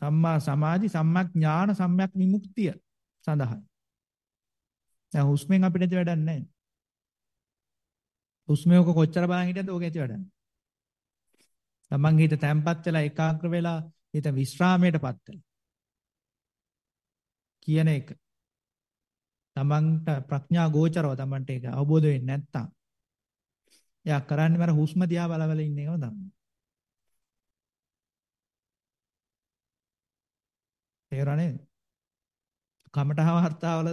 සම්මා සමාධි සම්මක් ඥාන සම්මක් විමුක්තිය සඳහා. දැන් හුස්මෙන් අපිට ඇති වැඩක් නැහැ. හුස්මේ ඔක කොච්චර බලන් හිටියද ඕක ඇති වැඩක් නැහැ. තමන්ගේ හිත තැම්පත් වෙලා ඒකාග්‍ර වෙලා හිත විශ්‍රාමයටපත් වෙලා කියන එක තමන්ට ප්‍රඥා ගෝචරව තමන්ට ඒක අවබෝධ වෙන්නේ නැත්තම් එයා කරන්නේ මර හුස්ම දිහා බල බල ඉන්න එකම තමයි. තේරෙන්නේ? කමඨහ වර්තාවල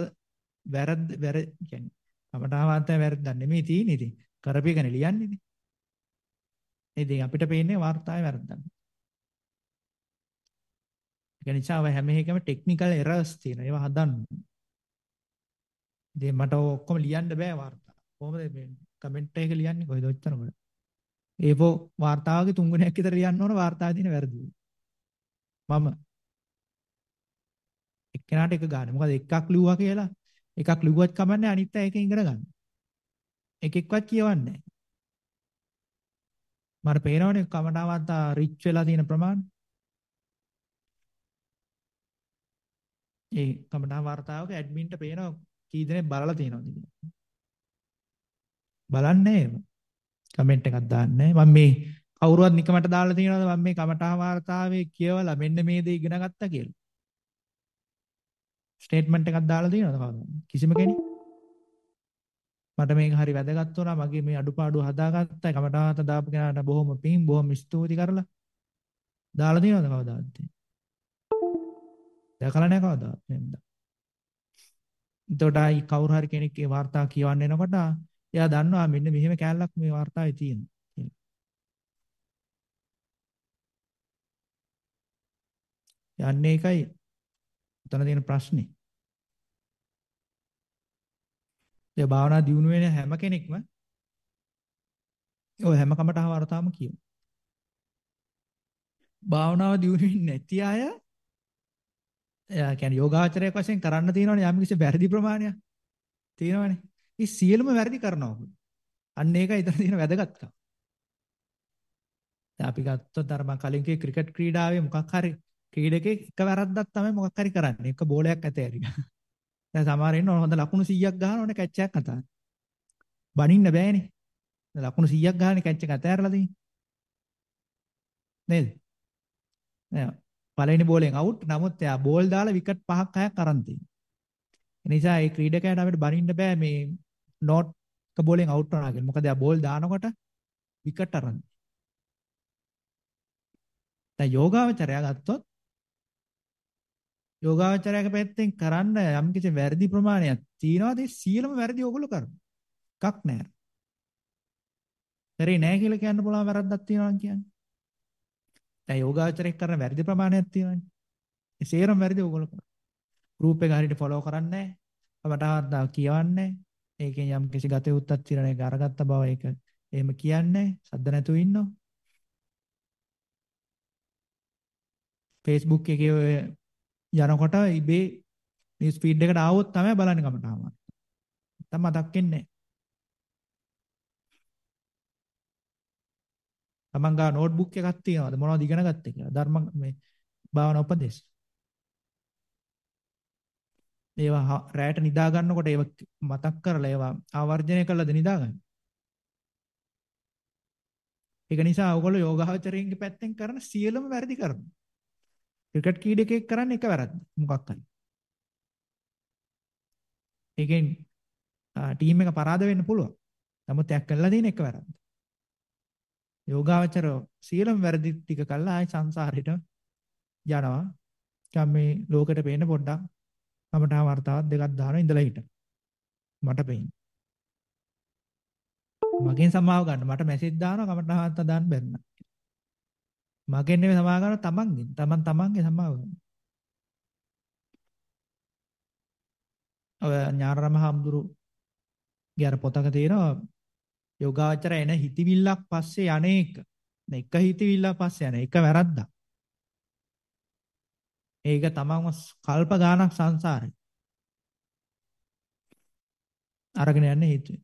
වැරද්ද වැර කියන්නේ කමඨහ වර්තාවේ වැරද්දක් නෙමෙයි තියෙන්නේ ඉතින්. කරපේකනේ ලියන්නේ ඉතින්. ඉතින් අපිට පේන්නේ වර්තාවේ වැරද්දක්. ඒ නිසා හැම එකම ටෙක්නිකල් එරර්ස් තියෙනවා. ඒවා හදන්න. ඉතින් මට ඔක්කොම ලියන්න බෑ වාර්තා. කොහොමද මේ කමෙන්ට් එක ලියන්නේ කොහෙද ඔච්චරම? ඒපෝ වාර්තාවගේ තුන් ගුණයක් විතර ලියන්න ඕන වාර්තාවේ තියෙන වැරදි. මම කෙනාට එක ගන්න. මොකද එකක් ලිව්වා කියලා එකක් ලිව්වත් කමන්නේ අනිත් අය එකෙන් ඉගෙන ගන්න. එකෙක්වත් කියවන්නේ නැහැ. මට පේනවනේ කමනාවත් රිච් වෙලා තියෙන ප්‍රමාණය. ඒ කමනා වර්තාවක ඇඩ්මින්ට පේනවා කී දෙනෙක් බලලා තියෙනවද කියලා. බලන්නේ නැහැ. කමෙන්ට් එකක් දාන්නේ නැහැ. මම මේ කවුරුවත් නිකමට දාලා තියෙනවද මම මේ කමටා වර්තාවේ කියවලා මෙන්න මේ දේ ඉගෙන ගත්තා කියලා. ස්ටේට්මන්ට් එකක් දාලා තියෙනවද කවුරුන්? කිසිම කෙනෙක්. මට මේක හරි වැදගත් වුණා. මගේ මේ අඩුපාඩු හදාගත්තා. කමටහත දාපු කෙනාට බොහොම පිං, බොහොම ස්තුති කරලා. දාලා තියෙනවද කවදාවත්? දැකලා නැහැ කවදාවත් නේද? එතකොට ආයි කවුරු හරි කෙනෙක් ඒ වார்த்தා කියවන්න එනකොට එයා දන්නවා මෙන්න මෙහෙම කැලලක් මේ වார்த்தාවේ තියෙනවා. යන්නේ එකයි උතන තියෙන ප්‍රශ්නේ. ඒ භාවනා දියුණු වෙන හැම කෙනෙක්ම ඔය හැම කමටහ වර්තාවම කියමු. භාවනාව දියුණු වෙන්නේ නැති අය එයා කියන්නේ යෝගාචරයක් වශයෙන් කරන්න තියෙනවනේ යම් කිසි වැරදි ප්‍රමාණයක් තියෙනවනේ. ඒ සියලුම වැරදි කරනවා. අන්න ඒකයි ඉතින් තියෙන වැදගත්කම. දැන් අපි ගත්තොත් අර මම කලින් කිව්වේ ක්‍රිකට් ක්‍රීඩාවේ මොකක් හරි ක්‍රීඩකේ එක වැරද්දක් තමයි මොකක් හරි කරන්නේ. එක බෝලයක් ඇතෑරින. දැන් සමහර ඉන්න හොඳ ලකුණු 100ක් ගහන ඕනේ කැච් එකක් අතන. බනින්න බෑනේ. ලකුණු 100ක් ගහන්නේ කැච් එක අතෑරලා තියෙන්නේ. නේද? නෑ පළවෙනි බෝලෙන් අවුට්. නමුත් එයා බෝල් දාලා විකට් පහක් හයක් අරන් තියෙනවා. ඒ නිසා ඒ ක්‍රීඩකයාට අපිට බනින්න බෑ මේ නෝට් එක බෝලෙන් අවුට් වුණා කියලා. මොකද එයා බෝල් දානකොට විකට් අරන්. දැන් යෝගාවචරය ගත්තොත් යෝගාවචරයක පැත්තෙන් කරන්න යම් කිසි වැරදි ප්‍රමාණයක් තියෙනවාද ඒ සියලුම වැරදි ඕගොල්ලෝ කරනවා. එකක් නැහැ. කරේ නැහැ කියලා කියන්න පුළුවන් වැරද්දක් තියෙනවා කියන්නේ. දැන් යෝගාචරයක් කරන වැරදි ප්‍රමාණයක් තියෙනවානේ. ඒ සේරම වැරදි ඕගොල්ලෝ කරනවා. ගෲප් එක හරියට ෆලෝ කරන්නේ නැහැ. අපට කියවන්නේ ඒකෙන් යම් කිසි ගත යුත්තක් තියෙන එක අරගත්ත බව ඒක එහෙම කියන්නේ සද්ද නැතුව ඉන්නවා. Facebook එකේ ඔය යනකොට ඉබේ නිවුස් ෆීඩ් එකට ආවොත් තමයි බලන්නේ කමටාම. නැත්තම් මතක් වෙන්නේ නැහැ. තමන් ගා නෝට්බුක් එකක් තියෙනවද? මොනවද ඉගෙන ගත්තේ කියලා. ධර්ම මේ භාවනා උපදේශ. ඒවා රැට නිදා ගන්නකොට ඒවා මතක් කරලා ඒවා ආවර්ජනය කළාද නිදාගන්න? ඒක නිසා ඔයගොල්ලෝ යෝගාචරයෙන්ගේ පැත්තෙන් කරන සියලුම වැරදි කරනවා. ක්‍රිකට් කීඩකෙක් කරන්නේ එක වැරද්ද මොකක් හරි ඒකෙන් ටීම් එක පරාද වෙන්න පුළුවන් නමුත් එයා කළා තියෙන එක වැරද්ද යෝගාවචර සියලුම වැරදි ටික කළා ආයි සංසාරෙට යනවා. දැන් මේ ලෝකෙට පේන පොඩ්ඩක් අපට වර්තාවක් දෙකක් දාන ඉඳලා හිට. මට පේන්නේ. මගෙන් සමාව ගන්න මට මැසේජ් දානවා කමටහත් දාන්න බැන්න. මගෙන් නෙමෙයි සමාව ගන්න තමන්ගෙන්. තමන් තමන්ගේ සමාව ගන්න. ඔය ඥානරම හම්දුරු ගියර පොතක තියෙනවා යෝගාචර එන හිතවිල්ලක් පස්සේ යන්නේක. එක හිතවිල්ලක් පස්සේ යන එක වැරද්දක්. ඒක තමන්ව කල්ප ගානක් සංසාරේ. අරගෙන යන්නේ හේතුව.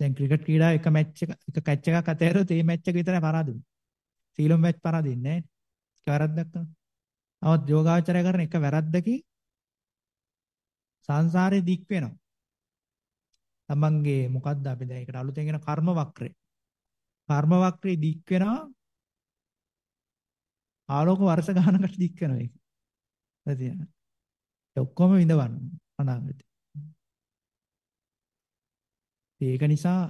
දැන් ක්‍රිකට් ක්‍රීඩාව එක මැච් එක එක කැච් එකක් අතහැරුවොත් ඒ මැච් එක විතරයි පරාද වෙන්නේ. සීලම් මැච් පරාදින්නේ නැහැ. ඒක වැරද්දක් තමයි. නමුත් යෝගාචරය කරන එක වැරද්දකින් සංසාරේ දික් වෙනවා. තමන්ගේ මොකද්ද අපි දැන් ඒකට අලුතෙන් එන කර්ම වක්‍රය. කර්ම වක්‍රේ දික් වෙනවා ආලෝක වර්ෂ ගණනකට දික් වෙනවා ඒක. හරිද? ඔක්කොම විඳවන්න අනාගතේ. ඒක නිසා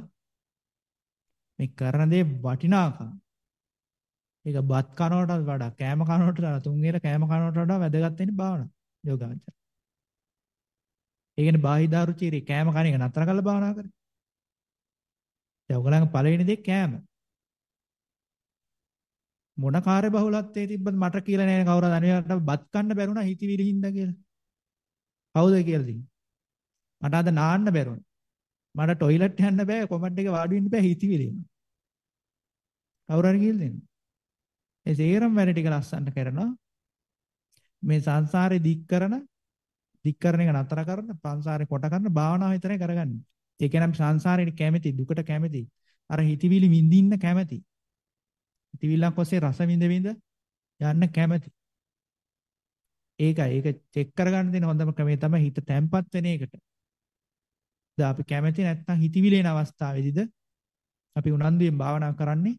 මේ කරන දේ වටිනාකම ඒක බත් කනවටත් වඩා කෑම කනවට වඩා තුන්වෙනි කෑම කනවට වඩා වැදගත් වෙන්නේ භාවනාව යෝගාචර. ඒ කියන්නේ බාහිදාරුචිරේ කෑම කන එක නතර කරලා භාවනා කරේ. දැන් ඔයගලගේ පළවෙනි දේ කෑම. මොන කාර්ය බහුලත්වයේ තිබ්බද මට කියලා නෑ කවුරුද අනිවාර්යට බත් කන්න බැරුණා හිතවිලි හින්දා කියලා. කවුද කියලා දෙන්නේ? මට අද නාන්න බැරුණා. මට টয়ලට් යන්න බෑ කොමන්ට් එකේ වාඩි වෙන්න බෑ හිතවිලි එනවා. කවුරු හරි කියලා දෙන්න. ඒ සේරම වැඩ ටික ලස්සන්ට කරනවා. මේ සංසාරේ දික් කරන දික් කරන එක නතර කරන සංසාරේ කොට කරන භාවනාව විතරයි කරගන්නේ. ඒ කියන්නේ සංසාරේ කැමැති දුකට කැමැති. අර හිතවිලි විඳින්න කැමැති. හිතවිල්ලක් ඔස්සේ රස විඳ විඳ යන්න කැමැති. ඒකයි ඒක චෙක් කරගන්න තියෙන හොඳම ක්‍රමය තමයි හිත තැම්පත් වෙන එකට. දැන් අපි කැමැති නැත්නම් හිතවිලි එන අවස්ථාවේදීද අපි උනන්දුවෙන් භාවනා කරන්නේ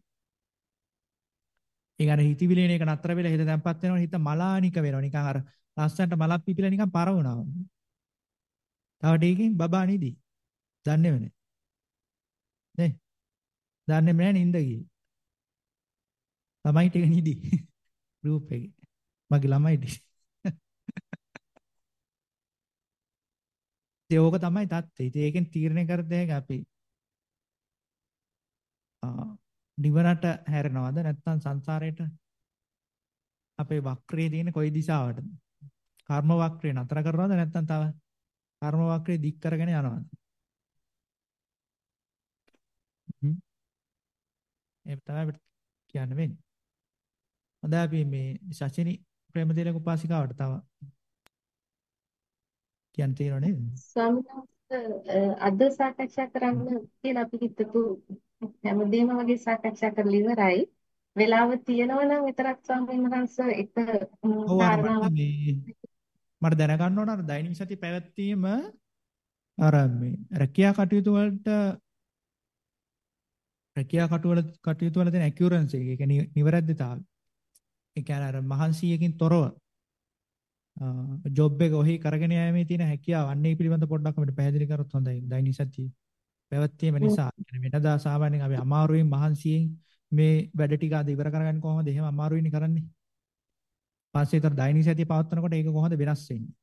ඒ අර හිතවිලි එන එක නතර වෙලා හිත තැම්පත් වෙනවා හිත මලානික වෙනවා නිකන් අර ලස්සනට මලක් පිපිලා නිකන් පර වුණා වගේ. තව ටිකකින් බබා නිදි. දන්නේම නැහැ. නේ? දන්නේම නැහැ නින්ද ගියේ. ළමයි ටික නිදි. ගෲප් එකේ. මගේ ළමයි ටික. ඒක තමයි தත්ත්වය. ඉතින් ඒකෙන් තීරණය කර දෙයක් අපි නිවනට හැරෙනවද නැත්නම් සංසාරයට අපේ වක්‍රයේ තියෙන කොයි දිශාවටද? කර්ම වක්‍රේ නතර කරනවද නැත්නම් තව කර්ම වක්‍රේ දික් කරගෙන යනවද? හ්ම්. ඒක තමයි කියන්න වෙන්නේ. හොඳයි අපි මේ ශෂිනි ප්‍රේමතිලක උපාසිකාවට තව කියන්න තියෙනව නේද? ස්වාමීන් අද සාකච්ඡා කරන්න කියලා අපි හිතපු හැමදේම වගේ සාකච්ඡා කරලා ඉවරයි. වෙලාව තියෙනවා නම් විතරක් ස්වාමීන් වහන්සේ එක කාරණාවක් මට දැනගන්න ඕන අර දෛනික සති පැවැත්වීම අර මේ රැකියා කටයුතු වලට රැකියා කටයුතු කටයුතු වල තියෙන ඇකියුරන්ස් එක, ඒ කියන්නේ නිවැරදිතාවය. ඒ කියන්නේ අර මහන්සියකින් තොරව ජොබ් එක ඔහි කරගෙන යෑමේ තියෙන හැකියාව අන්නේ පිළිබඳ පොඩ්ඩක් අපිට පැහැදිලි කරොත් හොඳයි. දෛනික සති පැවැත්වීම නිසා يعني වෙනදා සාමාන්‍යයෙන් අපි අමාරුවෙන් මහන්සියෙන් මේ වැඩ ටික අද ඉවර කරගන්න කොහොමද? එහෙම අමාරුවෙන් කරන්නේ. පස්සේ තර දෛනික සතිය පවත්වනකොට ඒක කොහොමද වෙනස් වෙන්නේ?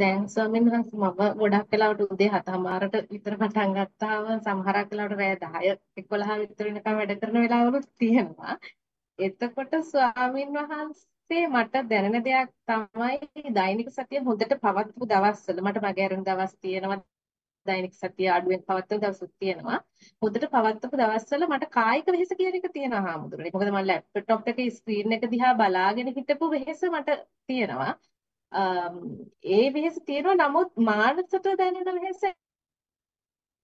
දැන් ස්වාමීන් වහන්සේ මම ගොඩක් වෙලාවට උදේ 7:00ට විතර පටන් ගත්තාම සමහරක් වෙලාවට රෑ 10 11 විතර වෙනකම් වැඩ කරන වෙලාවලුත් තියෙනවා. එතකොට ස්වාමීන් වහන්සේ මට දැනෙන දෙයක් තමයි දෛනික සතිය හොඳට පවත්වපු දවස්වල මට මගේ අරන් දවස් තියෙනවා දෛනික සතිය අඩුවෙන් පවත්වන දවසුත් තියෙනවා. හොඳට පවත්වපු දවස්වල මට කායික වෙහෙස කියන එක තියෙනවා හාමුදුරනේ. මොකද මම ලැප්ටොප් එකේ ස්ක්‍රීන් එක දිහා බලාගෙන හිටපු වෙහෙස මට තියෙනවා. ඒ වෙහෙස තියෙනවා නමුත් මානසික දැනෙන වෙහෙස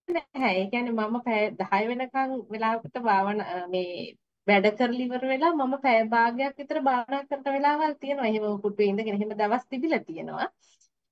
නැහැ. ඒ කියන්නේ මම පැය 10 වෙනකන් වෙලාවකට භාවනා මේ වැඩ කරලා ඉවර වෙලා මම පැය භාගයක් විතර භාවනා කරන වෙලාවල් තියෙනවා. එහෙම කුට්ටුවේ ඉඳගෙන එහෙම දවස් තිබිලා තියෙනවා.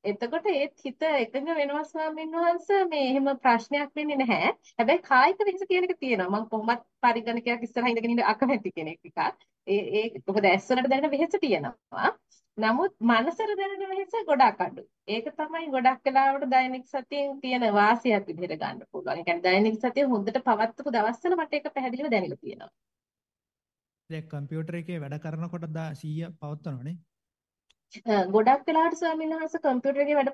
එතකොට ඒත් හිත එකඟ වෙනවා ස්වාමීන් වහන්සේ මේ එහෙම ප්‍රශ්නයක් වෙන්නේ නැහැ. හැබැයි කායික වෙහෙස කියන එක තියෙනවා. මම කොහොමත් පරිගණකයක් ඉස්සරහින් ඉඳගෙන ඉන්න අකමැති කෙනෙක් ටිකක්. ඒ ඒ මොකද ඇස් වලට දැනෙන වෙහෙස තියෙනවා. නමුත් මනසට දැනෙන වෙහෙස ගොඩක් අඩුයි. ඒක තමයි ගොඩක් වෙලාවට දෛනික සතියෙන් තියෙන වාසියක් විදිහට ගන්න පුළුවන්. ඒ කියන්නේ දෛනික සතිය හොඳට පවත්වපු දවස්වල මට ඒක පැහැදිලිව දැනෙලා තියෙනවා. දැන් කම්පියුටර් එකේ වැඩ කරනකොට 100 පවත්වනවනේ. ගොඩක් වෙලාවට ස්වාමීන් වහන්සේ කම්පියුටර් එකේ වැඩ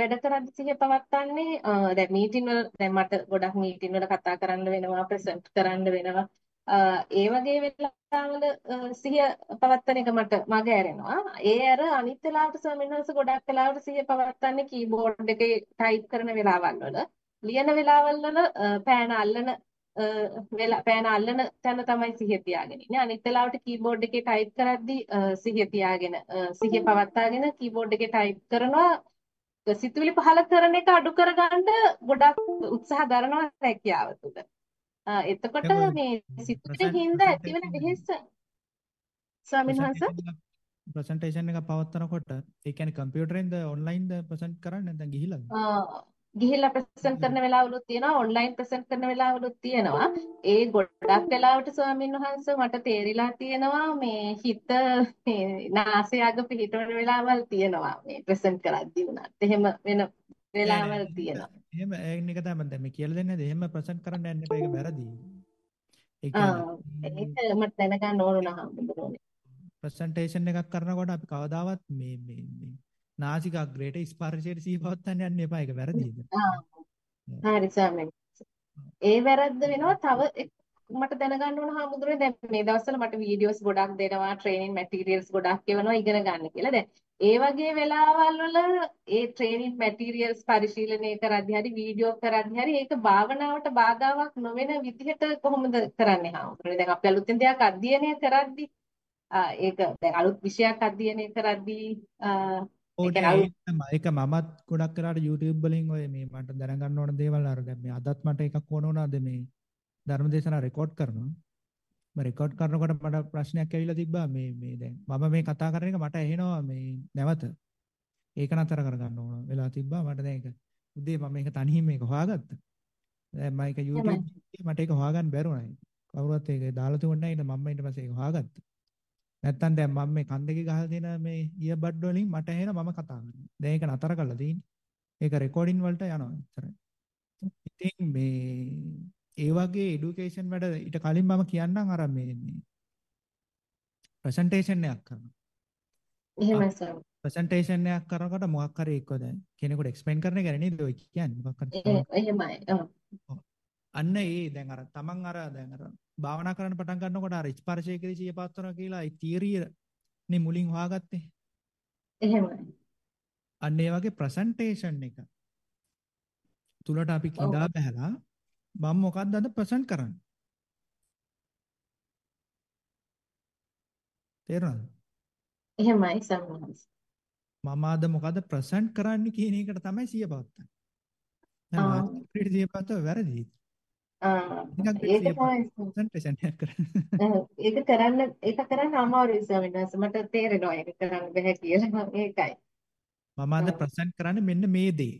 වැඩ කරද්දි සිහිය පවත්න්නේ දැන් මීටින් වල දැන් මට ගොඩක් මීටින් වල කතා කරන්න වෙනවා ප්‍රසන්ට් කරන්න වෙනවා. ඒ වගේ වෙලාවල සිහිය පවත්වන එක මට මග ඇරෙනවා. ඒ අර අනිත් වෙලාවට ස්වාමීන් වහන්සේ ගොඩක් වෙලාවට සිහිය පවත්න්නේ කීබෝඩ් එකේ ටයිප් කරන වෙලාවල් වල. ලියන වෙලාවල් වල පෑන අල්ලන වෙලා පෑන අල්ලන තැන තමයි සිහිය තියාගෙන ඉන්නේ. අනිත් වෙලාවට කීබෝඩ් එකේ ටයිප් කරද්දී සිහිය තියාගෙන සිහිය පවත්වාගෙන කීබෝඩ් එකේ ටයිප් කරනවා සිතුවිලි පහල කරන එක අඩු කරගන්න ගොඩක් උත්සාහ දරනවා හැකියාව තුළ. එතකොට මේ සිතුවිලි හින්දා ඇතිවෙන වෙහෙස ස්වාමීන් වහන්සේ ප්‍රසන්ටේෂන් එක පවත්වනකොට ඒ කියන්නේ කම්පියුටරෙන්ද ඔන්ලයින්ද ප්‍රසන්ට් කරන්නේ නැත්නම් ගිහිල්ලාද? ගිහිල්ලා ප්‍රසන්ට් කරන වෙලාවලුත් තියෙනවා ඔන්ලයින් ප්‍රසන්ට් කරන වෙලාවලුත් තියෙනවා. ඒ ගොඩක් වෙලාවට ස්වාමීන් වහන්සේ මට තේරිලා තියෙනවා මේ හිත මේ නාසය අග පිහිටවන වෙලාවල් තියෙනවා මේ ප්‍රසන්ට් කරද්දී උනත් එහෙම වෙන වෙලාවල් තියෙනවා. එහෙම ඒක තමයි දැන් මේ කියලා දෙන්නේ එහෙම ප්‍රසන්ට් කරන්න යන්න එපා. ඒක වැරදි. ඒක මට දැනගන්න ඕන නහම් ප්‍රසන්ටේෂන් එකක් කරනකොට අපි කවදාවත් මේ මේ මේ නාසික අග්‍රයට ස්පර්ශයට සිහිපවත්තන්න යන්න එපා ඒක වැරදිද? හරි ඒ වැරද්ද වෙනවා තව මට දැනගන්න ඕන හාමුදුරනේ දැන් මේ දවස්වල මට වීඩියෝස් ගොඩක් දෙනවා ට්‍රේනින් මැටීරියල්ස් ගොඩක් එවනවා ඉගෙන ගන්න කියලා. දැන් ඒ වගේ වෙලාවල් වල ඒ ට්‍රේනින් මැටීරියල්ස් පරිශීලනය කරද්දී හරි වීඩියෝ කරද්දී හරි ඒක භාවනාවට බාධාවක් නොවන විදිහට කොහොමද කරන්නේ හාමුදුරනේ? දැන් අපි අලුතෙන් දෙයක් අධ්‍යයනය කරද්දී ඒක දැන් අලුත් විෂයක් අධ්‍යයනය කරද්දී ඒක මමත් ගොඩක් කරාට YouTube වලින් ඔය මේ මට දැනගන්න ඕන දේවල් අර දැන් මේ අදත් මට එකක් ඕන වුණාද මේ ධර්මදේශනා රෙකෝඩ් කරනවා. මම රෙකෝඩ් කරනකොට මට ප්‍රශ්නයක් ඇවිල්ලා තිබ්බා මේ මේ දැන් මම මේ කතා කරන එක මට ඇහෙනවා මේ නැවත. ඒක නතර කරගන්න ඕන වෙලා තිබ්බා. මට දැන් ඒක උදේ මම මේක තනියම මේක හොයාගත්තා. දැන් මම ඒක YouTube මට ඒක හොයාගන්න බැරුණා. කවුරුත් ඒක දාලා තිබුණා ඊට මම ඊට පස්සේ ඒක හොයාගත්තා නැත්තම් දැන් මම මේ කන් දෙකේ ගහලා දෙන මේ ඊයබඩ් වලින් මට ඇහෙනවා මම කතා කරනවා. දැන් ඒක නතර කරලා තියෙන්නේ. ඒක රෙකෝඩින් වලට යනවා ඉතරයි. ඉතින් මේ ඒ වගේ এডুকেෂන් වැඩ ඊට කලින් මම කියන්නම් අර මේ ප්‍රසන්ටේෂන් එකක් කරනවා. එහෙමයි සර්. ප්‍රසන්ටේෂන් එකක් කරනකොට මොකක් හරි එක්ක දැන් කෙනෙකුට එක්ස්ප්ලেইন කරන එක නේද ඔය කියන්නේ මොකක් හරි. එහෙමයි. ඔව්. අන්න ඒ දැන් අර තමන් අර දැන් අර භාවනා කරන්න පටන් ගන්නකොට අර ස්පර්ශය කියලා සිය පාත්වනවා කියලා ඒ තියරිය නේ මුලින් හොයාගත්තේ. එහෙමයි. අන්න ඒ වගේ ප්‍රසන්ටේෂන් එක තුලට අපි කිඳා බහැලා මම මොකක්ද අද ප්‍රසන්ට් කරන්නේ? තේරුණාද? එහෙමයි සම්මත. මම අද මොකද ප්‍රසන්ට් කරන්න කියන එකට තමයි සිය පවත්තන්නේ. දැන් වාචික සිය පවත්ව වැරදි. ඒක ඒක කරන්න ඒක කරන්න අමාරුයි ස්වාමීන් වහන්සේ. මට තේරෙනවා ඒක කරන්න බෑ කියලා. ඒකයි. මම අද ප්‍රසන්ට් කරන්නේ මෙන්න මේ දේ.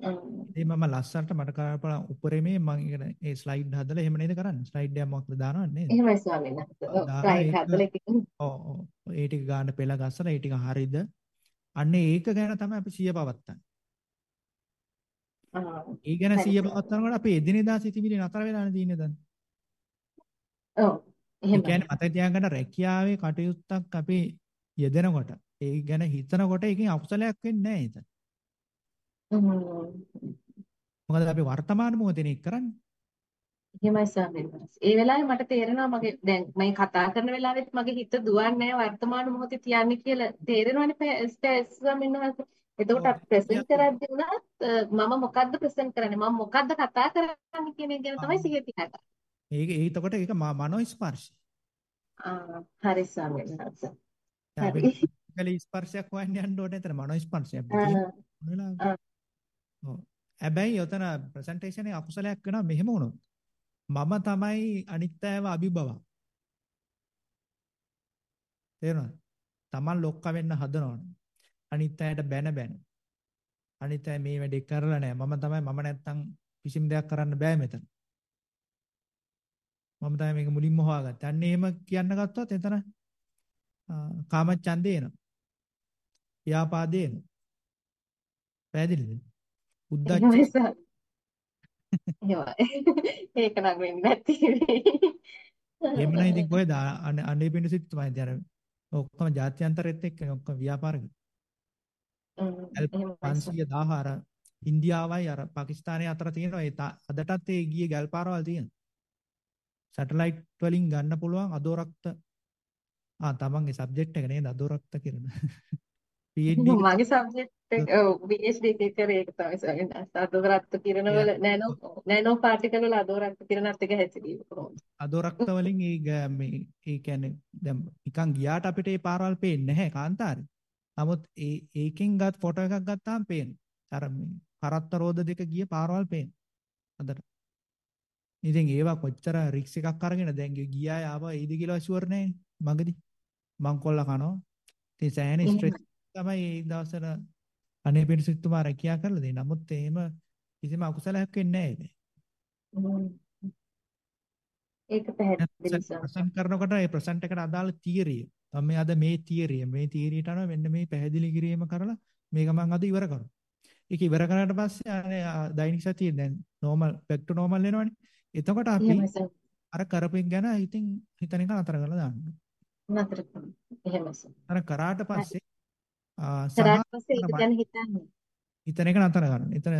ඒ මම ලස්සනට මට කරපලා උපරෙමේ මම ඒ ස්ලයිඩ් හදලා එහෙම නේද කරන්නේ? ස්ලයිඩ් එකක් මොකක්ද දානවද නේද? එහෙමයි ස්වාමීන් වහන්සේ. ස්ලයිඩ් හදලා ඔව් ඔව්. ඒ ටික ගන්න පෙළ ගස්සලා ඒ ටික හරියද අන්න ඒක ගැන තමයි අපි සිය පවත්තන්නේ ඒ ගැන සිය පවත්වනකොට අපි එදිනෙදා සිතිවිලි නතර වෙලානේ තියෙන්නේ දැන්. ඔව්. එහෙම. ඒ කියන්නේ මතක තියාගන්න රැකියාවේ කටයුත්තක් අපි යෙදෙනකොට ඒ ගැන හිතනකොට ඒකෙන් අකුසලයක් වෙන්නේ නැහැ එතන. මොකද අපි වර්තමාන මොහොතේ කරන්නේ. එහෙමයි ස්වාමීන් වහන්සේ. ඒ වෙලාවේ මට තේරෙනවා මගේ දැන් මම කතා කරන වෙලාවෙත් මගේ හිත දුවන්නේ වර්තමාන මොහොතේ තියන්නේ කියලා තේරෙනවනේ ස්වාමීන් වහන්සේ. එතකොට ප්‍රසන්ට් කරද්දී උනත් මම මොකද්ද ප්‍රසන්ට් කරන්නේ මම මොකද්ද කතා කරන්නේ කියන එක ගැන තමයි සිහිය තියාගන්නේ. ඒක ඒකට ඒක මනෝ ස්පර්ශය. ආ හරි ස්වාමීන් වහන්සේ. හරි. කලි ස්පර්ශයක් හොයන්න යන්න ඕනේ එතන මනෝ ස්පර්ශයක්. හැබැයි උතන ප්‍රසන්ටේෂන් එකේ අකුසලයක් වෙනවා මෙහෙම වුණොත්. මම තමයි අනිත්‍යව අභිබව. තේරුණාද? Taman ලොක්ක වෙන්න හදනවනේ. අනිත් අයට බැන බැන. අනිත් අය මේ වැඩේ කරලා නැහැ. මම තමයි මම නැත්තම් කිසිම දෙයක් කරන්න බෑ මෙතන. මම තමයි මේක මුලින්ම හොයාගත්තේ. අන්න එහෙම කියන්න ගත්තොත් එතන කාමච්ඡන්දේ එනවා. ව්‍යාපාදේ එනවා. පැහැදිලිද? උද්දච්ච ඒක නම් වෙන්නේ නැති එහෙම නම් ඉතින් කොහෙද අනේ පිඬු සිත් තමයි දැන් ඔක්කොම ජාත්‍යන්තරෙත් එක්ක ඔක්කොම ව්‍යාපාරික 500 අර ඉන්දියාවයි අර පාකිස්තානයේ අතර තියෙනවා ඒ අදටත් ඒ ගියේ ගල් පාරවල් තියෙනවා. සැටලයිට් වලින් ගන්න පුළුවන් අදෝරක්ත ආ තමන්ගේ සබ්ජෙක්ට් එක නේද අදෝරක්ත කියන. PhD මගේ සබ්ජෙක්ට් එක ඔව් PhD එක කරේ ඒක තමයි අදෝරක්ත කිරණ වල නැනෝ නැනෝ පාටිකල් වල අදෝරක්ත කිරණත් එක හැසිරීම කොහොමද? අදෝරක්ත වලින් ඒ මේ ඒ කියන්නේ දැන් නිකන් ගියාට අපිට ඒ පාරවල් පේන්නේ නැහැ කාන්තාරේ. නමුත් ඒ ඒකෙන් ගත් ෆොටෝ එකක් ගත්තාම පේන. අර මේ කරත්ත රෝද දෙක ගිය පාරවල් පේන. හොඳට. ඉතින් ඒවා කොච්චර රික්ස් එකක් අරගෙන දැන් ගියා ආවා ඒද කියලා ෂුවර් නැහැ මගදී. මං කොල්ල කනවා. ඉතින් සෑහෙන ස්ට්‍රෙස් තමයි මේ දවස්වල අනේ පිරිසිතුමා රැකියා කරලා දෙන්නේ. නමුත් එහෙම කිසිම අකුසලයක් වෙන්නේ නැහැ. ඒක පැහැදිලි ප්‍රසන්ට් කරනකොට ඒ ප්‍රසන්ට් එකට අදාළ තියරිය. මම අද මේ තියරිය මේ තියරියට අනුව මෙන්න මේ පැහැදිලි කිරීම කරලා මේක මම අද ඉවර කරනවා. ඒක ඉවර කරාට පස්සේ අනේ දෛනික සතිය දැන් normal back to normal වෙනවනේ. එතකොට අපි අර කරපින් ගැන ඉතින් හිතන එක නතර කරලා දාන්න. නතර කරනවා. එහෙමයි. අර කරාට පස්සේ කරාට පස්සේ ඒක ගැන හිතන්නේ. හිතන එක නතර කරන්න. එතන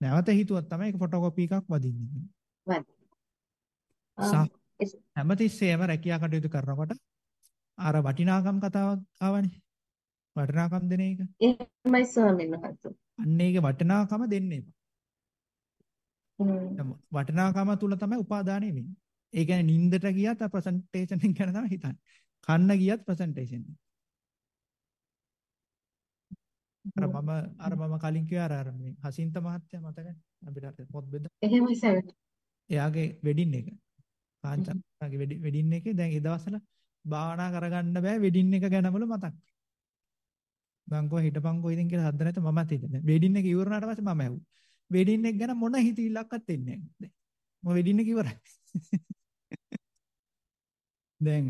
නැවත හිතුවත් තමයි ඒක ෆොටෝකෝපි එකක් වදින්නේ. වදින. හැමතිස්සෙම රැකියා කටයුතු කරනකොට අර වටිනාකම් කතාවක් ආවනේ. වටිනාකම් දෙන එක. එහෙමයි ස්වාමීන් වහන්සේ. අන්න ඒකේ වටිනාකම දෙන්නේ. වටිනාකම තුල තමයි උපාදානෙ වෙන්නේ. ඒ කියන්නේ නින්දට ගියත් ප්‍රසන්ටේෂන් එක ගැන තමයි හිතන්නේ. කන්න ගියත් ප්‍රසන්ටේෂන්. අර මම අර මම කලින් කිව්වා අර මේ හසින්ත මහත්තයා මතකයි අපිට පොත් බෙද. එහෙමයි සර්. එයාගේ වෙඩින් එක. කාංචාගේ වෙඩින් එකේ දැන් ඒ දවස්වල භාවනා කරගන්න බෑ වෙඩින් එක ගැනමල මතක්. මං කෝ හිටපන්කෝ ඉතින් කියලා හද්ද නැත මමත් හිටියේ. වෙඩින් එක ඉවරනාට පස්සේ මම ඇහුවා. වෙඩින් එක ගැන මොන හිතවිල්ලක්වත් එන්නේ නැහැ. මම වෙඩින් එක ඉවරයි. දැන්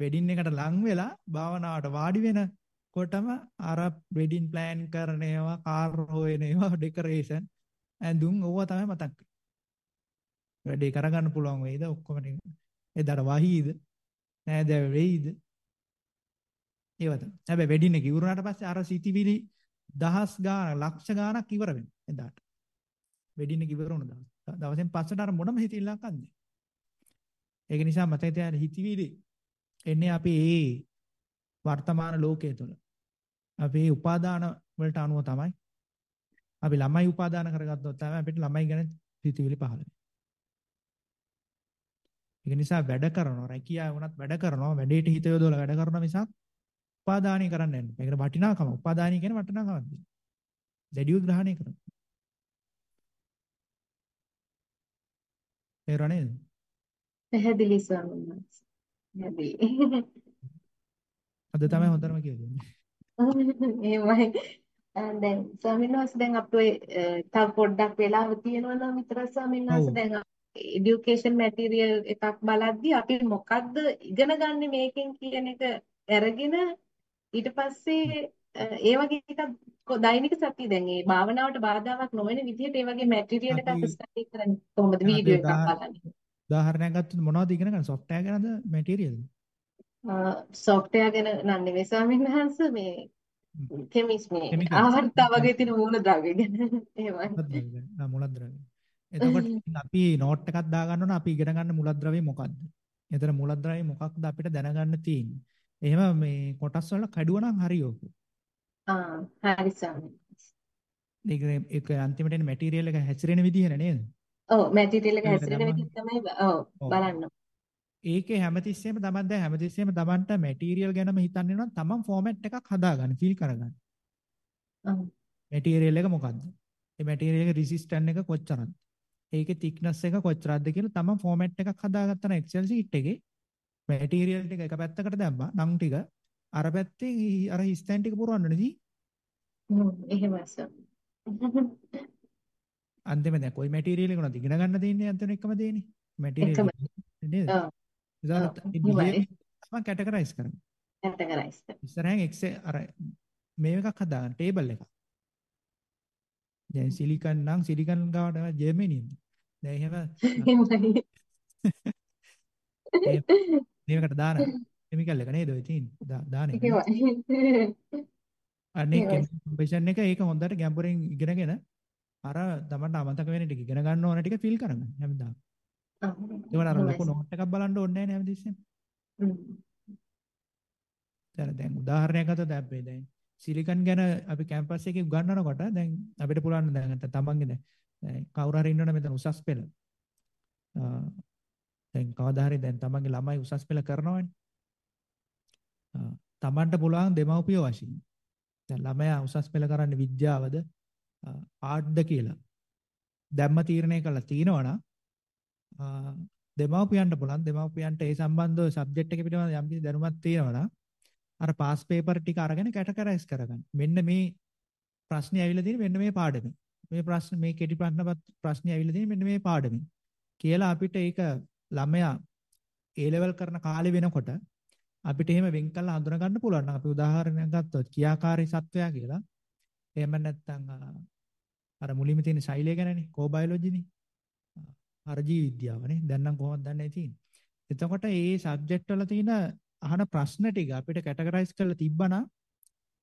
වෙඩින් එකට ලං වෙලා භාවනාවට වාඩි වෙනකොටම අර වෙඩින් ප්ලෑන් කරන ඒවා, කාර් හොයන ඒවා, ඩෙකරේෂන් ඇඳුම් ඕවා තමයි මතක් වැඩේ කරගන්න පුළුවන් වෙයිද ඔක්කොම ටික. එදාට වහීද? නෑද වෙයිද? ඒවත. හැබැයි වෙඩින් එක ඉවරුනාට පස්සේ අර සිටිවිලි දහස් ගාන ලක්ෂ ගානක් ඉවර වෙනවා එදාට. වෙඩින් එක ඉවර වුණ දවස්. දවසෙන් පස්සට අර මොනම හිතිල්ලක් අන්නේ. ඒක නිසා මතක තියාගන්න හිතවිලි එන්නේ අපි ඒ වර්තමාන ලෝකයේ තුල. අපි ඒ උපාදාන වලට අනුව තමයි අපි ළමයි උපාදාන කරගත්තොත් තමයි අපිට ළමයි ගැන හිතවිලි පහළ වෙන්නේ. ඒක නිසා වැඩ කරනවා රැකියාව වුණත් වැඩ කරනවා වැඩේට හිත යොදවලා වැඩ කරනවා මිසක් උපාදානීය කරන්න යන්න. මේකට වටිනාකම උපාදානීය කියන වටිනාකමක් දෙන්න. දැඩිව ග්‍රහණය කරනවා. ඒ රණේ පැහැදිලි ස්වාමීන් වහන්සේ. පැහැදිලි. අද තමයි හොඳටම කියන්නේ. එහෙමයි. දැන් ස්වාමීන් වහන්සේ දැන් අපේ තව පොඩ්ඩක් වෙලාව තියෙනවා නම් විතර ස්වාමීන් වහන්සේ දැන් এඩියුකේෂන් මැටීරියල් එකක් බලද්දී අපි මොකද්ද ඉගෙන ගන්න මේකෙන් කියන එක අරගෙන ඊට පස්සේ ඒ වගේ එකක් දෛනික සතිය දැන් ඒ භාවනාවට බාධාවක් නොවන විදිහට ඒ වගේ මැටීරියල් එකක් ස්ටඩි කරන්නේ කොහොමද? වීඩියෝ එකක් බලන්නේ. උදාහරණයක් ගත්තොත් මොනවද ඉගෙන ගන්න? සොෆ්ට්වෙයාර් ගැනද මැටීරියල් සොෆ්ට්වෙයාර් ගැන නම් නෙවෙයි ස්වාමීන් වහන්සේ මේ කෙමිස් මේ ආවර්ත වගේ තියෙන මූල ද්‍රව්‍ය ගැන. එහෙමයි. මූල ද්‍රව්‍ය එතකොට අපි නෝට් එකක් දාගන්න ඕන අපි ඉගෙන ගන්න මූලද්‍රව්‍ය මොකක්ද? එතන මූලද්‍රව්‍ය මොකක්ද අපිට දැනගන්න තියෙන්නේ. එහෙම මේ කොටස් වල කැඩුවා නම් හරි ඕක. ආ හරි වහන්සේ. ඒක අන්තිමට එන මැටීරියල් එක හැසිරෙන විදිහ නේද? ඔව් මැටීරියල් එක හැසිරෙන විදිහ තමයි ඔව් බලන්න. ඒකේ හැමතිස්සෙම තමන් දැන් හැමතිස්සෙම තමන්ට මැටීරියල් ගැනම හිතන්නේ නම් තමන් ෆෝමැට් එකක් හදාගන්න ෆීල් කරගන්න. ඔව්. මැටීරියල් එක මොකද්ද? ඒ මැටීරියල් එක රෙසිස්ටන්ට් එක කොච්චරද? ඒකේ thickness එක කොච්චරද කියලා තමන් ෆෝමැට් එකක් හදාගත්තා නම් Excel sheet එකේ මැටීරියල් ටික එක පැත්තකට දැම්මා නම් ටික අර පැත්තේ අර හිස්තැන් ටික පුරවන්න නෙදී. හ්ම් එහෙමයි සර්. අන්තිම දැන් කොයි මැටීරියල් එක උනත් ඉගෙන ගන්න තියෙන්නේ අන්තිම එකම දේනේ. මැටීරියල් නේද? ඔව්. කැටගරයිස් කරන්නේ. කැටගරයිස් කරනවා. ඉස්සරහෙන් එක්සෙල් අර මේ එකක් හදාගන්න ටේබල් එකක්. දැන් සිලිකන් නම් සිලිකන් ගාවට ජර්මනියෙන්ද? දැන් එහෙම මේකට දාන කෙමිකල් එක නේද ඔය තියෙන්නේ? දාන එක. අනේ කම්පිෂන් එක ඒක හොඳට ගැඹුරින් ඉගෙනගෙන අර තමන්ට අමතක වෙන ටික ඉගෙන ගන්න ඕන ටික ෆීල් කරගන්න හැමදාම. ඒවල අර ලොකු නෝට් එකක් බලන්න ඕනේ නැහැ හැමදෙස්සෙම. දැන් දැන් උදාහරණයක් ගත්තොත් අපි දැන් සිලිකන් ගැන අපි කැම්පස් එකේ උගන්වනකොට දැන් අපිට පුළුවන් දැන් තමන්ගේ දැන් කවුරු හරි ඉන්නවනේ මෙතන උසස් පෙළ. දැන් කවදා හරි දැන් තමන්ගේ ළමයි උසස් පෙළ කරනවනේ. තමන්ට පුළුවන් දෙමව්පියෝ වශයෙන්. දැන් ළමයා උසස් පෙළ කරන්නේ විද්‍යාවද ආඩ්ද කියලා දැම්ම තීරණය කළා තියෙනවනම් දෙමව්පියන්ට පුළුවන් දෙමව්පියන්ට ඒ සම්බන්ධව සබ්ජෙක්ට් එක පිළිබඳව යම් කිසි දැනුමක් තියෙනවනම් අර පාස් පේපර් ටික අරගෙන කැටගරයිස් කරගන්න. මෙන්න මේ ප්‍රශ්නේ ඇවිල්ලා තියෙන්නේ මෙන්න මේ පාඩමේ. මේ ප්‍රශ්න මේ කෙටි ප්‍රශ්න ප්‍රශ්නේ ඇවිල්ලා තියෙන්නේ මෙන්න මේ පාඩමේ. කියලා අපිට ඒක ළමයා A level කරන කාලේ වෙනකොට අපිට එහෙම වෙන් කරලා හඳුනා ගන්න පුළුවන්. අපි උදාහරණයක් ගත්තොත් කියාකාරී සත්වයා කියලා. එහෙම නැත්නම් අර මුලින්ම තියෙන ශෛලිය ගැනනේ කෝබයොලොජිනේ. අර ජීව විද්‍යාවනේ. දැන් නම් කොහොමද දන්නේ තියෙන්නේ. එතකොට මේ සබ්ජෙක්ට් වල තියෙන අහන ප්‍රශ්න ටික අපිට කැටගරයිස් කරලා තිබ්බනම්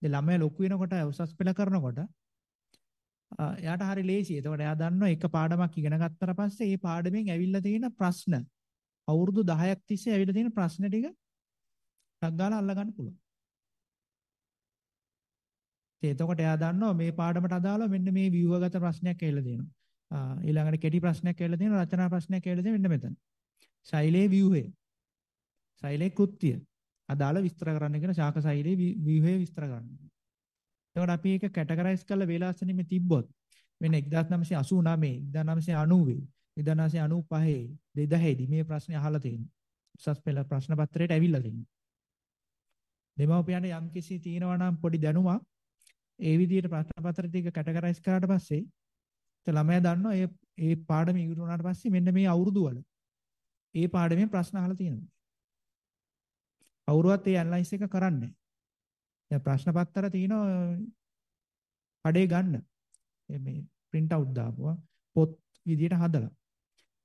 දැන් ළමයා ලොකු වෙනකොට උසස් පෙළ කරනකොට එයාට හරි ලේසියි. එතකොට එයා දන්නවා එක පාඩමක් ඉගෙන ගත්තට පස්සේ ඒ පාඩමෙන් ඇවිල්ලා තියෙන ප්‍රශ්න අවුරුදු 10ක් තිස්සේ ඇවිල්ලා තියෙන ප්‍රශ්න ටික ටක් ගාලා අල්ල ගන්න පුළුවන්. එතකොට එයා දන්නවා මේ පාඩමට අදාළව මෙන්න මේ ව්‍යුහගත ප්‍රශ්නයක් ඇවිල්ලා තියෙනවා. ඊළඟට කෙටි ප්‍රශ්නයක් ඇවිල්ලා තියෙනවා රචනා ප්‍රශ්නයක් ඇවිල්ලා තියෙනවා මෙන්න මෙතන. ශෛලයේ ව්‍යුහය. ශෛලයේ කෘත්‍ය. අදාළ විස්තර කරන්න කියන ශාක ශෛලයේ ව්‍යුහය විස්තර කරන්න. එතකොට අපි ඒක කැටගරයිස් කරලා වේලාසනෙම තිබ්බොත් වෙන 1989 1990 1995 2000 දී මේ ප්‍රශ්නේ අහලා තියෙනවා. උසස් පෙළ ප්‍රශ්න පත්‍රයට ඇවිල්ලා තියෙනවා. දෙමව්පියන්ට යම්කිසි තියෙනවා නම් පොඩි දැනුමක් ඒ විදිහට ප්‍රශ්න පත්‍ර ටික කැටගරයිස් කරාට පස්සේ ඒ ළමයා දන්නවා ඒ ඒ පාඩම ඉවර වුණාට පස්සේ මෙන්න මේ අවුරුදු වල ඒ පාඩමේ ප්‍රශ්න අහලා තියෙනවා. කවුරුවත් ඒ ඇනලයිස් එක කරන්නේ දැන් ප්‍රශ්න පත්‍ර තියෙනවා කඩේ ගන්න. මේ print out දාපුවා පොත් විදියට හදලා.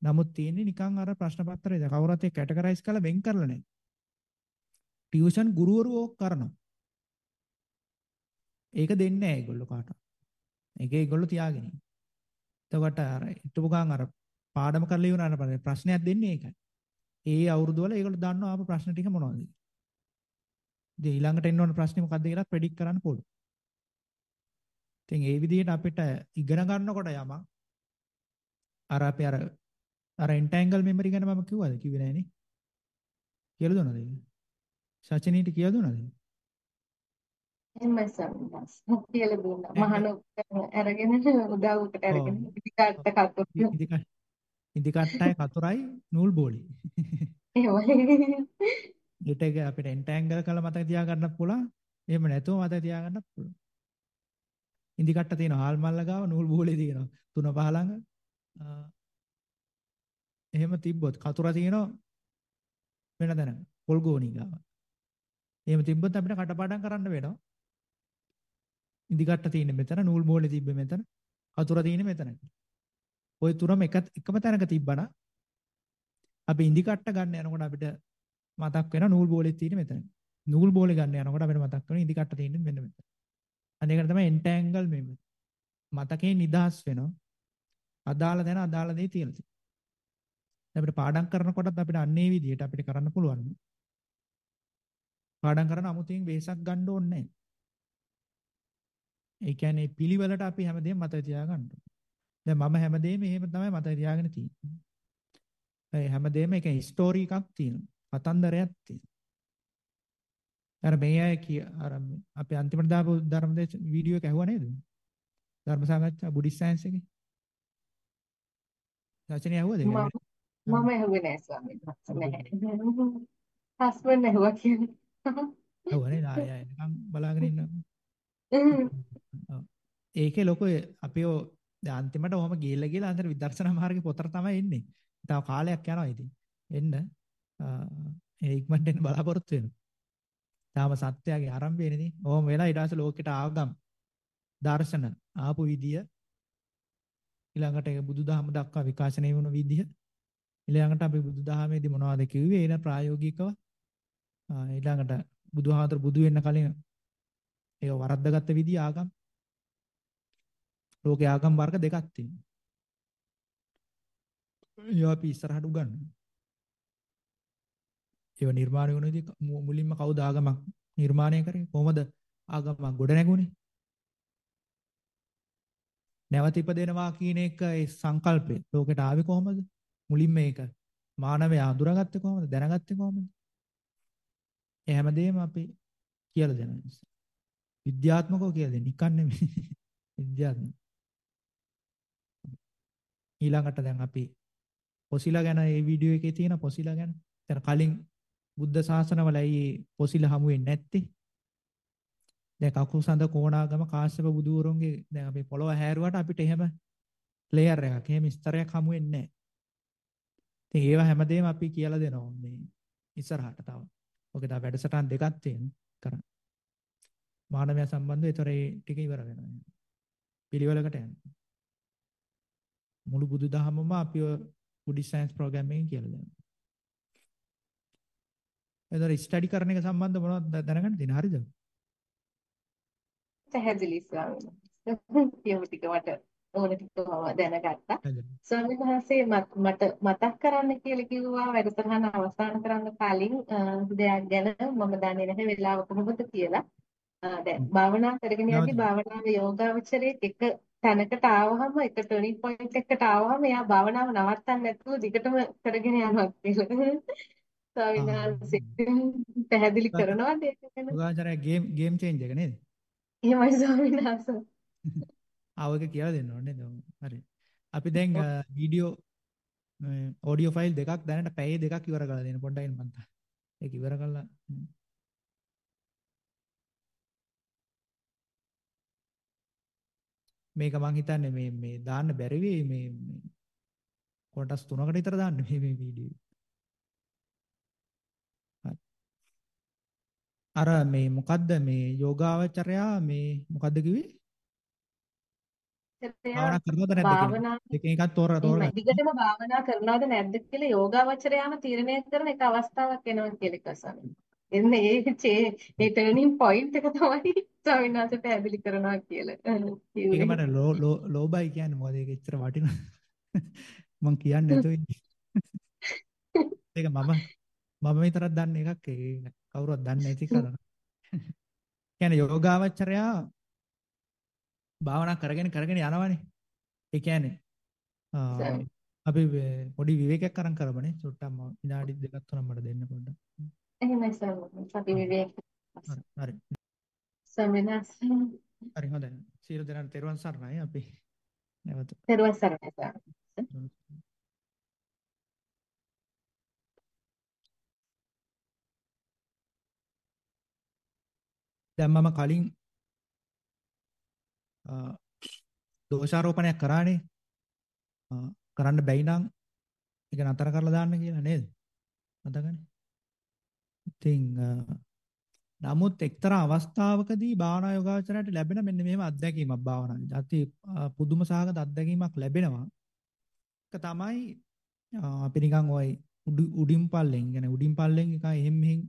නමුත් තියෙන්නේ නිකන් අර ප්‍රශ්න පත්‍රය. දැන් කවුරුත් ඒ කැටගරයිස් කරලා වෙන් කරලා නැහැ. ටියුෂන් ගුරුවරු ඕක කරනවා. ඒක දෙන්නේ නැහැ ඒගොල්ලෝ කාටවත්. ඒක ඒගොල්ලෝ තියාගෙන ඉන්නේ. එතකොට අර හිටපු ගමන් අර පාඩම කරලා ඉවරනට පස්සේ ප්‍රශ්නයක් දෙන්නේ ඒකයි. ඒ අවුරුදු වල ඒගොල්ලෝ දන්නවා ආපු ප්‍රශ්න ටික මොනවද කියලා. ඉතින් ඊළඟට එන්න ඕන ප්‍රශ්නේ මොකක්ද කියලා ප්‍රෙඩික්ට් කරන්න පුළුවන්. ඉතින් ඒ විදිහට අපිට ඉගෙන ගන්නකොට යමක් අර අපි අර අර එන්ටැන්ගල් මෙමරි ගැන මම කිව්වද කිව්වේ නෑනේ. කියලා දුන්නද ඒක? සචිනීට කියලා දුන්නද? එහෙමයි සම්මාස්. කියලා දුන්නා. මහන අරගෙන උදව්වට අරගෙන ඉදිකාට්ට කතුරු. ඉදිකට්ටයි කතුරයි නූල් බෝලි. එහෙමයි. ඊට අපිට එන්ටැන්ගල් කරලා මතක තියාගන්න පුළුවන්. එහෙම නැතුව මතක තියාගන්න පුළුවන්. ඉදිකට්ට තියෙනවා හාල් මල්ල ගාව නූල් බෝලේ තියෙනවා. තුන පහ ළඟ. එහෙම තිබ්බොත් කතුර තියෙනවා වෙන තැනක. පොල්ගෝණි ගාව. එහෙම තිබ්බොත් අපිට කටපාඩම් කරන්න වෙනවා. ඉදිකට්ට තියෙන මෙතන නූල් බෝලේ තිබ්බ මෙතන. කතුර තියෙන මෙතන. ওই තුනම එක එකම තැනක තිබ්බනම් අපි ඉදිකට්ට ගන්න යනකොට අපිට මතක් වෙන නූල් බෝලේ තියෙන මෙතන. නූල් බෝලේ ගන්න යනකොට අපිට මතක් වෙන ඉදිකට්ට තියෙන්නේ මෙන්න මෙතන. අනේකට තමයි එන්ටැන්ගල් මෙම. මතකේ නිදහස් වෙනවා. අදාළ දැන අදාළ දේ තියෙනවා. අපිට පාඩම් කරනකොටත් අපිට අන්නේ විදිහට අපිට කරන්න පුළුවන්. පාඩම් කරන අමුතින් වෙහසක් ගන්න ඕනේ නැහැ. ඒ කියන්නේ පිළිවෙලට අපි හැමදේම මතක තියාගන්න. දැන් මම හැමදේම එහෙම තමයි මතක තියාගෙන තියෙන්නේ. ඒ හැමදේම එක ස්ටෝරි එකක් තියෙනවා. කතන්දරයක් තියෙනවා. අර මේ අය කිය අර අපි අන්තිමට දාපු ධර්මදේශ වීඩියෝ එක ඇහුවා නේද? ධර්ම සාකච්ඡා බුද්දිස් සයන්ස් එකේ. රචනය ඇහුවද? මම ඇහුවේ නෑ ස්වාමීන් වහන්සේ. හස්බන්ඩ් ඇහුවා කියන්නේ. ඇහුවා නේද? ආය ආය නිකන් බලාගෙන ඉන්නවා. ඒකේ ලොකු අපි දැන් අන්තිමට ඔහම ගිහිල්ලා ගිහලා අන්තර විදර්ශනා මාර්ගේ පොතට තමයි එන්නේ. තව කාලයක් යනවා ඉතින්. එන්න ඒ ඉක්මනට එන්න බලාපොරොත්තු වෙනවා. තාම සත්‍යයේ ආරම්භය නෙදී. ඔහොම වෙලා ඊට පස්සේ ලෝකෙට ආගම් දර්ශන ආපු විදිය ඊළඟට ඒක බුදුදහම දක්වා විකාශනය වුණු විදිය ඊළඟට අපි බුදුදහමේදී මොනවද කිව්වේ ඒන ප්‍රායෝගිකව ඊළඟට බුදුහාමතර බුදු වෙන්න කලින් ඒක වරද්දාගත්ත විදිය ආගම් ලෝකේ ආගම් වර්ග දෙකක් තියෙනවා. ඒවා අපි ඉස්සරහට උගන්වනවා. ඒව නිර්මාණය වුණ විදිහ මුලින්ම කවුද ආගමක් නිර්මාණය කරේ? කොහොමද ආගමක් ගොඩ නැගුණේ? නැවත ඉපදෙනවා කියන එක ඒ සංකල්පය ලෝකෙට ආවේ කොහොමද? මුලින්ම මේක මානවයා අඳුරගත්තේ කොහොමද? දැනගත්තේ කොහොමද? ඒ හැමදේම අපි කියලා දෙනවා. විද්‍යාත්මකව කියලා දෙන්නේ. නිකන් නෙමෙයි. විද්‍යාත්මක. ඊළඟට දැන් අපි පොසිලා ගැන මේ වීඩියෝ එකේ තියෙන පොසිලා ගැන. දැන් කලින් බුද්ධ ශාසනවල ඇයි පොසිලා හමු වෙන්නේ නැත්තේ? දැන් කකුසඳ කොණාගම කාශ්‍යප බුදුවරුන්ගේ දැන් අපි පොළව හැරුවට අපිට එහෙම ලේයර් එකක් එහෙම ස්තරයක් හමු වෙන්නේ නැහැ. ඉතින් ඒව හැමදේම අපි කියලා දෙනවා මේ ඉස්සරහට තව. ඔකේ තව වැඩසටහන් දෙකක් තියෙනවා කරන්න. මානවය සම්බන්ධව ඒතර ඒ ටික ඉවර වෙනවා. පිළිවෙලකට යනවා. මුළු බුදුදහමම අපි බුද්ධිස් සයන්ස් ප්‍රෝග්‍රෑම් එකෙන් කියලා දෙනවා. එතන ස්ටඩි කරන එක සම්බන්ධ මොනවද දැනගන්න තියෙන හරිද? පැහැදිලි ස්වාමීන් ටික මට ඕන ටික මම දැනගත්තා. ස්වාමීන් වහන්සේ මට මතක් කරන්න කියලා කිව්වා වැඩසටහන අවසන් කරන්න කලින් දෙයක් ගැන මම දන්නේ නැහැ වෙලාව කොහොමද කියලා. දැන් භාවනා කරගෙන යද්දි භාවනාවේ යෝගාවචරයේ එක තැනකට ආවහම එක ටර්නින් පොයින්ට් එකකට ආවහම එයා භාවනාව නවත්තන්නේ නැතුව දිගටම කරගෙන යනවා කියලා. ස්වාමීන් වහන්සේ පැහැදිලි කරනවාද ඒක ගැන? උගාචරය ගේම් ගේම් චේන්ජ් එක නේද? එහෙමයි ස්වාමීන් වහන්සේ. ආව එක කියලා දෙන්න ඕනේ නේද? හරි. අපි දැන් වීඩියෝ ඔඩියෝ ෆයිල් දෙකක් දැනට පැය දෙකක් ඉවර කරලා දෙන්න පොඩ්ඩක් එන්න මන්ත. ඒක ඉවර කරලා මේක මං හිතන්නේ මේ මේ දාන්න බැරි වෙයි මේ කොටස් තුනකට විතර දාන්න මේ මේ වීඩියෝ. අර මේ මොකද්ද මේ යෝගාවචරයා මේ මොකද්ද කිව්වේ? භාවනා කරනවද නැද්ද කියලා. දෙකෙන් එකක් තෝර තෝරගන්න. දිගටම භාවනා කරනවද නැද්ද කියලා යෝගාවචරයාම තීරණය කරන එක අවස්ථාවක් එනවා කියලා කසන. එන්නේ ඒ ඒ ටර්නින් පොයින්ට් එක තමයි ස්වාමීන් වහන්සේ පැහැදිලි කරනවා කියලා. ඒක මට ලෝබයි කියන්නේ මොකද ඒක එච්චර වටිනා මං කියන්නේ නැතුව ඒක මම මම විතරක් දන්න එකක් ඒක කවුරුවත් දන්නේ නැති කරන. කියන්නේ යෝගාවචරයා භාවනා කරගෙන කරගෙන යනවනේ. ඒ කියන්නේ අපි පොඩි විවේකයක් අරන් කරමනේ. චුට්ටක් විනාඩි දෙකක් තුනක් මට දෙන්න පොඩ්ඩක්. එහෙමයි සර්. අපි විවේක. හරි. සමිනස්. හරි හොඳයි. සියලු දෙනාට තෙරුවන් සරණයි අපි නැවත. තෙරුවන් සරණයි සර්. දැන් මම කලින් දෝෂාරෝපණයක් කරානේ කරන්න බැයි නම් ඒක නතර කරලා දාන්න කියලා නේද මතකනේ ඉතින් නමුත් එක්තරා අවස්ථාවකදී භාවනා යෝගාචරයට ලැබෙන මෙන්න මෙහෙම අත්දැකීමක් භාවනාවේ. අති පුදුම සහගත අත්දැකීමක් ලැබෙනවා. ඒක තමයි අපි නිකන් ওই උඩින් පල්ලෙන් يعني උඩින් පල්ලෙන් එක එහෙම මෙහෙන්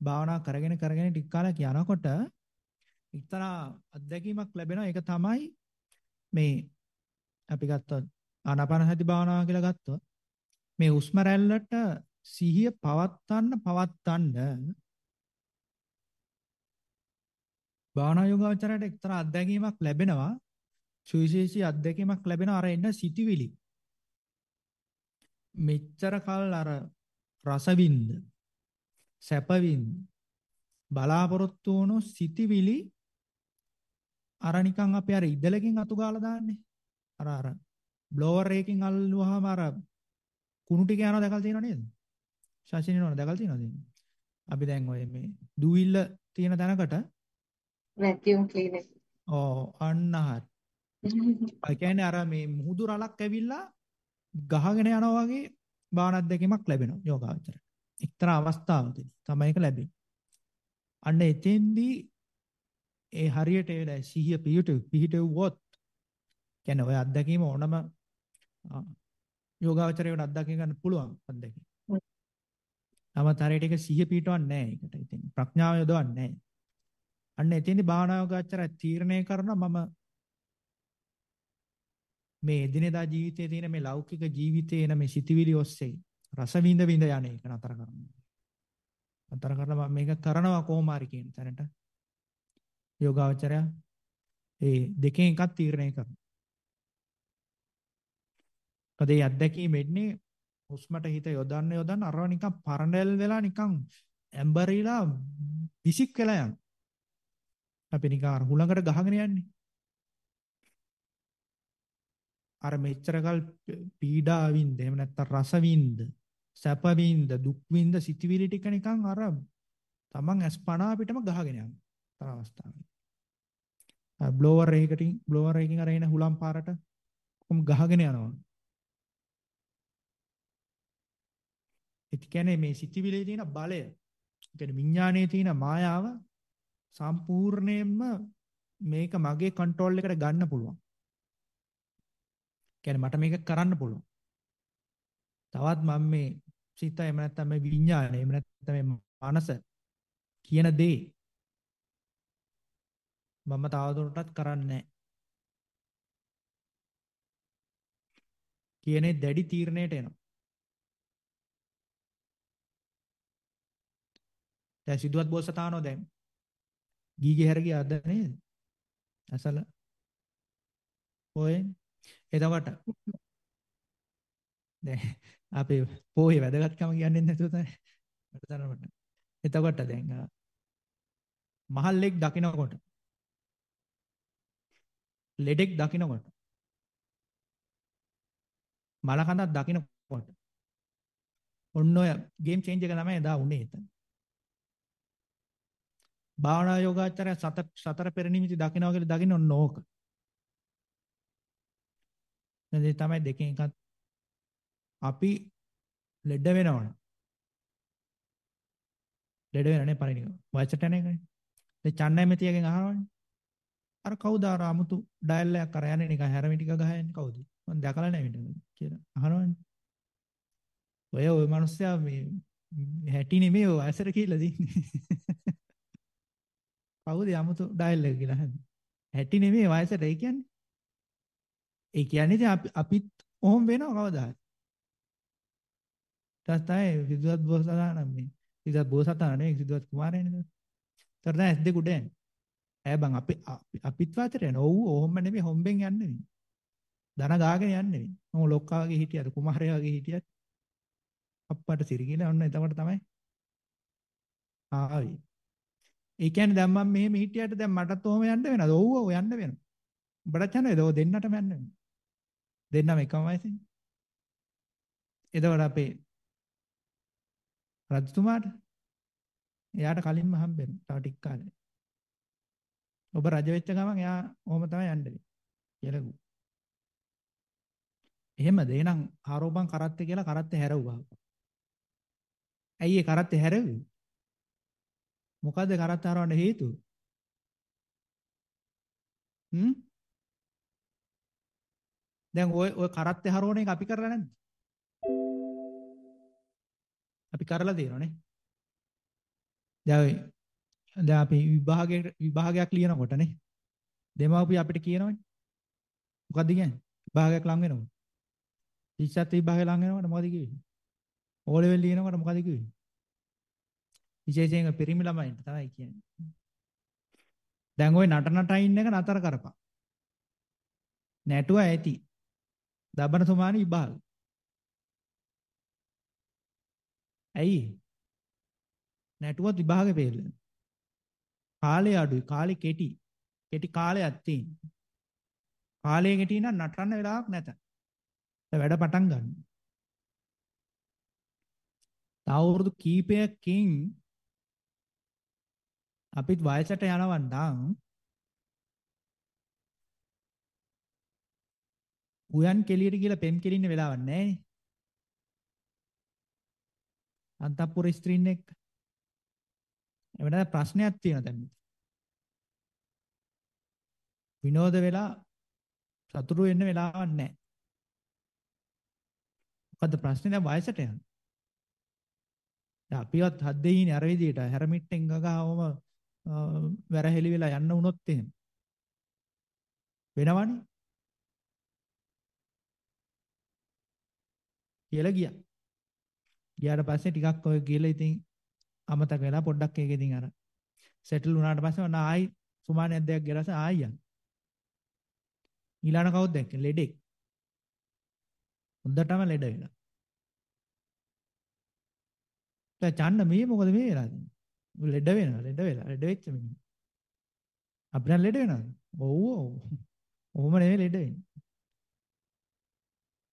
භාවනා කරගෙන කරගෙන ටික කාලයක් යනකොට එක්තරා අත්දැකීමක් ලැබෙනවා. ඒක තමයි මේ අපි ගත්තොත් ආනාපාන සති භාවනාව කියලා ගත්තොත් මේ උස්ම රැල්ලට සිහිය පවත්තන්න පවත්තන්න භාවනා යෝගාචරයට එක්තරා අත්දැකීමක් ලැබෙනවා. සුවිශේෂී අත්දැකීමක් ලැබෙනවා අර එන්න සිටිවිලි. මෙච්චර කල් අර රසවින්ද සැපවින්ද බලාපොරොත්තු වුණු සිටිවිලි අර නිකන් අපි අර ඉදලකින් අතු ගාලා දාන්නේ. අර අර බ්ලෝවර් එකකින් අල්ලුවාම අර කුණු ටික යනවා දැකලා තියෙනව නේද? ශාසිනිය නෝන දැකලා තියෙනවද? අපි දැන් ඔය මේ දුවිල්ල තියෙන තැනකට වැකියුම් ක්ලීනර්. ඔව් අන්න හරි. ඒ කියන්නේ අර මේ මුහුදු රලක් ඇවිල්ලා ගහගෙන යනවා වගේ භාවනාවක් දෙකීමක් ලැබෙනවා යෝගාවචරයට. එක්තරා අවස්ථාවකදී තමයි ඒක ලැබෙන්නේ. අන්න එතෙන්දී ඒ හරියට ඒ සිහිය පිහිටු පිහිටුවොත් කියන්නේ ඔය අත්දැකීම ඕනම යෝගාවචරයට අත්දැකී ගන්න පුළුවන් අත්දැකීම. නමුත් හරියට ඒක සිහිය පිහිටවන්නේ නැහැ ඒකට. ඉතින් ප්‍රඥාව යොදවන්නේ නැහැ. අන්න එතෙන්දී භාවනා යෝගාචරය තීරණය කරනවා මම මේ එදිනෙදා ජීවිතයේ තියෙන මේ ලෞකික ජීවිතයේ එන මේ සිටිවිලි ඔස්සේ රස විඳ විඳ යන එක නතර කරනවා. නතර කරලා මේක කරනවා කොහොම හරි කියන තැනට යෝගාවචරය ඒ දෙකෙන් එකක් තීරණය කරනවා. කදේ අත්දැකීම එන්නේ හුස්මට හිත යොදන්න යොදන්න අරව නිකන් පරණල් වෙලා නිකන් ඇම්බරිලා විසික් වෙලා යනවා. අපි නිකන් අර හුලඟට ගහගෙන යන්නේ. අර මෙච්චරකල් පීඩා වින්ද එහෙම නැත්නම් රස වින්ද සැප වින්ද දුක් වින්ද සිටිවිලි ටික නිකන් අර තමන් ඇස් පනා පිටම ගහගෙන යනවා. අර අවස්ථාවේ. බ්ලෝවර් එකකින් බ්ලෝවර් එකකින් අර එන හුලම් පාරට කොම් ගහගෙන යනවා. ඒ කියන්නේ මේ සිතිවිලේ තියෙන බලය, ඒ කියන්නේ විඥානයේ තියෙන මායාව සම්පූර්ණයෙන්ම මේක මගේ කන්ට්‍රෝල් එකට ගන්න පුළුවන්. කියන්නේ මට මේක කරන්න පුළුවන්. තවත් මම මේ සිත එහෙම නැත්නම් මේ විඥානය එහෙම නැත්නම් මේ මනස කියන දේ මම තවදුරටත් කරන්නේ කියන්නේ දැඩි තීරණයට එනවා. දැන් සිද්ධාත් බෝසතාණෝ දැන් ගීගේ හැර ගියාද නේද? අසල ඔය එතකොට දැන් අපේ පොයේ වැදගත්කම කියන්නේ නැතුව තමයි මට තරමට. එතකොට දැන් මහල්ලෙක් දකින්නකොට ලෙඩෙක් දකින්නකොට මලකඳක් දකින්නකොට ඔන්න ඔය ගේම් චේන්ජ් එක තමයි එදා උනේ එතන. භාවනා යෝගාචරය සත සතර පෙර නිමිති දකින්නවා කියලා දකින්න ඔන්න ඕක. එතන තමයි දෙකෙන් එකක් අපි ලෙඩ වෙනවනම් ලෙඩ වෙනනේ පරිණික වයසට යන එකනේ. දැන් චන්නයි මෙතියගෙන් අහනවනේ. අර කවුද අර 아무තු ඩයල් එකක් අර යන්නේ නිකන් හැරමි ටික ගහන්නේ කවුද? මම දැකලා නැහැ මිට කියලා අහනවනේ. ඔය ඔය මිනිස්සයා මේ හැටි නෙමෙයි ඔය වයසට කියලා දින්නේ. කවුද 아무තු ඩයල් එක කියලා හන්නේ. හැටි නෙමෙයි වයසට ඒ කියන්නේ. ඒ කියන්නේ ඉතින් අපිත් ඔහොම වෙනව කවදා හරි. ඊට තමයි විදුවත් බෝසතාණන් මේ විදුවත් බෝසතාණන් නෙවෙයි විදුවත් කුමාරයන් නේද? තර දැන් ඇස් දෙක උඩ යන්නේ. ඈ බං අපි අපිත් වාතර යන. ඔව් ඔහොම නෙමෙයි හොම්බෙන් යන්නේ නෙමෙයි. දන ගාගෙන යන්නේ නෙමෙයි. මම ලොක්කා වගේ හිටියද කුමාරයා වගේ හිටියත් අප්පට සිරිගිලා ඔන්න එතකොට තමයි ආවේ. ඒ කියන්නේ දැන් මම මෙහෙම හිටියට දැන් මටත් ඔහොම යන්න වෙනවද? ඔව් ඔව් යන්න වෙනවා. උඹට යන්න වේද? ඔය දෙන්නටම යන්න වෙනවා. දෙන්නම එකම වයසෙන්. එතකොට අපේ රජතුමාට එයාට කලින්ම හම්බෙන්න තව ටික කාලෙ. ඔබ රජ වෙච්ච ගමන් එයා ඔහොම තමයි යන්නේ කියලා කිව්වා. එහෙමද? එහෙනම් ආරෝපන් කරත්තේ කියලා කරත්තේ හැරවුවා. ඇයි ඒ කරත්තේ හැරෙන්නේ? මොකද්ද කරත්ත හරවන්න හේතුව? හ්ම්? දැන් ඔය ඔය කරත්තේ හරවන එක අපි කරලා නැද්ද? අපි කරලා තියෙනවනේ. දැන් දැන් අපි විභාගයට විභාගයක් ලියනකොටනේ දෙමාපිය අපිට කියනවනේ. මොකද්ද කියන්නේ? විභාගයක් ලඟ වෙනකොට. ටීචර්ත් විභාගය ලඟ වෙනකොට මොකද කිව්වේ? ඕ ලෙවල් ලියනකොට මොකද කිව්වේ? විශේෂයෙන් පිරිමි ළමයින්ට තමයි කියන්නේ. දැන් ওই නට නට ඉන්න එක නතර කරපන්. නැටුව ඇති. දබන තුමානි විභාග. ඇයි? නැටුවත් විභාගේ පෙළ. කාලය අඩුයි, කාලේ කෙටි. කෙටි කාලයක් තියෙන. කාලය කෙටි නම් නටන්න වෙලාවක් නැත. වැඩ පටන් ගන්න. තව අවුරුදු කීපයකින් අපිත් වයසට යනවා නම් උයන් කෙලියට කියලා පෙම් කෙලින්න වෙලාවක් නැහැ නේ. අන්තපුර ස්ත්‍රීන් එක්ක. එවනට ප්‍රශ්නයක් තියෙනවා දැන්. විනෝද වෙලා සතුටු වෙන්න වෙලාවක් නැහැ. මොකද්ද ප්‍රශ්නේ දැන් වයසට යන. දැන් අපිවත් හත් දෙයිනේ අර විදියට හැරමිට්ටෙන් ගගාවම වැරහෙලි වෙලා යන්න වුණොත් එහෙම. වෙනවනේ. කියලා ගියා. ගියාට පස්සේ ටිකක් ඔය කියලා ඉතින් අමතක වෙලා පොඩ්ඩක් ඒක ඉතින් අර සෙටල් වුණාට පස්සේ ඔන්න ආයි සුමානයක් දෙයක් ගිරස ආයි යන්න. ඊළඟ කවුද දැක්කේ? ලෙඩෙක්. හොඳටම ලෙඩ වෙලා. දැන් චන්න මේ මොකද මේ වෙලා තියෙන්නේ? ලෙඩ වෙනවා ලෙඩ වෙලා ලෙඩ වෙච්ච මිනිහ. අපිට ලෙඩ වෙනවද? ඔව් ඔව්. ඔහොම නෙවෙයි ලෙඩ වෙන්නේ.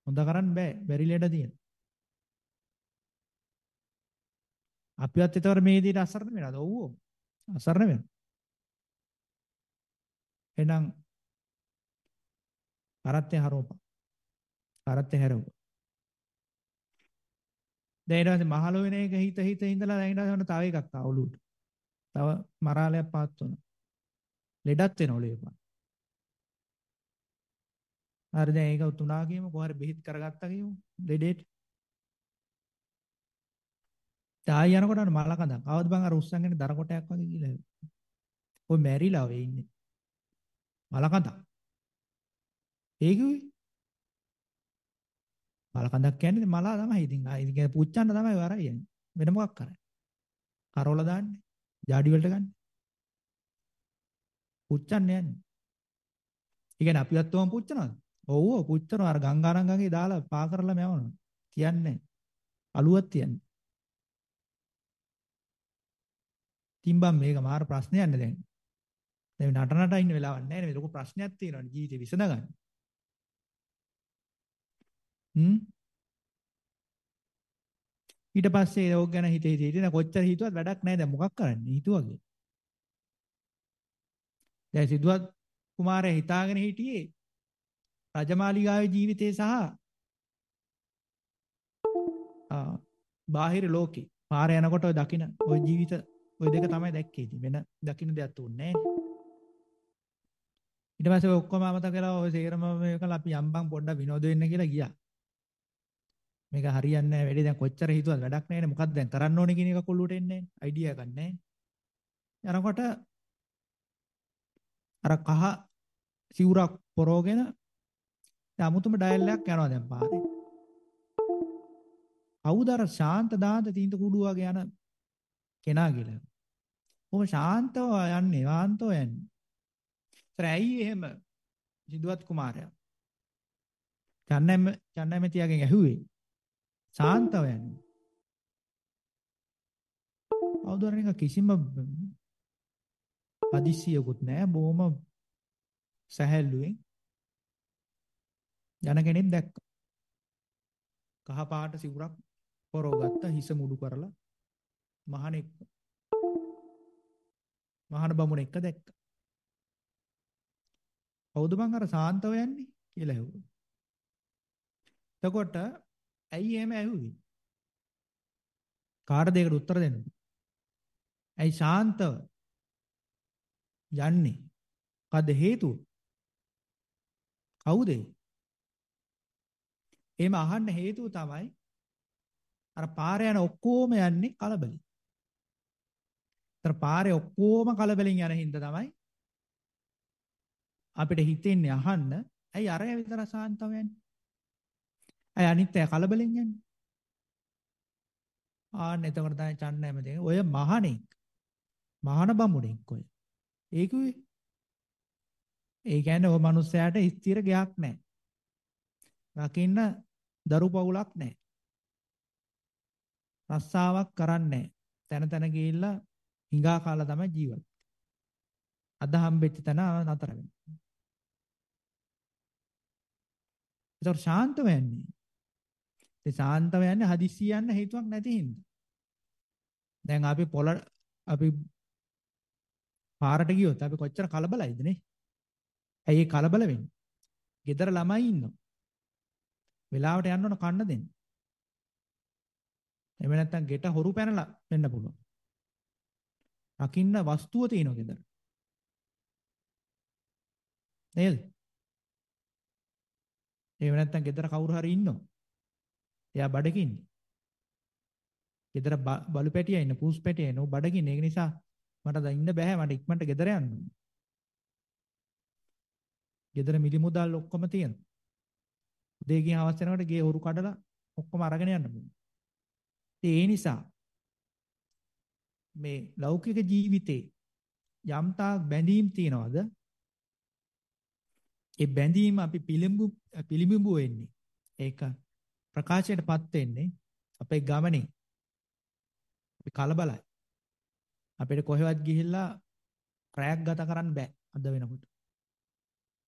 හොඳ කරන්න බෑ. බැරි ලෙඩ තියෙන. අපිවත් ඒතවර මේ විදිහට අසරණ වෙනවද? ඔව් ඔව්. අසරණ වෙනවා. එහෙනම් කරත්තේ හරවපන්. කරත්තේ හැරවුවා. දැන් ඊට පස්සේ මහලෝ වෙන එක හිත හිත ඉඳලා දැන් ඊට පස්සේ තව එකක් ආව ඔලුවට. තව මරාලයක් පාත් වුණා. ලෙඩත් වෙන ඔලුවේ පාත්. හරි දැන් ඒක තුනා කියමු කොහරි බෙහෙත් කරගත්තා කියමු ලෙඩේට. තායි යනකොට අර මල කඳක්. ආවද බං අර උස්සන්ගෙන දර කොටයක් වගේ කියලා. ඔය මැරිලා වෙ ඉන්නේ. මල කඳක්. ඒ කිව්වේ? මල කඳක් කියන්නේ මලා තමයි. ඉතින් ආ ඉතින් පුච්චන්න තමයි වරයි යන්නේ. වෙන මොකක් කරන්නේ? කරවල දාන්නේ? ජාඩි වලට ගන්න? පුච්චන්න යන්නේ. ඒ කියන්නේ අපිවත් තෝම පුච්චනවද? ඔව් ඔව් පුච්චනවා. අර ගංගානම් ගඟේ දාලා පා කරලා යවනවා කියන්නේ. අලුවක් තියන්නේ තිම්බම් මේක මාර ප්‍රශ්නයක් නේ දැන්. දැන් නට නට ඉන්න වෙලාවක් නැහැ නේ ලොකු ප්‍රශ්නයක් තියෙනවා ජීවිතේ විසඳගන්න. හ්ම්? ඊට පස්සේ ඕක ගැන හිතේ හිතේ ඉතින් කොච්චර හිතුවත් වැඩක් නැහැ දැන් මොකක් කරන්නේ? හිතුවගේ දැන් සිද්ධාත් කුමාරයා හිතාගෙන හිටියේ රජමාලිගාවේ ජීවිතේ සහ ආ බාහිර ලෝකේ. පාර යනකොට ඔය දකින ඔය ජීවිත ඔය දෙක තමයි දැක්කේ ඉතින්. වෙන දකින්න දෙයක් තුන්නේ නැහැ ඊට පස්සේ ඔක්කොම අමතක කරලා ඔය සේරම මේකලා අපි යම්බම් පොඩ්ඩක් විනෝද වෙන්න කියලා ගියා. මේක හරියන්නේ නැහැ වැඩි දැන් කොච්චර හිතුවත් වැඩක් නැහැ නේ මොකක්ද දැන් කරන්න ඕනේ කියන එක කොල්ලුවට එන්නේ නැහැ අයිඩියා එකක් නැහැ යනකොට අර කහ සිවුරක් පොරෝගෙන අමුතුම ඩයල් එකක් යනවා දැන් පාරේ. අවුදර ශාන්ත දාන්ත තීන්ත කුඩු වගේ යන කෙනා කියලා. ඔහොම ශාන්තව යන්නේ වාන්තව යන්නේ. ඒතර ඇයි එහෙම සිද්ධාත් කුමාරයා? චන්නැම චන්නැමතියගෙන් ඇහුවේ ශාන්තව යන්නේ. අවුදරණික කිසිම අදිසියකුත් නැහැ බොහොම සැහැල්ලුවෙන් යන කෙනෙක් දැක්කා. කහ පාට සිවුරක් පොරවගත්ත හිස මුඩු කරලා මහණෙක් මහාන බමුණෙක්ව දැක්කා. කවුද මං අර සාන්තව යන්නේ කියලා ඇහුවා. එතකොට ඇයි එහෙම ඇහුවේ? කාටද ඒකට උත්තර දෙන්න? ඇයි ශාන්තව යන්නේ? කද හේතුව? කවුද? එහෙම අහන්න හේතුව තමයි අර පාරේ යන ඔක්කොම යන්නේ කලබලෙන්. අර පාරේ ඔක්කොම කලබලෙන් යන හින්දා තමයි අපිට හිතෙන්නේ අහන්න ඇයි අරය විතර සාන්තව යන්නේ? අය අනිත් අය කලබලෙන් යන්නේ. ආන්න එතකොට තමයි චන්න හැමදේ. ඔය මහණෙක්. මහාන බමුණෙක් ඔය. ඒකුවේ. ඒ කියන්නේ ඔය මිනිස්සයාට ස්ථිර ගයක් නැහැ. රකින්න දරු පවුලක් නැහැ. රස්සාවක් කරන්නේ තැන තැන ගිහිල්ලා හිඟා කාලා තමයි ජීවත්. අද හම්බෙච්ච තැන නතර වෙනවා. ඒතර ශාන්තව යන්නේ. ඒ සාන්තව යන්නේ හදිස්සිය යන්න හේතුවක් නැති හින්දා. දැන් අපි පොළ අපි පාරට ගියොත් අපි කොච්චර කලබලයිද නේ? ඇයි කලබල වෙන්නේ? ගෙදර ළමයි ඉන්නවා. වෙලාවට යන්න ඕන කන්න දෙන්න. එහෙම නැත්නම් ගෙට හොරු පැනලා වෙන්න පුළුවන්. රකින්න වස්තුව තියෙනවා ගෙදර. නේද? එහෙම නැත්නම් ගෙදර කවුරු හරි ඉන්නවා. එයා බඩගින්නේ. ගෙදර බලු පැටියා ඉන්න පූස් පැටියා ඉන්න බඩගින්නේ. ඒක නිසා මට දැන් ඉන්න බෑ මට ඉක්මනට ගෙදර යන්න. ගෙදර මිලි මුදල් ඔක්කොම තියෙනවා. උදේ ගිහින් හවස වෙනකොට ගේ හොරු කඩලා ඔක්කොම අරගෙන යන්න පුළුවන්. ඒ නිසා මේ ලෞකික ජීවිතේ යම්තාක් බැඳීම් තියනවාද? ඒ බැඳීම අපි පිළිඹු පිළිඹු වෙන්නේ. ඒක ප්‍රකාශයටපත් වෙන්නේ අපේ ගමනේ අපි කලබලයි. අපිට කොහෙවත් ගිහිල්ලා රැයක් ගත කරන්න බෑ අද වෙනකොට.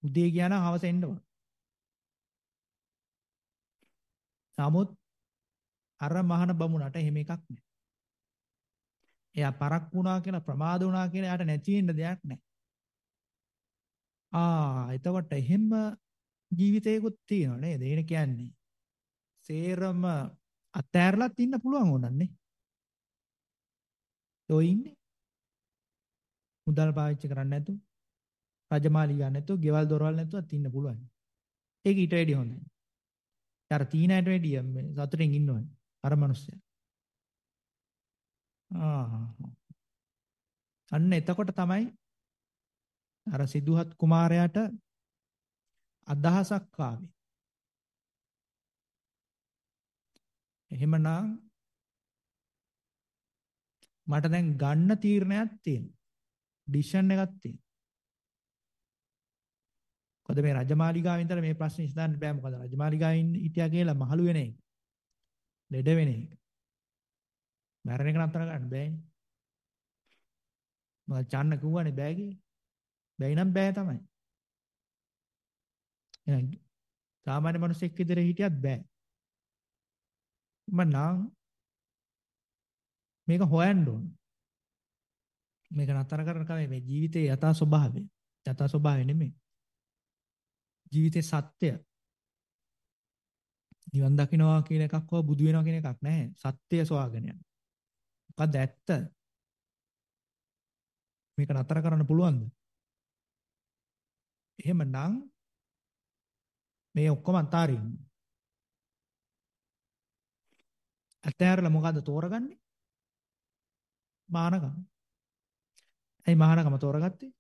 උදේ ගියා නම් හවස එන්න ඕන. නමුත් අර මහාන බමුණට එහෙම එකක් නැහැ. එයා පරක් වුණා කියලා ප්‍රමාද වුණා කියලා එයාට නැති වෙන්න දෙයක් නැහැ. ආ එතකොට එහෙම ජීවිතයකුත් තියෙනවා නේද? ඒන කියන්නේ. සේරම අතෑරලත් ඉන්න පුළුවන් ඕනන්නේ. ඔය ඉන්නේ. මුදල් පාවිච්චි කරන්නේ නැතුව, රජමාලිගා නැතුව, ගෙවල් දොරවල් නැතුවත් ඉන්න පුළුවන්. ඒක ඊට වැඩිය හොඳයි. අර තීනයට වැඩිය මේ සතුටින් ඉන්න ඕනේ. අර මිනිස්සයා. ආ අන්න එතකොට තමයි අර සිදුහත් කුමාරයාට අදහසක් ආවේ. එහෙමනම් මට දැන් ගන්න තීරණයක් තියෙනවා. ඩිසිෂන් එකක් තියෙනවා. මොකද මේ රජමාලිගාවෙන් ඉඳලා මේ ප්‍රශ්නේ ඉස්සන්න බෑ මොකද රජමාලිගාවෙන් හිටියා කියලා මහලු වෙන එක. ලෙඩ වෙන එක. මැරෙන එක නතර ගන්න බෑනේ. මම චන්න කිව්වනේ බෑ කියලා. බැයි නම් බෑ තමයි. එහෙනම් සාමාන්‍ය මිනිස්සෙක් විදිහට හිටියත් බෑ. මම නම් මේක හොයන්න ඕන. මේක නතර කරන කම මේ ජීවිතයේ යථා ස්වභාවය. යථා ස්වභාවය නෙමෙයි. ජීවිතේ සත්‍ය. නිවන් දකින්නවා කියන එකක් හෝ බුදු වෙනවා කියන එකක් නැහැ. සත්‍ය සොයාගෙන යන. මොකද්ද ඇත්ත? මේක නතර කරන්න පුළුවන්ද? එහෙමනම් මේ ඔක්කොම අතාරින්න. අතෑරලා මොකද්ද තෝරගන්නේ? මානකම. ඇයි මානකම තෝරගත්තේ?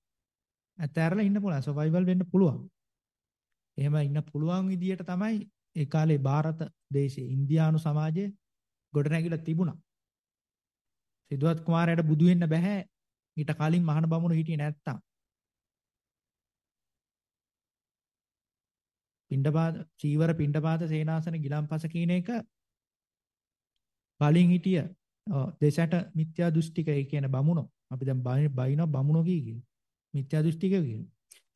අතෑරලා ඉන්න පුළුවන්. සර්වයිවල් වෙන්න පුළුවන්. එහෙම ඉන්න පුළුවන් විදියට තමයි ඒ කාලේ ಭಾರತ දේශයේ ඉන්දියානු සමාජයේ ගොඩනැගිලා තිබුණා. සිද්ධාර්ථ කුමාරයාට බුදු වෙන්න බෑ. ඊට කලින් මහාන බමුණු හිටියේ නැත්තම්. පිණ්ඩපාත චීවර පිණ්ඩපාත සේනාසන ගිලම්පස කියන එක කලින් හිටිය දෙසට මිත්‍යා දෘෂ්ටික ඒ කියන බමුණෝ. අපි දැන් බයින බමුණෝ කී කියන මිත්‍යා දෘෂ්ටික කියන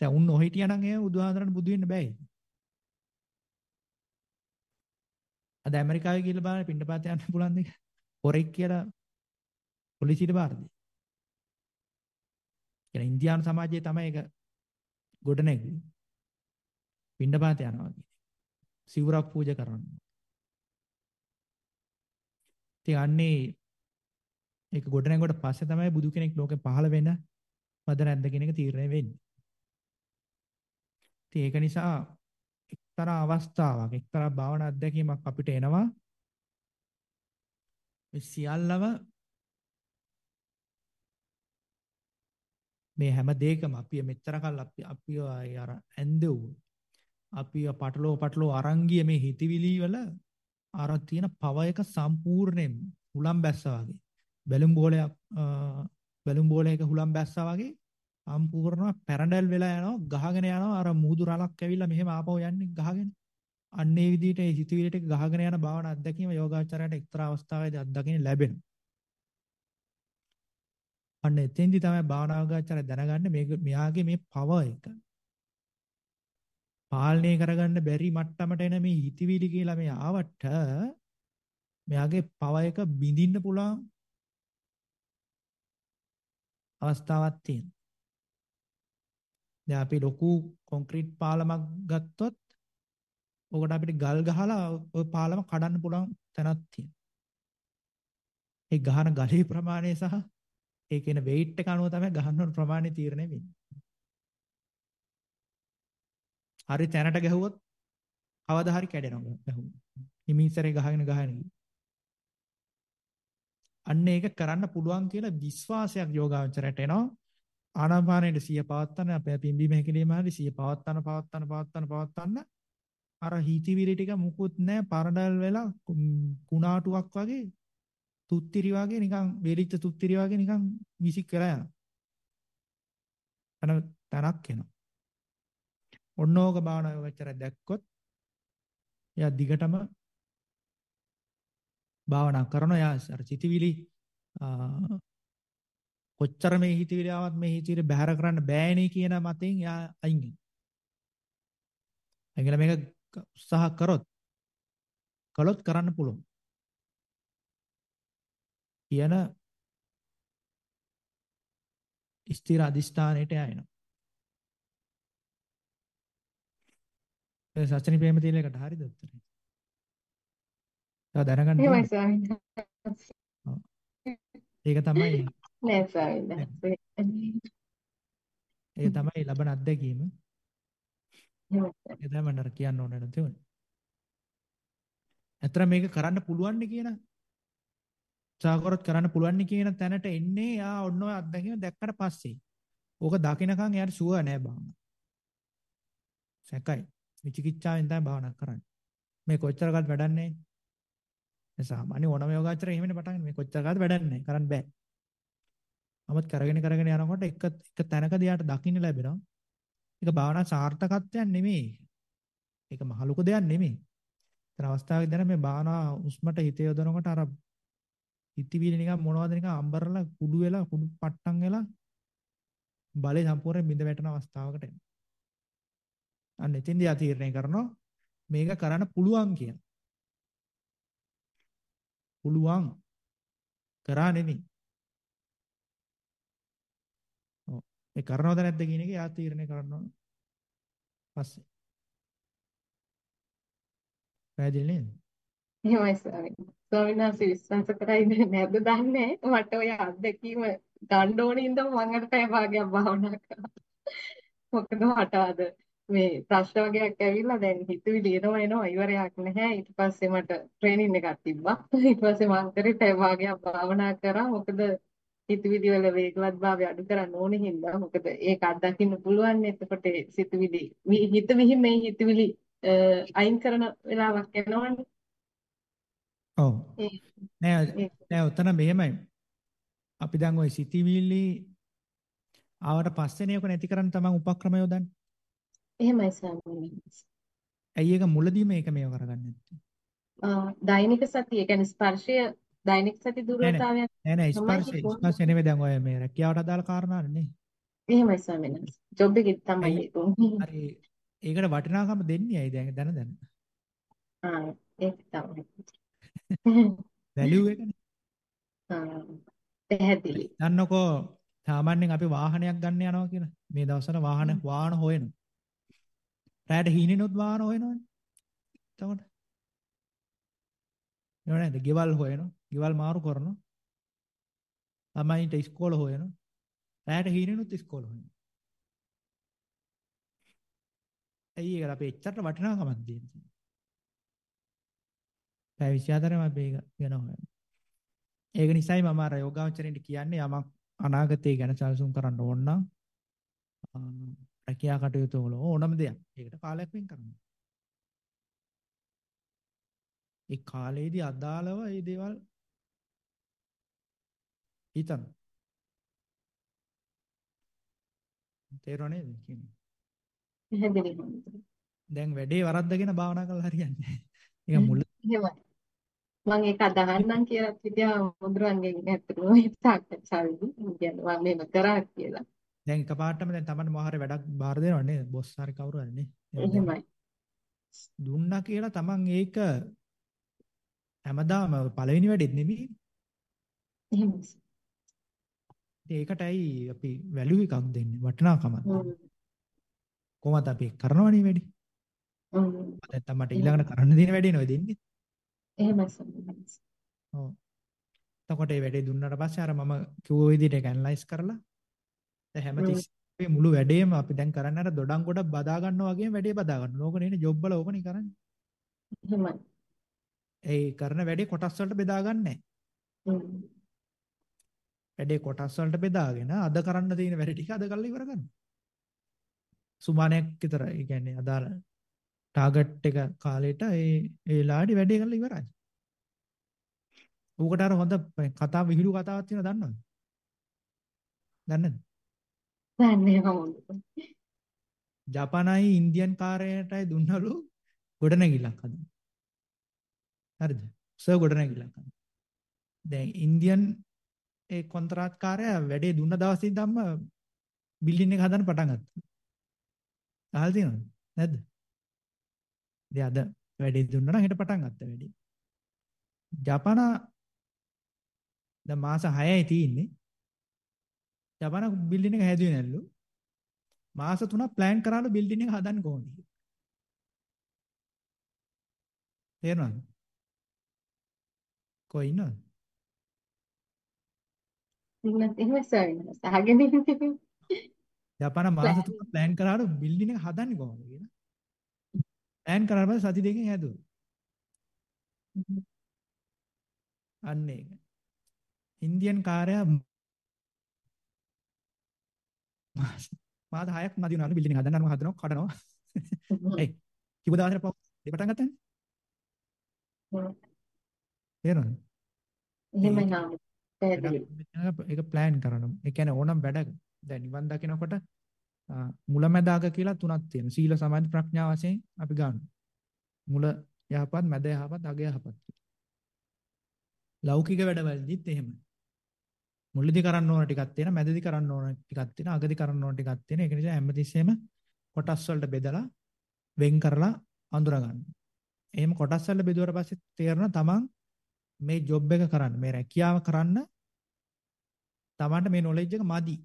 දැන් උන් ඔහෙ හිටියනම් ඒ බුදුහාඳරන් බුදු වෙන්න බෑ අද ඇමරිකාවේ ගිහලා බලන්න පිණ්ඩපාත යන්න පුළුවන් දෙක හොරෙක් කියලා පොලිසියට බාර දෙයි. කියන ඉන්දියානු සමාජයේ තමයි ඒක ගොඩ නැගුවේ. පිණ්ඩපාත යනවා කියන්නේ. සිවුරක් පූජා කරනවා. ඉතින් අන්නේ ඒක ගොඩ නැගුවට පස්සේ තමයි බුදු කෙනෙක් ලෝකේ පහළ වෙන මද නැද්ද කියන එක තීරණය වෙන්නේ. ඉතින් ඒක නිසා එක්තරා අවස්ථාවක් එක්තරා භාවනා අත්දැකීමක් අපිට එනවා. මේ සියල්ලම මේ හැම දෙයකම අපි මෙච්චර කල් අපි අපිව අර ඇන්දෙව්වා අපිව පටලෝ පටලෝ අරන් ගිය මේ හිතවිලි වල අර තියෙන පව එක සම්පූර්ණයෙන් හුලම් බැස්සා වගේ. බැලුම් බෝලයක් බැලුම් බෝලයක හුලම් බැස්සා වගේ සම්පූර්ණව පැරඩල් වෙලා යනවා ගහගෙන යනවා. අර මුහුදු රලක් ඇවිල්ලා මෙහෙම ආපහු යන්නේ ගහගෙන. අන්න ඒ විදිහට ඒ හිතවිලි ටික ගහගෙන යන භාවනා අත්දැකීම යෝගාචරයට එක්තරා අවස්ථාවකදී අත්දකින්න ලැබෙනවා. අන්න එතෙන්දි තමයි භාවනා යෝගාචරය දැනගන්නේ මේක මෙයාගේ මේ පව එක පාලනය කරගන්න බැරි මට්ටමට එන මේ හිතවිලි කියලා මේ ආවට මෙයාගේ පව එක බිඳින්න පුළුවන් අවස්ථාවක් තියෙනවා. දැන් අපි ලොකු කොන්ක්‍රීට් පාලමක් ගත්තොත් ඔකට අපිට ගල් ගහලා ওই පාලම කඩන්න පුළුවන් තැනක් තියෙනවා. ඒ ගහන ගලේ ප්‍රමාණය සහ ඒ කියන weight එක අනුව තමයි ගහන ප්‍රමාණය තීරණය වෙන්නේ. හරි තැනට ගැහුවොත් කවදා හරි කැඩෙනවා ගැහුවොත්. හිමින්සරේ ගහගෙන ගහගෙන අන්න ඒක කරන්න පුළුවන් කියලා විශ්වාසයක් යෝගාවචරයට එනවා. ආනාපානයේ සිය පවත්තන අපේ පිම්බීම හැකිලිම හරි සිය පවත්තන පවත්තන පවත්තන පවත්තන අර හිතවිලි ටික මුකුත් නැහැ පරඩල් වෙලා කුණාටුවක් වගේ තුත්තිරි වගේ නිකන් වෙලිච්ච තුත්තිරි වගේ නිකන් විසික් කරලා යනවා. අන තනක් එනවා. ඔන්නෝක භාවනා යෝගච්චර දැක්කොත් එයා දිගටම භාවනා කරන එයා අර චිතිවිලි කොච්චර මේ හිතවිලි ආවත් මේ හිතවිලි බැහැර කරන්න බෑනේ කියන මතෙන් එයා අයින් වෙනවා. එංගල මේක උත්සාහ කරොත් කළොත් කරන්න පුළුවන්. කියන ස්ථිර අදිෂ්ඨානයට යනවා. ඒ සචිනි ප්‍රේමතිලකට හරිද උත්තරේ? තව දැනගන්න එහෙමයි. ස්වාමීන්. ඒක තමයි නෑ ස්වාමීන්. ඒක තමයි ලබන අත්දැකීම. එහෙමයි. ඒක තමයි මට කියන්න ඕන නේද තියෙන්නේ. ඇත්තට මේක කරන්න පුළුවන් නේ කියන උත්සාහකරොත් කරන්න පුළුවන් නේ කියන තැනට එන්නේ යා ඔන්න ඔය අත්දැකීම දැක්කට පස්සේ. ඕක දකින්නකන් එයාට ෂුවර් නෑ භාවනා. සැකයි. විචිකිච්ඡාවෙන් තමයි භාවනා කරන්නේ. මේ කොච්චර කාලෙත් වැඩක් නැහැ. ඒ සාමාන්‍ය ඕනම යෝගාචරය එහෙමනේ පටන් ගන්න. මේ කොච්චර කාලෙත් වැඩක් නැහැ. කරන්න බෑ. නමුත් කරගෙන කරගෙන යනකොට එක එක තැනකදී යාට දකින්න ලැබෙනවා. ඒක භාවනා සාර්ථකත්වයක් නෙමෙයි. ඒක මහ ලොකු දෙයක් නෙමෙයි. ඒතර අවස්ථාවක දැන මේ භාවනා උස්මට හිත යොදනකොට අර හිතවිලි නිකන් මොනවද නිකන් අම්බරලා කුඩු වෙලා කුඩු පට්ටම් වෙලා බලේ සම්පූර්ණයෙන් බිඳ වැටෙන අවස්ථාවකට එනවා. අන්න එතින්දී ආතීර්ණය කරනවා මේක කරන්න පුළුවන් කියන. පුළුවන් කරා නෙමෙයි. ඔව්. ඒ කරනවද නැද්ද කියන එක ආතීර්ණය කරනවා. පස්සේ. පැහැදිලි නේද? එහෙමයි ස්වාමීන් වහන්සේ. ස්වාමීන් වහන්සේ විශ්වාස කරයිද නැද්ද දන්නේ මට ඔය අත්දැකීම ගන්න ඕනේ ඉඳන් මම අර පැය භාගයක් භාවනා කරා. මොකද මට අද මේ ප්‍රශ්න වගේක් ඇවිල්ලා දැන් හිතුවිලි එනවා එනවා ඉවරයක් නැහැ. ඊට පස්සේ මට ට්‍රේනින් එකක් තිබ්බා. ඊට පස්සේ මම කරේ පැය භාගයක් භාවනා කරා. මොකද හිතවිලි වල වේගවත්භාවය අඩු කරන්න ඕනේ හින්දා. මොකද ඒක අත්දකින්න පුළුවන්. එතකොට සිතුවිලි හිත විහිම මේ හිතවිලි අයින් කරන වෙලාවක් එනවනේ. ඔව්. නෑ නෑ උතන මෙහෙමයි. අපි දැන් ওই සිතිවිලි ආවට පස්සේනේ ඔක නැති කරන්න තමන් උපක්‍රම යොදන්නේ. එහෙමයි ස්වාමීනි. ඇයි ඒක මුලදී මේක මේව කරගන්නේ නැත්තේ? දෛනික සතිය කියන්නේ ස්පර්ශය දෛනික සති දුර්වලතාවයක් නෑ නෑ ස්පර්ශය? ස්පර්ශය නෙමෙයි දැන් ඔය මේ රැකියාවට අදාළ කාරණානේ. එහෙමයි ස්වාමීනි. ජොබ් එකේ තමයි? ඒක. හරි ඒකට වටිනාකම දෙන්නේ ඇයි දැන් දැන දැන. ආ ඒක තමයි. වැලියු එකනේ. පැහැදිලි. දන්නකෝ සාමාන්‍යයෙන් අපි වාහනයක් ගන්න යනවා කියලා. මේ දවස්වල වාහන වාහන හොයනවා. රැයට හීනෙනොත් වාහන හොයනවනේ. එතකොට නෝ නේද? ගෙවල් හොයනවා. ගෙවල් මාරු කරනවා. ළමයින්ට ඉස්කෝල හොයනවා. රැයට හීනෙනොත් ඉස්කෝල හොයනවා. ඇයි ඒකට අපි එච්චරට වටිනාකමක් දෙන්නේ? පැය 24ම අපි ගැන හොයනවා. ඒක නිසායි මම අර යෝගාවචරෙන්ට කියන්නේ යමක් අනාගතය ගැන සැලසුම් කරන්න ඕන නම් රැකියා කටයුතු වල ඕනම දෙයක්. ඒකට කාලයක් වෙන් කරන්න. ඒ කාලේදී අදාළව මේ දේවල් හිතන්න. තේරුණා නේද කියන්නේ? දැන් වැඩේ වරද්දගෙන භාවනා කරලා හරියන්නේ නැහැ. ඒක මුල එහෙමයි. මම ඒක අදහන්නම් කියලා හිතියා මුද්‍රන්ගෙන් ඇත්තටම මේ සාකච්ඡාවේදී කියන්නේ මම මේක කරා කියලා. දැන් එකපාරටම දැන් Taman මොහාර වැඩක් බාර දෙනව නේද? බොස් හරි කවුරු හරි නේ. එහෙමයි. දුන්නා කියලා Taman ඒක හැමදාම පළවෙනි වැඩෙත් නෙමෙයි. එහෙමයි. ඒකටයි අපි වැලියු එකක් දෙන්නේ වටිනාකමක්. කොහොමද අපි කරනවනේ වැඩි. හ්ම්. නැත්තම් මට ඊළඟට කරන්න දෙන වැඩේ නෝ දෙන්නේ. එහෙමයි සම්බන්ධයි. ඔව්. එතකොට මේ වැඩේ දුන්නාට පස්සේ අර මම කිව්ව විදිහට ඒක ඇනලයිස් කරලා දැන් හැමතිස්සෙම මුළු වැඩේම අපි දැන් කරන්නේ අර දොඩම් කොට බදා ගන්නවා වගේම වැඩේ බදා ගන්නවා. ඕක නෙනේ ජොබ් වල ඕකනේ කරන්නේ. එහෙමයි. ඒ කරන වැඩේ කොටස් වලට බෙදා ගන්නෑ. වැඩේ කොටස් වලට බෙදාගෙන අද කරන්න තියෙන වැඩ ටික අද කරලා ඉවර කරනවා. සුමානයක් විතර ඒ කියන්නේ අදාළ ටාගට් එක කාලෙට ඒ ඒ වෙලාවට වැඩේ කරලා ඉවරයි. ඌකට අර හොඳ කතා විහිළු කතාවක් තියෙනවා දන්නවද? දන්නේද? දන්නේ හොඳට. ජපානයි ඉන්දියන් කාර්යයටයි දුන්නලු ගොඩනැගිල්ලක් හදන්න. හරිද? සර් ගොඩනැගිල්ලක් හදන්න. දැන් ඉන්දියන් ඒ කොන්ත්‍රාත්කාරයා වැඩේ දුන්න දවසේ ඉඳන්ම බිල්ඩින් එක හදන්න පටන් ගත්තා. අහලා තියෙනවද? නැද්ද? ඉතින් අද වැඩේ දුන්නා නම් හෙට පටන් ගත්තා වැඩේ. ජපාන දැන් මාස 6යි තියෙන්නේ. ජපාන බිල්ඩින් එක හැදුවේ නැල්ලු. මාස 3ක් ප්ලෑන් කරාලු බිල්ඩින් එක හදන්න කොහොමද? තේරෙනවද? කොයි ඉන්නවද? ඉන්නත් එහෙම සවිනස් අහගෙන ඉන්නේ. ජපාන මාස තුනක් ප්ලෑන් කරාට බිල්ඩින් එක හදන්නේ කොහොමද කියලා. ප්ලෑන් කරාට පස්සේ සති දෙකකින් හැදුවා. අන්න ඒක. ඉන්දියන් කාර්යය මාස 6ක් නදී උනාලු බිල්ඩින් හදන්න අරම හදනවා කඩනවා. ඒ කිව්ව දවසට දෙපටන් ගත්තනේ. තේරෙනවද? එහෙමයි නාම. ඒක ප්ලෑන් කරනවා. ඒ කියන්නේ ඕනම් වැඩ දැන් නිවන් දකිනකොට මුලැමැදාග කියලා තුනක් තියෙනවා. සීල සමාධි ප්‍රඥා වශයෙන් අපි ගන්නවා. මුල යහපත්, මැද යහපත්, අග යහපත්. ලෞකික වැඩවලදීත් එහෙමයි. මුලදී කරන්න ඕන ටිකක් තියෙනවා, මැදදී කරන්න ඕන ටිකක් තියෙනවා, අගදී කරන්න ඕන ටිකක් තියෙනවා. ඒක නිසා හැමතිස්සෙම කොටස් වලට බෙදලා වෙන් කරලා අඳුර ගන්න. එහෙම කොටස් වල බෙදුවට පස්සේ තේරෙනවා තමන් මේ ජොබ් එක කරන්න, මේ රැකියාව කරන්න තමන්ට මේ නොලෙජ් එක මදි.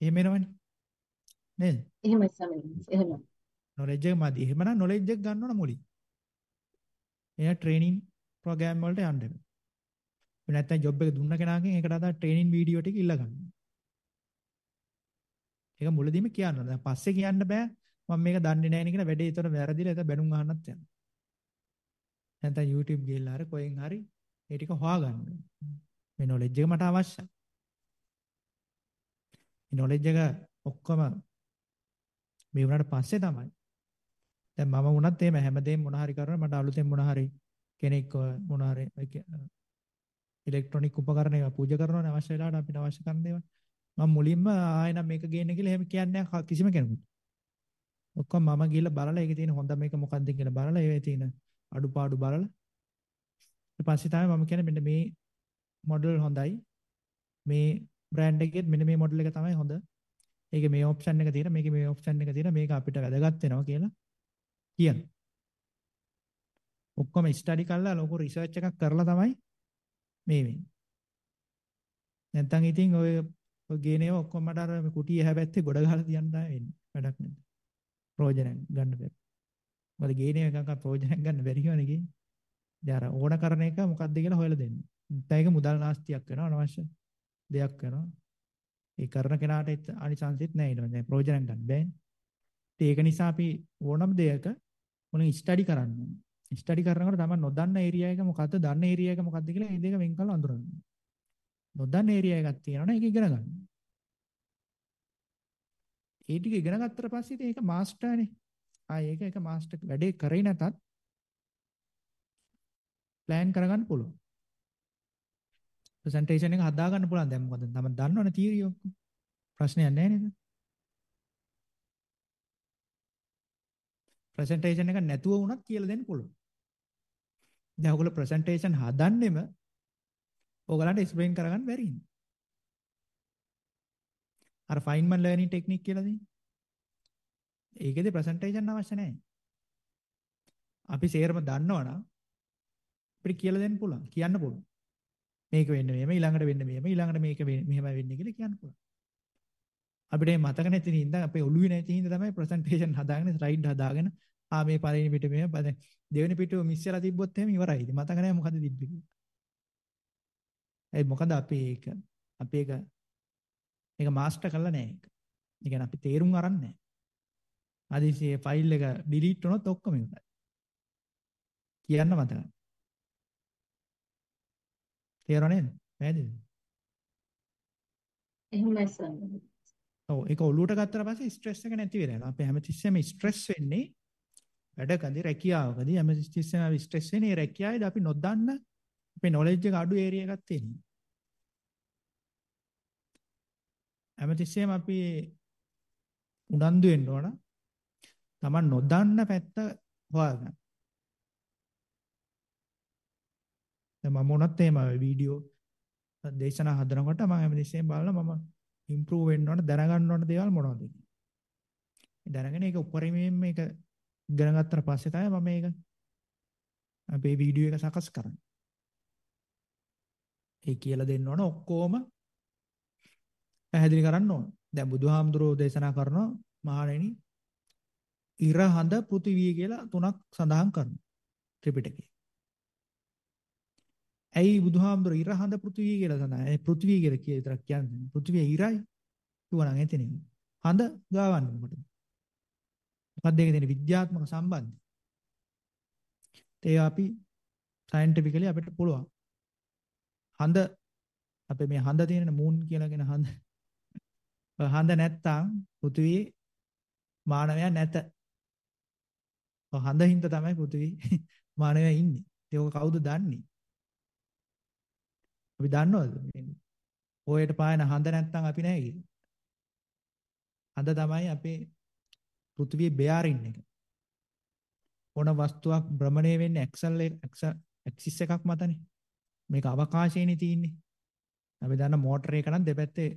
එහෙම වෙනවනේ. නේද? එහෙමයි සමහරවිට. එහෙම. නොලෙජ් එක මදි. එහෙමනම් නොලෙජ් එක ගන්න ඕන මුලින්. එයා ට්‍රේනින් ප්‍රෝග්‍රෑම් වලට යන්න වෙනවා. නැත්නම් ජොබ් එක දුන්න කෙනාගෙන් ඒකට අදාළ ට්‍රේනින් වීඩියෝ ටික ඉල්ල ගන්න. ඒක මුලදීම කියන්න. දැන් පස්සේ කියන්න බෑ මම මේක දන්නේ නැහැ නේ කියලා වැඩේ ඒතර වැරදිලා ඒක බැනුම් අහන්නත් යනවා. නැත්නම් YouTube ගිහලා හරි කොහෙන් හරි ඒ ටික හොයාගන්න. මේ knowledge එක මට අවශ්‍යයි. මේ knowledge එක ඔක්කොම මේ වුණාට පස්සේ තමයි. දැන් මම වුණත් එහෙම හැමදේම මොන හරි කරනවා මට අලුතෙන් මොන හරි කෙනෙක් මොන හරි ඉලෙක්ට්‍රොනික උපකරණ ඒවා පූජා කරනවනේ අවශ්‍ය වෙලාවට අපිට අවශ්‍ය කරන දේවල්. මම මුලින්ම ආයෙනම් මේක ගේන්න කියලා එහෙම කියන්නේ නැහැ කිසිම කෙනෙකුට. ඔක්කොම මම ගිහලා බලලා ඒකේ තියෙන හොඳ මේක මොකක්ද කියලා බලලා ඒවේ තියෙන අඩුපාඩු බලලා. ඊට පස්සේ තමයි මම කියන්නේ මෙන්න මේ මොඩල් හොඳයි. මේ බ්‍රෑන්ඩ් එකෙත් මෙන්න මේ මොඩල් එක තමයි හොඳ. ඒකේ මේ ඔප්ෂන් එක තියෙන මේකේ මේ ඔප්ෂන් එක තියෙන මේක අපිට වැදගත් වෙනවා කියලා කියන ඔක්කොම ස්ටඩි කරලා ලොකු රිසර්ච් එකක් කරලා තමයි මේ වෙන්නේ නැත්තම් ඉතින් ඔය ඔය ගේනේ ඔක්කොම මට අර කුටිය හැබැත්තේ ගොඩ ගහලා තියන්න තමයි වෙන්නේ වැඩක් නැද්ද ප්‍රයෝජනයක් ගන්න බැහැ මොකද ගේනේ එකක් ප්‍රයෝජනයක් ගන්න බැරි කියවනේ ගේන්නේ. දැන් අර ඕන කරන එක මොකක්ද කියලා හොයලා දෙන්න. නැත්නම් ඒක මුදල් නාස්තියක් වෙනවා අනවශ්‍ය දෙයක් වෙනවා. ඒ කරන කෙනාට අනිසංසිත නැහැ ඊළඟ දැන් ප්‍රයෝජනයක් ගන්න බෑනේ. ඒක නිසා අපි ඕනම දෙයක මොනින් ස්ටඩි කරන්න ඕනේ. ස්ටඩි කරනකොට තමයි නොදන්න ඒරියා එක මොකද්ද දන්න ඒරියා එක මොකද්ද කියලා මේ දෙක වෙන් කරලා අඳුරන්න. නොදන්න ඒරියා එකක් තියෙනවනේ ඒක ඉගෙන ගන්න. ඒ ටික ඉගෙන ගත්තට පස්සේ ඒක මාස්ටර්නේ. ආ ඒක එක මාස්ටර් වැඩේ කරේ නැතත් ප්ලෑන් කරගන්න පුළුවන්. ප්‍රසන්ටේෂන් එක හදා ගන්න පුළුවන් දැන් මොකද තමයි දන්නවනේ තියරි ඔක්කොම. ප්‍රශ්නයක් නැහැ නේද? ප්‍රසන්ටේෂන් එක නැතුව වුණත් කියලා දෙන්න පුළුවන්. දැන් ඔයගොල්ලෝ ප්‍රසන්ටේෂන් හදන්නෙම ඔයගලන්ට එක්ස්ප්ලেইন කරගන්න බැරි ඉන්නේ. අර ෆයින්මන් ලර්නින් ටෙක්නික් කියලා දෙන්නේ. ඒකෙදි ප්‍රසන්ටේෂන් අවශ්‍ය නැහැ. අපි සේරම දන්නවනම් අපිට කියලා දෙන්න පුළුවන්. කියන්න පුළුවන්. මේක වෙන්නේ මෙහෙම ඊළඟට වෙන්නේ මෙහෙම ඊළඟට මේක මෙහෙම වෙන්නේ කියලා කියන්න පුළුවන්. අපිට මේ මතක නැති හින්දා අපේ ඔළුවේ නැති හින්දා තමයි ප්‍රසන්ටේෂන් හදාගෙන ස්ලයිඩ් හදාගෙන ආ මේ පළවෙනි පිට මෙහෙම දෙවෙනි පිටුව මිස් වෙලා තිබ්බොත් එහෙම ඉවරයි. ඉතින් මතක නැහැ මොකද තිබ්බේ කියලා. ඒ මොකද අපි ඒක අපි ඒක ඒක මාස්ටර් කරලා නැහැ ඒක. ඒ කියන්නේ අපි තේරුම් අරන් නැහැ. හදිසියේ ෆයිල් එක ඩිලීට් වුණොත් ඔක්කොම ඉවරයි. කියන්න මතක. තේරුණා නේද? පැහැදිලිද? එහෙමයි සර්. ඔව් ඒක ඔලුවට ගත්තට පස්සේ ස්ට්‍රෙස් එක නැති වෙලා යනවා. අපි හැමතිස්සෙම ස්ට්‍රෙස් වෙන්නේ වැඩකදී රැකියාවකදී හැමතිස්සෙම අපි ස්ට්‍රෙස් වෙන්නේ රැකියාවේදී අපි නොදන්න අපේ නොලෙජ් එක අඩු ඒරියා එකක් තියෙනවා. හැමතිස්සෙම අපි උනන්දු වෙන්න ඕන Taman නොදන්න පැත්ත හොයාගන්න. දැන් මම මොනත් එහෙම වීඩියෝ දේශනා හදනකොට මම හැමදෙස්සෙම බලලා මම ඉම්ප්‍රූව් වෙන්න ඕන දැනගන්න ඕන දේවල් මොනවද දැනගෙන ඒක උපරිමයෙන් මේක ඉගෙන ගත්තට පස්සේ තමයි මම මේක අපේ වීඩියෝ එක සකස් කරන්නේ. ඒ කියලා දෙන්න ඕන ඔක්කොම පැහැදිලි කරන්න ඕන. දැන් බුදුහාමුදුරෝ දේශනා කරනවා මහණෙනි ඉර හඳ පෘථිවිය කියලා තුනක් සඳහන් කරනවා. ත්‍රිපිටකේ. ඇයි බුදුහාමුදුර ඉර හඳ පෘථිවි කියලා සඳහන්. ඒ පෘථිවි කියලා කිය විතරක් කියන්නේ. පෘථිවිය ඉරයි. කිව්වනම් එතනින්. හඳ ගාවන්නේ මොකටද? මොකක්ද ඒකේ තියෙන විද්‍යාත්මක සම්බන්ධය? ඒ අපි සයන්ටිෆිකලි අපිට පුළුවන්. හඳ අපේ මේ හඳ තියෙන මූන් කියලාගෙන හඳ හඳ නැත්තම් පෘථිවියේ මානවයා නැත. හඳ හින්දා තමයි පෘථිවි මානවයා ඉන්නේ. ඒක කවුද දන්නේ? අපි දන්නවද? ඔයට පායන හඳ නැත්තම් අපි නැහැ කියලා. හඳ තමයි අපේ පෘථිවියේ බෙයාරින් එක. ඕන වස්තුවක් භ්‍රමණය වෙන්නේ ඇක්සල් ඇක්සිස් එකක් මතනේ. මේක අවකාශයේනේ තියෙන්නේ. අපි දන්න මෝටර එක නම් දෙපැත්තේ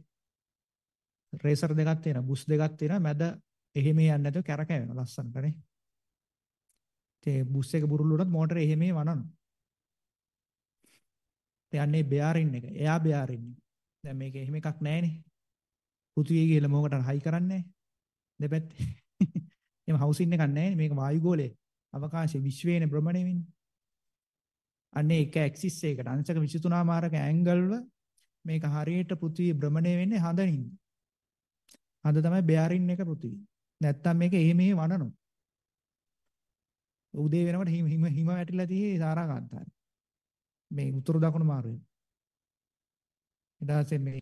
රේසර් දෙකක් තියෙනවා. බුස් දෙකක් තියෙනවා. මැද එහෙම යන්නේ නැතුව කැරකෙනවා ලස්සනටනේ. ඒ බුස් එක බුරුල් වුණොත් මෝටර එහෙම වනනවා. යන්නේ බෙයාරින් එක. එයා බෙයාරින් එක. දැන් මේක එහෙම එකක් නැහැනේ. පෘථිවිය කියලා මොකටද හයි කරන්නේ? දෙපැත්තේ. එහෙම හවුසින් එකක් නැහැනේ. මේක වායුගෝලයේ අවකාශයේ විශ්වයේ භ්‍රමණය වෙන්නේ. අන්නේ එක ඇක්සිස් එකකට අංශක 23 මාරක ඇන්ගල් වල මේක හරියට පෘථිවිය භ්‍රමණය වෙන්නේ හඳනින්. හඳ තමයි බෙයාරින් එක පෘථිවිය. නැත්තම් මේක එහෙම එහෙම වනනවා. උදේ වෙනකොට හිම හිම හිම වැටිලා තියෙයි සාරාකාන්තාරේ. මේ උතුරු දකුණු මාරුවේ. ඊට පස්සේ මේ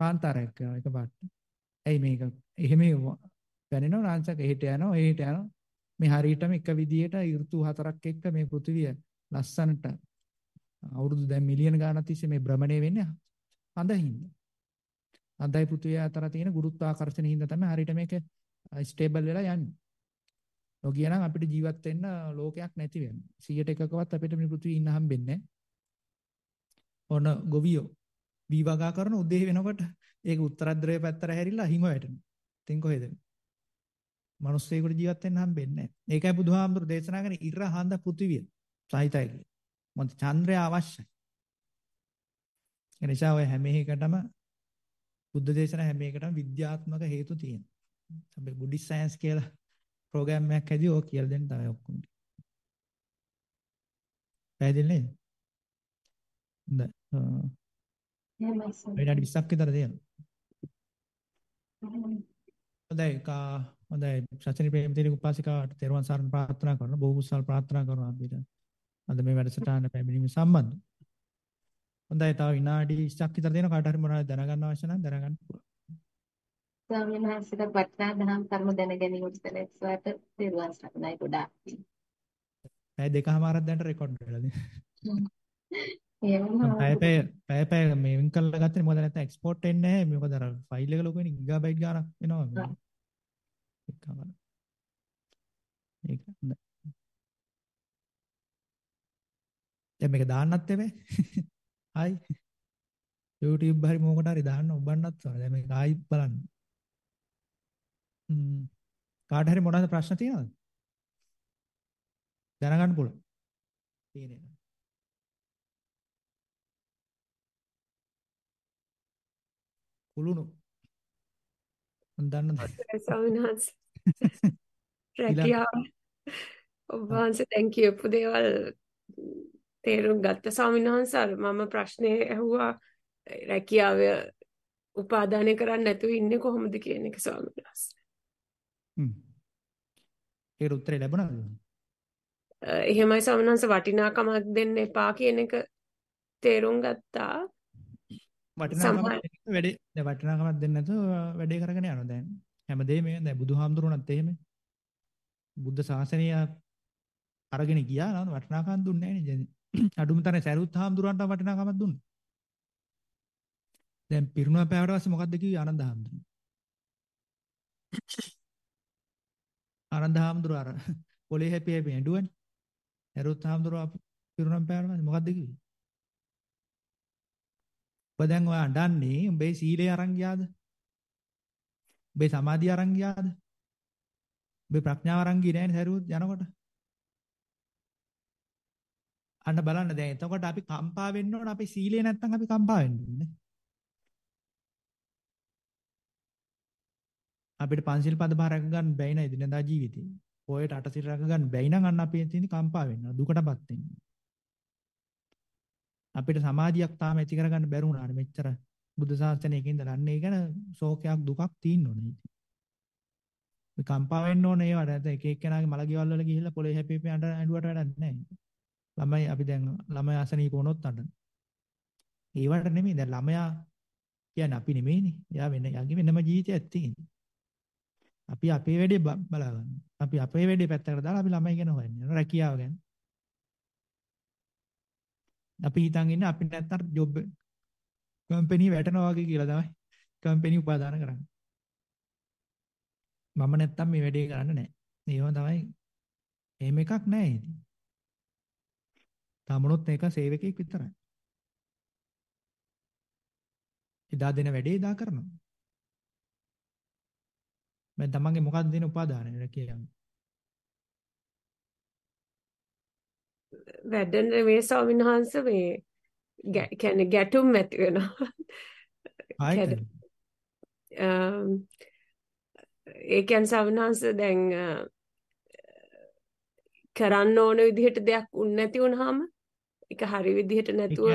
කාන්තාරයක් එක පාට. ඇයි මේක එහෙම වැනෙනවා නාංශක එහෙට යනවා එහෙට යනවා. මේ හරියටම එක විදියට ඍතු හතරක් එක්ක මේ පෘථිවිය ලස්සනට අවුරුදු දැන් මිලියන ගාණක් තිස්සේ මේ භ්‍රමණය වෙන්නේ හඳින්ද. හඳයි පෘථිවිය අතර තියෙන ගුරුත්වාකර්ෂණ හින්දා තමයි හරියට මේක ස්ටේබල් වෙලා යන්නේ. නොගියනම් අපිට ජීවත් වෙන්න ලෝකයක් නැති වෙනවා. 100ට එකකවත් අපිට මේ පෘථිවිය ඉන්න හම්බෙන්නේ නැහැ. ඔන්න ගොවියෝ වී වගා කරන උදේ වෙනකොට ඒක උත්තර ධ්‍රවය පැත්තට හැරිලා හිම වැටෙනවා. ඉතින් කොහෙද? මිනිස්සෙකුට ජීවත් වෙන්න හම්බෙන්නේ නැහැ. ඒකයි බුදුහාමුදුරු දේශනා කරන්නේ ඉර හඳ පෘථිවිය සහිතයි කියලා. මොකද චන්ද්‍රය අවශ්‍යයි. එනිසා ඔය හැම එකටම බුද්ධ දේශනා හැම එකටම විද්‍යාත්මක හේතු තියෙනවා. අපි බුද්දිස් සයන්ස් කියලා ප්‍රෝග්‍රෑම් එකක් හැදී ඕක කියලා දෙන්න තමයි ඔක්කොම. පැහැදිලි නේද? විනාඩි 20ක් විතර තියෙනවා. හොඳයි කා හොඳයි සචිනි ප්‍රේමතිලක උපාසිකාට තෙරුවන් සරණ ප්‍රාර්ථනා කරනවා. බොහෝ කුසල් ප්‍රාර්ථනා කරනවා අපිට. අද මේ වැඩසටහන පැමිණීම සම්බන්ධ. හොඳයි තව විනාඩි 20ක් විතර තියෙනවා. කාට හරි මොනවද දැනගන්න අවශ්‍ය නම් දැනගන්න පුළුවන්. ස්වාමීන් වහන්සේට වටිනා දහම් කර්ම දැන ගැනීමට සැලැස්වාට තෙරුවන් සරණයි ගොඩාක්. පැය දෙකමාරක් දැන්ට රෙකෝඩ් වෙලා තියෙනවා. එහෙමම පැය පැය පැය පැය මේ වින් කරලා ගත්තේ මොකද නැත්නම් එක්ස්පෝර්ට් වෙන්නේ නැහැ. මොකද අර ෆයිල් එක ලොකු වෙන ගිගාබයිට් ගාණක් එනවා එකම. ඒක හොඳයි දැන් මේක දාන්නත් එපේ. ආයි YouTube හරි මොකට හරි දාන්න ඔබන්නත් ඕන. දැන් මේක ආයි බලන්න කාට හරි මොනවද ප්‍රශ්න තියෙනවද? දැනගන්න පුළුවන්. තියෙනවා. කුළුණු. මම දන්නද ස්වාමීන් වහන්සේ. රැකියාව. ඔබ වහන්සේ දැන් කියපු දේවල් තේරුම් ගත්ත ස්වාමීන් වහන්සේ අර මම ප්‍රශ්නේ ඇහුවා. රැකියාව උපාදානය කරන්නේ නැතුව ඉන්නේ කොහොමද කියන එක ස්වාමීන් වහන්සේ. හ්ම්. ඒකට උත්තරේ ලැබුණාද? එහෙමයි වහන්සේ වටිනාකමක් දෙන්න එපා කියන එක තේරුම් ගත්තා. වටිනාකමක් වැඩේ දැන් වටිනාකමක් දෙන්නේ නැතුව වැඩේ කරගෙන යනවා දැන් හැමදේම දැන් බුදුහාමුදුරුවන්ත් එහෙම බුද්ධ ශාසනය අරගෙන ගියා නේද වටිනාකම් දුන්නේ නැහැ නේද අඩුම තරේ සරුත් හාමුදුරුවන්ට වටිනාකමක් දුන්නා දැන් පිරුණා පෑවට පස්සේ මොකද්ද කිව්වේ ආනන්ද හාමුදුරුවෝ ආනන්ද හාමුදුරුවෝ අර පොලේ හැපි හැපි ඇඬුවනේ සරුත් හාමුදුරුවෝ පිරුණා පෑවට පස්සේ මොකද්ද කිව්වේ ඔබ දැන් ඔය අඬන්නේ උඹේ සීලය අරන් ගියාද? උඹේ සමාධිය අරන් ගියාද? උඹේ ප්‍රඥාව අරන් ගියේ නෑනේ සරුවත් යනකොට. අන්න බලන්න දැන් එතකොට අපි කම්පා වෙන්න ඕන අපි සීලේ නැත්තම් අපි කම්පා වෙන්න ඕනේ. අපිට පංචිල් පද පහ රැක ගන්න බැයි නේද එදිනදා ජීවිතේ. පොයට අටසිර රැක ගන්න බැයි නම් අන්න අපි තියෙන කම්පා වෙනවා දුකටපත් වෙනවා. අපිට සමාධියක් තාම ඇති කරගන්න බැරි වුණානේ මෙච්චර බුද්ධ ශාසනයක ඉඳලා අන්න ඒ ගැන ශෝකයක් දුකක් තියෙන්න ඕනේ. මේ කම්පා වෙන්න ඕනේ ඒවට නැත්නම් එක එක්කෙනාගේ මල ගෙවල් වල ගිහිල්ලා පොලේ හැපිපි අඬ ඇඬුවට වැඩක් නැහැ. ළමයි අපි දැන් ළමයි අසනීප වුණොත් අඬන. ඒවට නෙමෙයි දැන් ළමයා කියන්නේ අපි නෙමෙයිනේ. එයා වෙන යගේ වෙනම ජීවිතයක් තියෙනවා. අපි අපේ වැඩේ බලා ගන්න. අපි අපේ වැඩේ පැත්තකට දාලා අපි ළමයි ගැන හොයන්නේ. රැකියාව ගැන. අපි හිතන් ඉන්නේ අපි නැත්තම් ජොබ් කම්පැනි වැටෙනවා වගේ කියලා තමයි කම්පැනි උපාදාන කරන්නේ. මම නැත්තම් මේ වැඩේ කරන්න නැහැ. ඒව තමයි එහෙම එකක් නැහැ ඉතින්. තමනුත් ඒක සේවකෙක් විතරයි. එදා දෙන වැඩේ එදා කරනවා. මම තමන්ගේ මොකක්ද දෙන උපාදානය කියන්නේ. වැඩන මේ ස්වාමීන් වහන්සේ මේ කියන්නේ ගැටුම් ඇති වෙනවා. ඒ කියන්නේ ස්වාමීන් වහන්සේ දැන් කරන්න ඕන විදිහට දෙයක් උන් නැති වුනහම ඒක හරි විදිහට නැතුව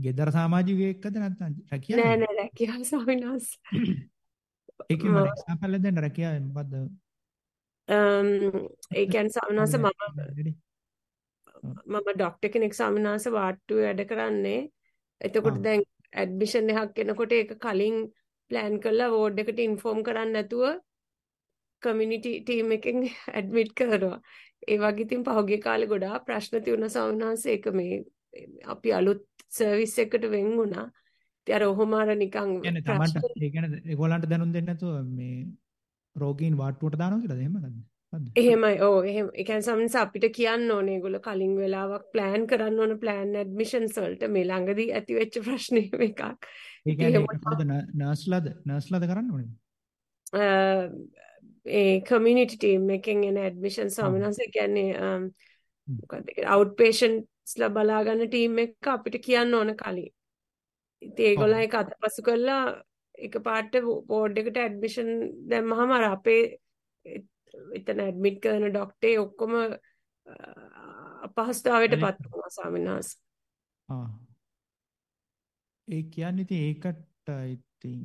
ගෙදර සමාජිකයෙක්ද නැත්නම් රැකියාව නෑ නෑ රැකියාව ස්වාමීන් වහන්සේ ඒකේ මම එක්සැම්පල් දෙන්න රැකියාව මොකද්ද? ඒ කියන්නේ ස්වාමීන් වහන්සේ මම මම ඩොක්ටර් කෙනෙක් ස්වාමීන් වහන්සේ වාට්ටුවේ වැඩ කරන්නේ. එතකොට දැන් ඇඩ්මිෂන් එකක් එනකොට ඒක කලින් ප්ලෑන් කරලා වෝඩ් එකට ඉන්ෆෝම් කරන්න නැතුව කමියුනිටි ටීම් එකෙන් ඇඩ්මිට් කරනවා. ඒ වගේ ඉතින් පහුගිය කාලේ ගොඩාක් ප්‍රශ්න තියුණා ස්වාමීන් වහන්සේ. ඒක මේ අපි අලුත් සර්විස් එකකට වෙන් වුණා. අර ඔහොම අර නිකන් කියන්නේ තමන්ට ඒ කියන්නේ ඒගොල්ලන්ට දැනුම් දෙන්නේ නැතුව මේ රෝගීන් වාට්ටුවට දානවා කියලාද? එහෙම නැද්ද? එහෙමයි. ඔව් එහෙම. ඒ කියන්නේ සම්ස අපිට කියන්න ඕනේ ඒගොල්ලෝ කලින් වෙලාවක් ප්ලෑන් කරන්න ඕන ප්ලෑන් ඇඩ්මිෂන්ස් වලට මේ ළඟදී ඇති වෙච්ච ප්‍රශ්නේ එකක්. ඒ කියන්නේ නර්ස්ලාද නර්ස්ලාද කරන්න ඕනේ? ඒ කමියුනිටි ටීම් එකෙන් එන ස්වාමීන් වහන්සේ කියන්නේ මොකක්ද අවුට් පේෂන්ට්ස්ලා බලා ගන්න ටීම් එක අපිට කියන්න ඕන කලින්. ඉතින් ඒගොල්ලෝ ඒක අතපසු කරලා එකපාරට බෝඩ් එකට ඇඩ්මිෂන් දැම්මහම අර අපේ එතන ඇඩ්මිට් කරන ඩොක්ටර් ඔක්කොම අපහසුතාවයට පත් වුණා ස්වාමීන් වහන්සේ. ආ. ඒ කියන්නේ ඉතින් ඒකට ඉතින්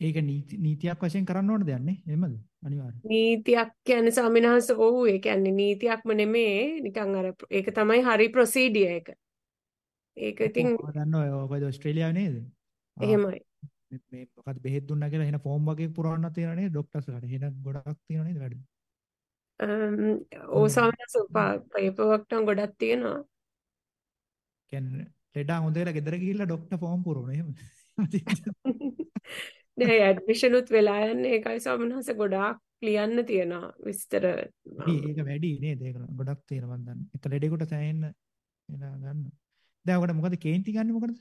ඒක නීතියක් වශයෙන් කරන්න ඕන දෙයක් නේ? එහෙමද අනිවාර්යයෙන්. නීතියක් කියන්නේ ස්වාමිනාහස ඔව්. ඒ කියන්නේ නීතියක්ම නෙමේ. නිකන් අර ඒක තමයි හරි ප්‍රොසීඩියර් එක. ඒක ඉතින් දන්න ඔය ඔය ඕස්ට්‍රේලියාව නේද? එහෙමයි. මේ මොකද බෙහෙත් දුන්නා කියලා එහෙන ෆෝම් වගේ පුරවන්න තියෙනවා නේද? ડોක්ටර්ස්ලාට එහෙන ගොඩක් තියෙනවා නේද වැඩ? ඔව් ස්වාමිනාහස පේපර්වර්ක් නම් ගොඩක් තියෙනවා. කියන්නේ ලෙඩා හොඳ වෙලා ගෙදර ගිහිල්ලා ડોක්ටර් ෆෝම් පුරවන එහෙම නෑ ඇඩ්මිෂන් උත් වෙලා යන්නේ. ඒකයි ස්වාමිනාස ගොඩාක් ලියන්න තියෙනවා විස්තර. ඒක වැඩි නේද? ඒක ගොඩක් තියෙනවා මම දන්නේ. එක ලෙඩේකට සෑහෙන්න එලා ගන්න. දැන් ඔකට මොකද කේන්ති ගන්න මොකටද?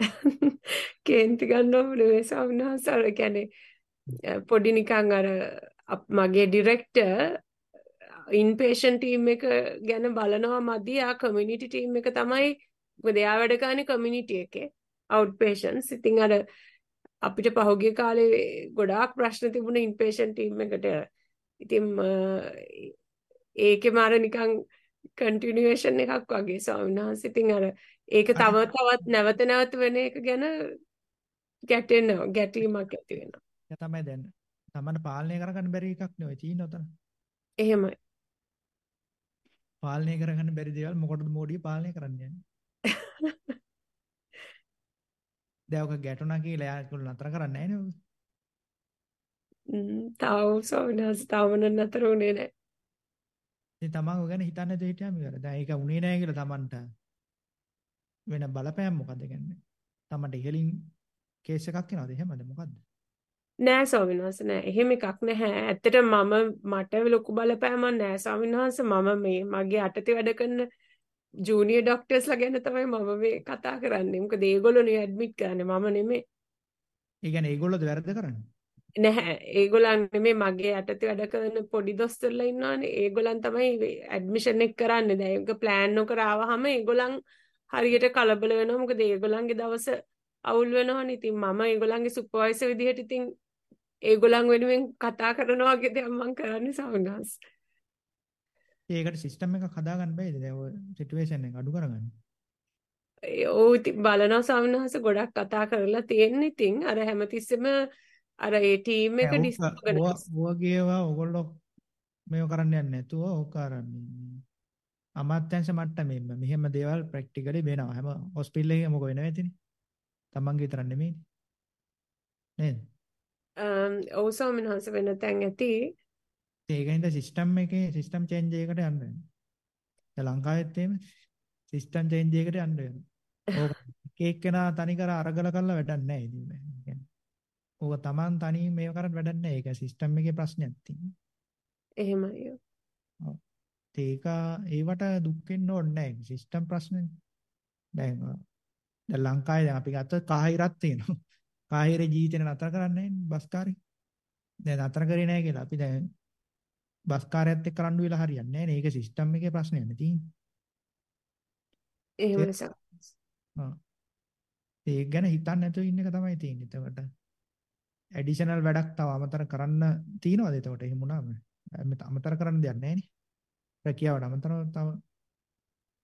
කේන්ති ගන්නව නෙවෙයි ස්වාමිනාස අර කියන්නේ පොඩි නිකන් අර මගේ ඩිරෙක්ටර් ඉන්පේෂන් ටීම් එක ගැන බලනවා මදි. ආ කමියුනිටි ටීම් එක තමයි. මොකද එයා වැඩ කරන්නේ කමියුනිටි එකේ. අවුට් පේෂන්ට්ස් ඉතින් අර අපිට පහුගිය කාලේ ගොඩාක් ප්‍රශ්න තිබුණා ඉන්පේෂන්ට් ටීම් එකට. ඉතින් ඒකේ මාර නිකන් කන්ටිනියුේෂන් එකක් වගේ ස්වාමීන් වහන්සේ. ඉතින් අර ඒක තව තවත් නැවත නැවත වෙන එක ගැන ගැටෙනවා ගැටීමක් ඇති වෙනවා. ඒක තමයි දැන් තමන්න පාලනය කරගන්න බැරි එකක් නෙවෙයි තියෙන උතන. එහෙමයි. පාලනය කරගන්න බැරි දේවල් මොකටද මෝඩිය පාලනය කරන්නේ? දැන් ඔක ගැටුණා කියලා එයා නතර කරන්නේ නැහැ නේ. ම්ම් තාම සෝනස් තාම නතර උනේ නැහැ. ඉතින් තමන් ගැන හිතන්නේ නැතුව හිටියාම ඉවරයි. දැන් ඒක උනේ නැහැ කියලා තමන්ට වෙන බලපෑම් මොකද්ද කියන්නේ? තමන්ට ඉහලින් කේස් එකක් එනවද එහෙමද මොකද්ද? නෑ ස්වාමීන් වහන්සේ නෑ එහෙම එකක් නැහැ. ඇත්තට මම මට ලොකු බලපෑමක් නෑ ස්වාමීන් වහන්සේ මම මේ මගේ අටතේ වැඩ කරන ජූනියර් ડોක්ටර්ස්ලා ගැන තමයි මම මේ කතා කරන්නේ. මොකද ඒගොල්ලෝනේ ඇඩ්මිට් කරන්නේ මම නෙමෙයි. ඒ කියන්නේ ඒගොල්ලෝද වැරද්ද කරන්නේ? නැහැ. ඒගොල්ලන් නෙමෙයි මගේ යටතේ වැඩ කරන පොඩි දොස්තරලා ඉන්නවානේ. ඒගොල්ලන් තමයි ඇඩ්මිෂන් එක කරන්නේ. දැන් ඒක ප්ලෑන් නොකර ආවහම ඒගොල්ලන් හරියට කලබල වෙනවා. මොකද ඒගොල්ලන්ගේ දවස අවුල් වෙනවනේ. ඉතින් මම ඒගොල්ලන්ගේ සුපර්වයිසර් විදිහට ඉතින් ඒගොල්ලන් වෙනුවෙන් කතා කරනවා වගේ දෙයක් මම කරන්නේ ස්වාමීන් වහන්සේ. ඒකට සිස්ටම් එකක් හදාගන්න බෑද? දැන් ඔය සිටුේෂන් එක අඩු කරගන්න. ඔව් ඉතින් බලනවා ස්වාමීන් වහන්සේ ගොඩක් කතා කරලා තියෙන්නේ. ඉතින් අර හැමතිස්සෙම අර ඒ ටීම් එක ඩිස්ऑගනයිස්. ඔයගේවා ඔයගොල්ලෝ මේව කරන්න යන්නේ නැතුව ඕක කරන්නේ. අමාත්‍යංශ මට්ටමෙන්ම මෙහෙම දේවල් ප්‍රැක්ටිකලි වෙනවා. හැම හොස්පිටල් එකේ මොක වෙනව ඇතිනේ. තමන්ගේ විතර නෙමෙයි. නේද? ඔව් ස්වාමීන් වහන්සේ වෙන තැන් ඇති. ඒකින්ද සිස්ටම් එකේ සිස්ටම් චේන්ජ් එකකට යන්න වෙනවා. දැන් ලංකාවෙත් එහෙම සිස්ටම් චේන්ජ් එකකට යන්න වෙනවා. ඕක එක එක්කෙනා තනි කර අරගල කරලා වැඩක් නැහැ ඉතින්. ඕක Taman තනි මේව කරත් වැඩක් නැහැ. ඒක සිස්ටම් එකේ ප්‍රශ්නයක් තියෙනවා. එහෙමයි. ඔව්. ඒක ඒවට දුක් වෙන්න ඕනේ නැහැ. සිස්ටම් ප්‍රශ්නේ. දැන් දැන් ලංකාවේ දැන් අපි ගත්ත කාහිරක් තියෙනවා. කාහිරේ ජීවිතේ නතර කරන්නේ බස් කාරේ. දැන් නතර කරේ නැහැ කියලා අපි දැන් බස් කාර්යයත් එක්ක රණ්ඩු වෙලා හරියන්නේ නැහැ නේ. ඒක සිස්ටම් එකේ ප්‍රශ්නයක් නේ තියෙන්නේ. එහෙම නිසා. ආ. ඒක ගැන හිතන්නේ නැතුව ඉන්න එක තමයි තියෙන්නේ. එතකොට ඇඩිෂනල් වැඩක් තව අමතර කරන්න තියනවාද එතකොට එහෙම වුණාම? අමතර කරන්න දෙයක් නැහැ නේ. රැකියාවට අමතරව තව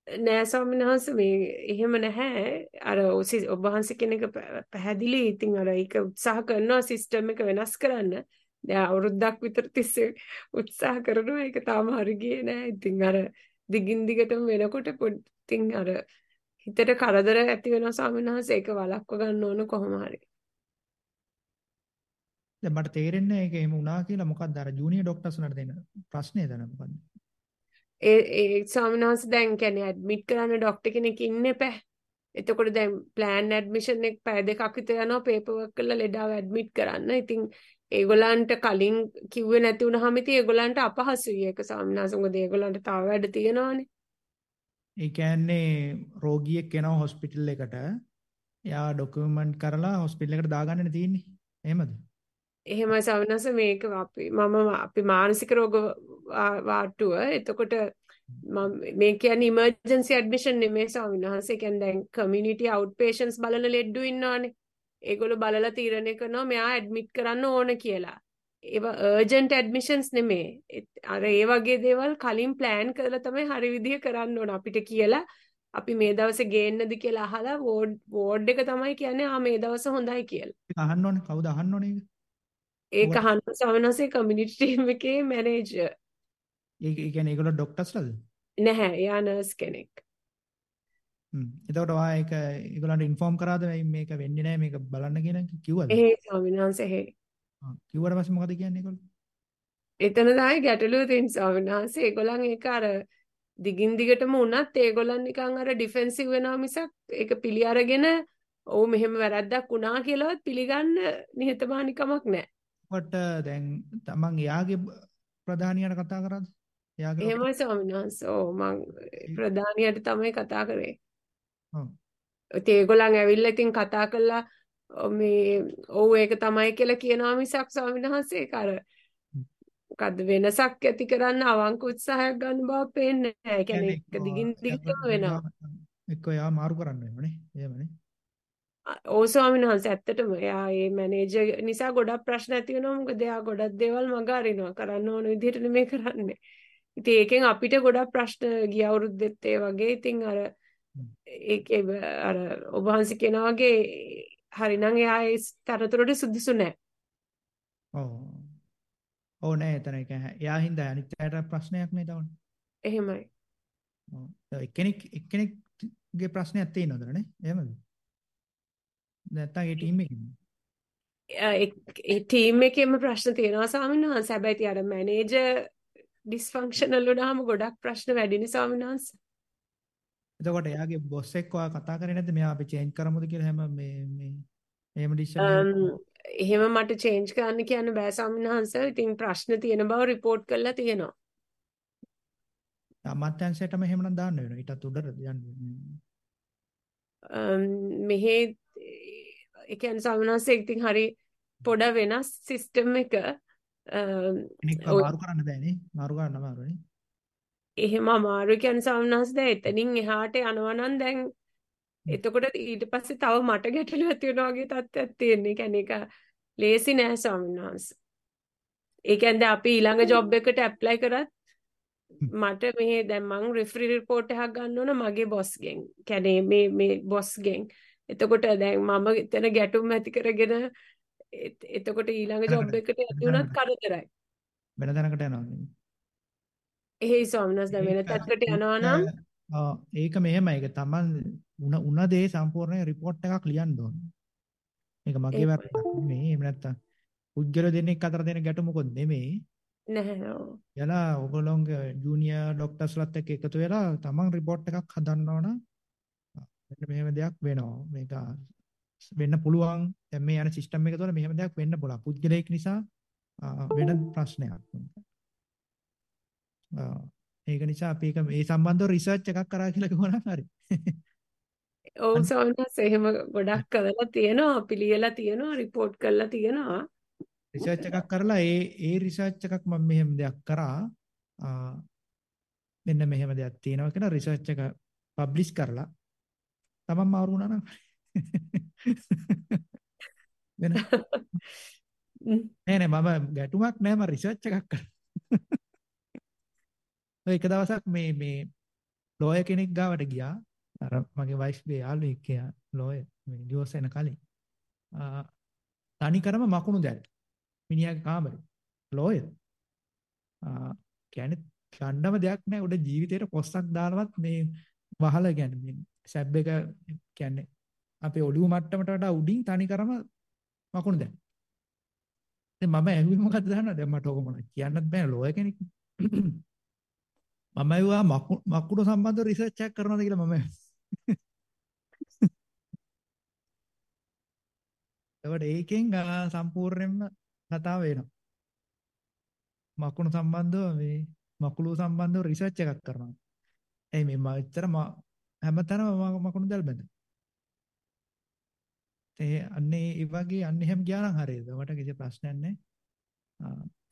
නෑ ස්වාමීන් වහන්සේ මේ එහෙම නැහැ අර ඔබ වහන්සේ කෙනෙක් පැහැදිලි ඉතින් අර ඒක උත්සාහ කරනවා සිස්ටම් එක වෙනස් කරන්න දැන් අවුරුද්දක් විතර තිස්සේ උත්සාහ කරනවා ඒක තාම හරි ගියේ නෑ. ඉතින් අර දිගින් දිගටම වෙනකොට ඉතින් අර හිතට කරදර ඇති වෙනවා ස්වාමීන් වහන්සේ ඒක වළක්ව ගන්න ඕන කොහොම හරි. දැන් මට තේරෙන්නේ ඒක එහෙම වුණා කියලා මොකක්ද අර ජූනියර් ડોක්ටර්ස්ලාට දෙන ප්‍රශ්නේ දැන මොකක්ද? ඒ ඒ ස්වාමීන් වහන්සේ දැන් කියන්නේ ඇඩ්මිට් කරන්න ડોක්ටර් කෙනෙක් ඉන්න එපා. එතකොට දැන් ප්ලෑන් ඇඩ්මිෂන් එක පැය දෙකක් විතර යනවා පේපර් වර්ක් කරලා ලෙඩාව ඇඩ්මිට් කරන්න. ඉතින් ඒගොල්ලන්ට කලින් කිව්වේ නැති වුනහම ඉතින් ඒගොල්ලන්ට අපහසුයි ඒක ස්වාමිනාස මොකද ඒගොල්ලන්ට තව වැඩ තියෙනවානේ. ඒ කියන්නේ රෝගියෙක් එනවා හොස්පිටල් එකට. එයා ડોකියුමන්ට් කරලා හොස්පිටල් එකට දාගන්නනේ තියෙන්නේ. එහෙමද? එහෙමයි ස්වාමිනාස මේක අපි මම අපි මානසික රෝග වාට්ටුව. එතකොට මම මේ කියන්නේ ඉමර්ජන්සි ඇඩ්මිෂන් නෙමෙයි ස්වාමිනාස. ඒ කියන්නේ දැන් කමියුනිටි අවුට් පේෂන්ට්ස් බලන ලෙඩ්ඩු ඉන්නවානේ. ඒගොල්ලෝ බලලා තීරණය කරනවා මෙයා ඇඩ්මිට් කරන්න ඕන කියලා. ඒවා අර්ජන්ට් ඇඩ්මිෂන්ස් නෙමේ. අර ඒ වගේ දේවල් කලින් ප්ලෑන් කරලා තමයි හරි විදිහ කරන්න ඕන අපිට කියලා. අපි මේ දවසේ ගේන්නද කියලා අහලා වෝඩ් වෝඩ් එක තමයි කියන්නේ ආ මේ දවස හොඳයි කියලා. අහන්න ඕනේ කවුද අහන්න ඕනේ ඒක? ඒක අහන්න සමනසේ කමියුනිටි ටීම් එකේ මැනේජර්. ඒ කියන්නේ ඒගොල්ලෝ ડોක්ටර්ස්ලාද? නැහැ, එයා නර්ස් කෙනෙක්. එතකොට ඔයා ඒක ඒගොල්ලන්ට ඉන්ෆෝම් කරාද මේක වෙන්නේ නැහැ මේක බලන්න කියන කිව්වද? එහෙ ස්වාමීන් වහන්සේ එහෙ. ආ කිව්වට පස්සේ මොකද කියන්නේ ඒගොල්ලෝ? එතන තමයි ගැටලුව තියෙන ස්වාමීන් වහන්සේ ඒගොල්ලන් ඒක අර දිගින් දිගටම වුණත් ඒගොල්ලන් නිකන් අර ඩිෆෙන්සිව් වෙනවා මිසක් ඒක පිළි අරගෙන ඔව් මෙහෙම වැරද්දක් වුණා කියලාවත් පිළිගන්න නිහතමානිකමක් නැහැ. කොට දැන් තමන් එයාගේ ප්‍රධානියට කතා කරාද? එයාගේ එහෙමයි ස්වාමීන් වහන්සේ. ඔව් මං ප්‍රධානියට තමයි කතා කරේ. ඉතින් ඒගොල්ලන් ඇවිල්ලා ඉතින් කතා කළා මේ ඔව් ඒක තමයි කියලා කියනවා මිසක් ස්වාමීන් වහන්සේ ඒක අර මොකද්ද වෙනසක් ඇති කරන්න අවංක උත්සාහයක් ගන්න බව පේන්නේ නැහැ. ඒ කියන්නේ එක දිගින් දිගටම වෙනවා. එක්ක යා මාරු කරන්න වෙනවනේ. එහෙමනේ. ඔව් ස්වාමීන් වහන්සේ ඇත්තටම එයා මේ මැනේජර් නිසා ගොඩක් ප්‍රශ්න ඇති වෙනවා. මොකද එයා ගොඩක් දේවල් මග අරිනවා. කරන්න ඕන විදිහට නෙමෙයි කරන්නේ. ඉතින් ඒකෙන් අපිට ගොඩක් ප්‍රශ්න ගිය අවුරුද්දෙත් ඒ වගේ. ඉතින් අර ඒකේ අර ඔබ වහන්සේ කියනා වගේ හරිනම් එයා ඒ තරතුරට සුදුසු නැහැ. ඔව්. ඔව් නෑ එතන ඒක එයා හින්දා අනිත් අයට ප්‍රශ්නයක් නේ තවන්නේ. එහෙමයි. ඔව්. එක්කෙනෙක් එක්කෙනෙක්ගේ ප්‍රශ්නයක් තියෙනවද නේ? එහෙමද? නැත්තම් ඒ ටීම් එකේ ඒ ටීම් එකේම ප්‍රශ්න තියෙනවා ස්වාමීන් වහන්සේ. හැබැයි අර මැනේජර් ඩිස්ෆන්ක්ෂනල් වුණාම ගොඩක් ප්‍රශ්න වැඩිනේ ස්වාමීන් වහන්සේ. එතකොට එයාගේ බොස් එක්ක ඔයා කතා කරේ නැද්ද මෙයා අපි චේන්ජ් කරමුද කියලා හැම මේ මේ එහෙම ඩිසිෂන් එහෙම මට චේන්ජ් කරන්න කියන්න බෑ ස්වාමීන් ඉතින් ප්‍රශ්න තියෙන බව රිපෝට් කරලා තියෙනවා. අමාත්‍යංශයටම එහෙමනම් දාන්න වෙනවා. ඊටත් උඩට යන්න. මෙහි ඒ කියන්නේ ස්වාමීන් ඉතින් හරි පොඩ වෙනස් සිස්ටම් එක කෙනෙක් මාරු කරන්න බෑනේ. මාරු කරන්න අමාරුනේ. එහෙම අමාරු කියන්නේ සම්නස් දැන් එතනින් එහාට යනවා නම් දැන් එතකොට ඊට පස්සේ තව මට ගැටලුවක් තියෙනවා වගේ තත්ත්වයක් තියෙන්නේ. කියන්නේ ඒක ලේසි නෑ ස්වාමීන් වහන්සේ. ඒ කියන්නේ අපි ඊළඟ ජොබ් එකට ඇප්ලයි කරත් මට මේ දැන් මං රෙෆරි රිපෝට් එකක් ගන්න ඕන මගේ බොස්ගෙන්. කියන්නේ මේ මේ බොස්ගෙන්. එතකොට දැන් මම එතන ගැටුම් ඇති කරගෙන එතකොට ඊළඟ ජොබ් එකට ඇති වුණත් කරදරයි. වෙන තැනකට යනවා. එහෙයි ස්වාමීන් වහන්සේ වෙන තැනකට යනවා නම් ඒක මෙහෙමයි. ඒක Taman උන උන දේ සම්පූර්ණ රිපෝට් එකක් ලියන්න ඕන. මේක මගේ වැරද්දක් නෙමෙයි. එහෙම නැත්තම් පුද්ගල දෙන්නෙක් අතර දෙන ගැටුමකුත් නෙමෙයි. නැහැ. යලා ඔයගොල්ලෝගේ ජූනියර් ડોක්ටර්ස්ලාත් එක්ක එකතු වෙලා තමන් රිපෝට් එකක් හදන්න ඕන. මෙන්න මෙහෙම දෙයක් වෙනවා. මේක වෙන්න පුළුවන්. දැන් මේ යන සිස්ටම් එක තුළ මෙහෙම දෙයක් වෙන්න පුළුවන්. පුද්ගලයෙක් නිසා වෙන ප්‍රශ්නයක්. ඒක නිසා අපි ඒක මේ සම්බන්ධව රිසර්ච් එකක් කරා කියලා කිව්වනම් හරි. ඔව් සෝනස් එහෙම ගොඩක් කරලා තියෙනවා. අපි ලියලා තියෙනවා, රිපෝට් කරලා තියෙනවා. රිසර්ච් එකක් කරලා ඒ ඒ රිසර්ච් එකක් මම මෙහෙම දෙයක් කරා මෙන්න මෙහෙම දෙයක් තියෙනවා කියලා රිසර්ච් එක පබ්ලිෂ් කරලා තමන් මාරු වුණා නම් වෙන නෑ නෑ මම ගැටුමක් නෑ මම රිසර්ච් එකක් කරා එක දවසක් මේ මේ ලෝය කෙනෙක් ගාවට ගියා අර මගේ වයිෆ්ගේ යාළුවෙක් කියා ලෝය මේ ඩිවෝස් වෙන කලින් තනි කරම මකුණු දැල්ලා මිනිහාගේ කාමරේ. ලෝයර්. ආ කියන්නේ ගන්නම දෙයක් නැහැ. උඩ ජීවිතේට පොස්සක් දාලවත් මේ වහල කියන්නේ මේ සැබ් එක කියන්නේ අපේ ඔළුව මට්ටමට වඩා උඩින් තනි කරම මකුණු දැන්. දැන් මම ඇහුවේ මොකද්ද දන්නවද? දැන් මට ඕක මොනවද කියන්නත් බෑ ලෝය කෙනෙක්. මම ඇහුවා මකුණු සම්බන්ධව රිසර්ච් එකක් කරනවද කියලා මම එතකොට ඒකෙන් සම්පූර්ණයෙන්ම කතාව වෙනවා. මකුණු සම්බන්ධව මේ මකුළු සම්බන්ධව රිසර්ච් එකක් කරනවා. එයි මේ මම ඇත්තට හැමතැනම මකුණු දැල් බඳ. ඒ අන්නේ ඒ වගේ අන්නේ හැම ගියා නම් හරියද? මට කිසි ප්‍රශ්නයක් නැහැ.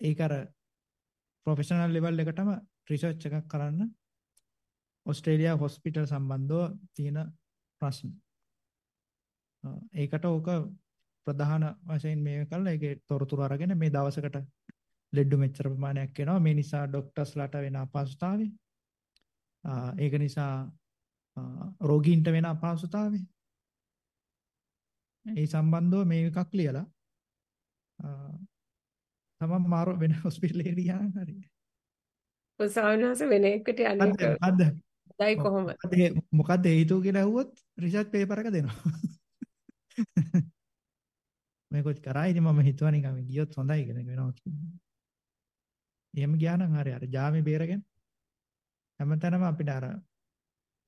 ඒක අර ප්‍රොෆෙෂනල් ලෙවල් එකටම රිසර්ච් එකක් කරන්න ඕස්ට්‍රේලියා හොස්පිටල් සම්බන්ධව තියෙන ප්‍රශ්න. ඒකට ඕක ප්‍රධාන වශයෙන් මේ කළා ඒකේ තොරතුරු අරගෙන මේ දවසකට ලෙඩ්ඩු මෙච්චර ප්‍රමාණයක් එනවා. මේ නිසා ડોක්ටර්ස්ලාට වෙන අපහසුතාවය. ඒක නිසා රෝගීන්ට වෙන අපහසුතාවය. ඒ සම්බන්ධව මේ එකක් ලියලා තමන් මාරු වෙන හොස්පිටල් එකට ගියා හරි ඔසාවනස වෙන එකට යන්නේ අද දයි කොහොමද මොකද්ද හේතුව කියලා ඇහුවොත් රිසර්ච් පේපර් එක දෙනවා මේකත් කරා ඉතින් මම හිතුවා නිකන් ගියොත් හොඳයි කියලා වෙනවා කියන්නේ. එහෙම ගියා නම් හරි අර ජාමේ බේරගෙන හැමතැනම අපිට අර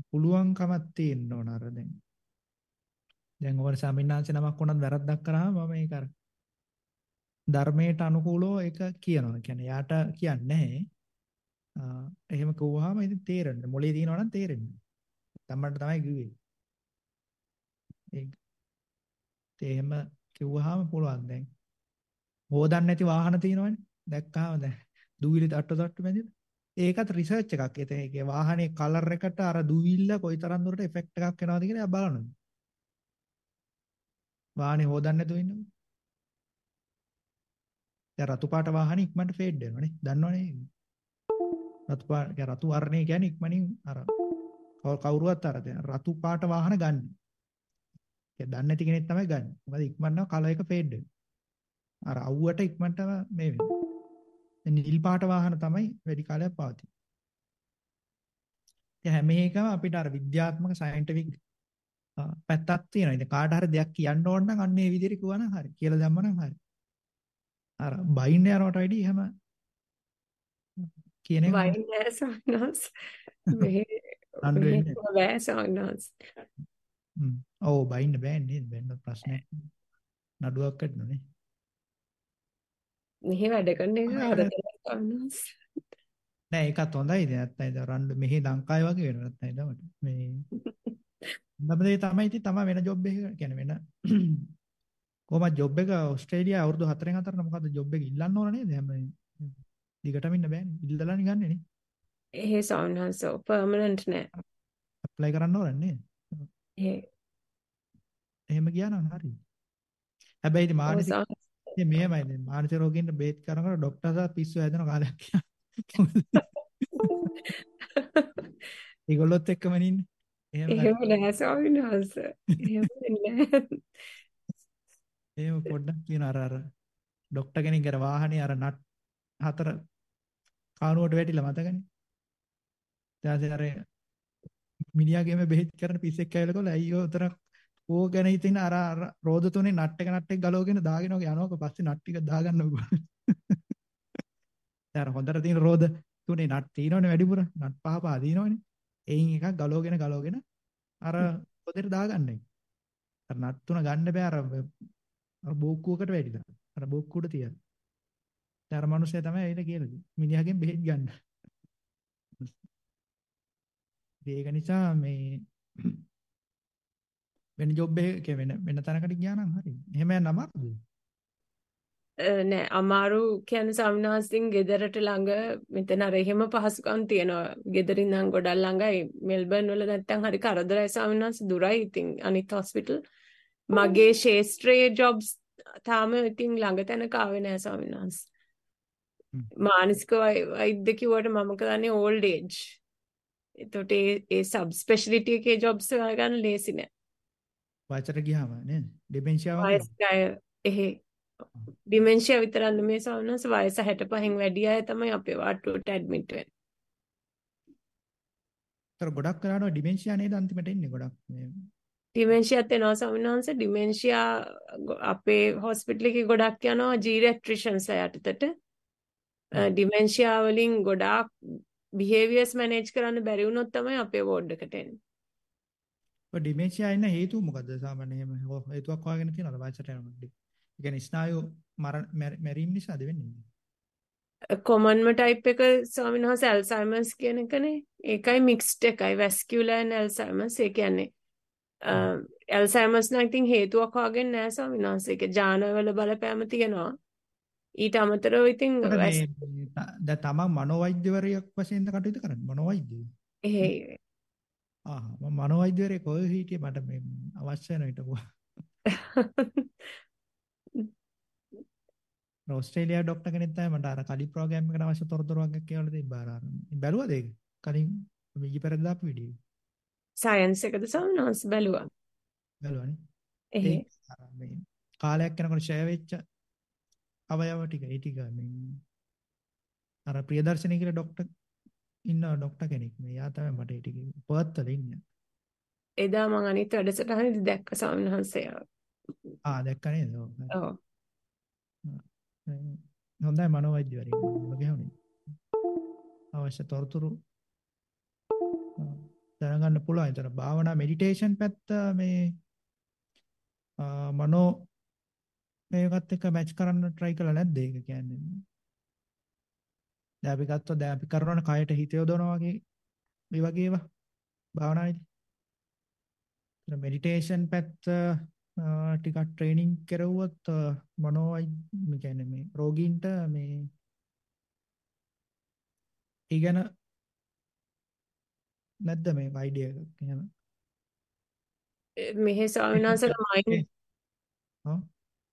පුළුවන්කමක් තියෙන්න ඕන අර දැන්. දැන් ඕන සමින්නාංශ නමක් වුණත් වැරද්දක් කරාම මම ඒක අර ධර්මයට අනුකූලව ඒක කියනවා. කියන්නේ යාට කියන්නේ නැහැ. එහෙම කිව්වහම ඉතින් තේරෙන්නේ. මොලේ තියෙනවා නම් තේරෙන්නේ. තමන්ට තමයි කිව්වේ. ඒක එහෙම කිව්වහම පුළුවන් දැන්. හොදන්න නැති වාහන තියෙනවනේ. දැක්කහම දැන් දුවිලි තට්ටු තට්ටු මැදින්. ඒකත් රිසර්ච් එකක්. ඒතේ ඒකේ වාහනේ කලර් එකට අර දුවිල්ල කොයිතරම් දුරට ඉෆෙක්ට් එකක් එනවද කියලා බලනවා. වාහනේ හොදන්න නැතුව ඉන්නකො. දැන් රතු පාට වාහනේ ඉක්මනට ෆේඩ් වෙනවනේ. දන්නවනේ. රතු පාට රතු වර්ණය කියන්නේ ඉක්මනින් අර කවුරුවත් අර දැන් රතු පාට වාහන ගන්න. ඒක දන්නේ නැති කෙනෙක් තමයි ගන්න. මොකද ඉක්මනට කලර් එක ෆේඩ් වෙනවා. අර අවුවට ඉක්මනටම මේ වෙනවා. නිල් පාට වාහන තමයි වැඩි කාලයක් පවතින්නේ. ඒ හැම එකම අපිට අර විද්‍යාත්මක සයන්ටිෆික් පැත්තක් තියෙනවා. ඉතින් කාට හරි දෙයක් කියන්න ඕන නම් අන්න ඒ විදිහට කිව්වනම් හරි. කියලා දැම්මනම් හරි. අර බයින්න යනවට වැඩි එහෙම කියන එක බයින්න නෑ සන්නස්. මෙහෙ බෑ සන්නස්. ඔව් බයින්න බෑනේ? බැන්න ප්‍රශ්නයක් නඩුවක් කඩනනේ. මෙහි වැඩ කරන එක හරදරස් නෑ ඒකත් හොඳයි ඉතින් නැත්නම් ඉතින් රණ්ඩු මෙහි ලංකාවේ වගේ වෙනවා නැත්නම් ඉදමට මේ නබදේ තමයි ඉතින් තමයි වෙන ජොබ් එක කියන්නේ වෙන කොහමද ජොබ් එක ඕස්ට්‍රේලියාවේ අවුරුදු 4න් 4 මොකද්ද ජොබ් එක ඉල්ලන්න ඕන නේද හැම දිගටම ඉන්න බෑනේ ඉල්ලලානේ ගන්නෙ නේ එහෙ සවුන්හන්ස් පර්මනන්ට් නෑ ඇප්ලයි කරන්න ඕන නේද එහෙ එහෙම ගියා නම් හරි. හැබැයි ඉතින් මානසික දැන් මානසික රෝගීන්ට බේත් කරනකොට ડોක්ටර්ලා පිස්සු හැදෙන කාලයක් කියනවා. ඒගොල්ලොත් එක්කම ඉන්නේ. එහෙම නෑ ස්වාමීන් වහන්සේ. එහෙම නෑ. එහෙම පොඩ්ඩක් කියන අර අර ડોක්ටර් කෙනෙක් අර වාහනේ අර නට් හතර කානුවට වැටිලා මතකනේ. ඊට අර මිනිහාගේම බෙහෙත් කරන පිස්සෙක් ඇවිල්ලා කොල්ල අයියෝ උතර ඕක ගැන හිතින් අර අර රෝද තුනේ නට් එක නට් එක ගලවගෙන දාගෙන ඔගේ යනවාක පස්සේ නට් ටික දාගන්නකො. දැන් හොඳට තියෙන රෝද තුනේ නට් තියෙනවනේ වැඩිපුර නට් පහ පහ දිනවනේ. එයින් එකක් ගලවගෙන ගලවගෙන අර පොතේට දාගන්නේ. අර නට් තුන ගන්න බෑ අර අර බෝක්කුවකට වැඩිලා. අර බෝක්කුවට තියන. දැන් අර මිනිස්සයා තමයි ඇවිල්ලා කියලා දෙන්නේ. මිනිහාගෙන් බෙහෙත් ගන්න. ඒක නිසා මේ වෙන ජොබ් එකක වෙන වෙන තැනකට ගියා නම් හරි. එහෙම යන්න අමාරුද? නෑ අමාරු කියන්නේ ස්වාමිනාසින් ගෙදරට ළඟ මෙතන අර එහෙම පහසුකම් තියෙනවා. ගෙදරින් නම් ගොඩක් ළඟයි. මෙල්බර්න් වල නැත්තම් හරි කරදරයි ස්වාමිනාස් දුරයි. ඉතින් අනිත් හොස්පිටල් මගේ ශේෂ්ත්‍රයේ ජොබ්ස් තාම ඉතින් ළඟ තැනක ආවේ නෑ ස්වාමිනාස්. මානසික වෛද්‍ය කිව්වට මම කරන්නේ ඕල්ඩ් ඒජ්. එතකොට ඒ ඒ සබ් ස්පෙෂලිටි එකේ ජොබ්ස් ගන්න ලේසි නෑ. වයසට ගියාම නේද? ඩිමෙන්ෂියාව වයස්කය එහෙ ඩිමෙන්ෂියා විතරක් නෙමෙයි සවනස් වයස 65න් වැඩි අය තමයි අපේ වාට්ටුවට ඇඩ්මිට් වෙන්නේ. තර ගොඩක් කරාට ඩිමෙන්ෂියා නේද අන්තිමට එන්නේ ගොඩක් මේ ඩිමෙන්ෂියාත් එනවා ස්වාමිනාංශ ඩිමෙන්ෂියා අපේ හොස්පිටල් එකේ ගොඩක් යනවා ජීරියාට්‍රිෂන්ස් යටතට ඩිමෙන්ෂියා වලින් ගොඩාක් බිහේවියර්ස් මැනේජ් කරන්න බැරි වුණොත් තමයි අපේ වෝඩ් එකට එන්නේ. ඔය ඩිමෙන්ෂියා ඉන්න හේතුව මොකද්ද සාමාන්‍යයෙන් හේතුවක් හොයාගෙන තියෙනවද වයසට යනකොට? ඒ කියන්නේ ස්නායු මැරීම නිසාද වෙන්නේ? කොමන්ම ටයිප් එක ස්වාමීන් වහන්සේ ඇල්සයිමර්ස් කියන එකනේ. ඒකයි මික්ස්ඩ් එකයි වැස්කියුලර් ඇන් ඇල්සයිමර්ස්. ඒ කියන්නේ ඇල්සයිමර්ස් නම් ඉතින් හේතුවක් හොයාගෙන නෑ ස්වාමීන් වහන්සේ. ඒක ජානවල බලපෑම තියෙනවා. ඊට අමතරව ඉතින් දැන් තමන් මනෝවෛද්‍යවරයෙක් වශයෙන්ද කටයුතු කරන්නේ මනෝවෛද්‍යය. එහෙයි. ආ මම මනෝවෛද්‍යවරයෙක් කොහෙ හිටියේ මට මේ අවශ්‍ය වෙන විට ඕස්ට්‍රේලියා ડોක්ටර් කෙනෙක් තමයි මට අර කලින් ප්‍රෝග්‍රෑම් එකට අවශ්‍ය තොරතුරු වගේ කියලා තිබ්බා අර බැලුවද ඒක? කලින් ඊයේ පෙරේද දාපු වීඩියෝ. සයන්ස් එකද සවනස් බැලුවා. බැලුවානේ. එහේ. මේ කාලයක් යනකොට ෂය වෙච්ච අවයව ටික ඒ ටික අර ප්‍රියදර්ශනී කියලා ડોක්ටර් ඉන්න ડોක්ටර් කෙනෙක්. මේ යා තමයි මට ඒ ටික පර්ත් වල ඉන්නේ. එදා මම අනිත් වැඩසටහනේදී දැක්ක ස්වාමීන් වහන්සේ. ආ දැක්ක නේද? ඔව්. හොඳයි මනෝවෛද්‍යවරයෙක් මගේ අවශ්‍ය තොරතුරු. දැනගන්න පුළුවන්. ඒතර භාවනා මෙඩිටේෂන් පැත්ත මේ මනෝ මේකත් එක්ක මැච් කරන්න try කළා නැද්ද ඒක කියන්නේ? දැන් අපි ගත්තොත් දැන් අපි කරනවනේ කයට හිත යොදවනවා වගේ. මේ වගේ ඒවා භාවනාවේදී. මෙඩිටේෂන් පැත්ත ටිකක් ට්‍රේනින් කරුවොත් මොනෝ කියන්නේ මේ රෝගීන්ට මේ ඉගෙන නැද්ද මේ අයිඩියා එකක් එහෙම. මෙහි ස්වාමීන් වහන්සේලා මයින්ඩ්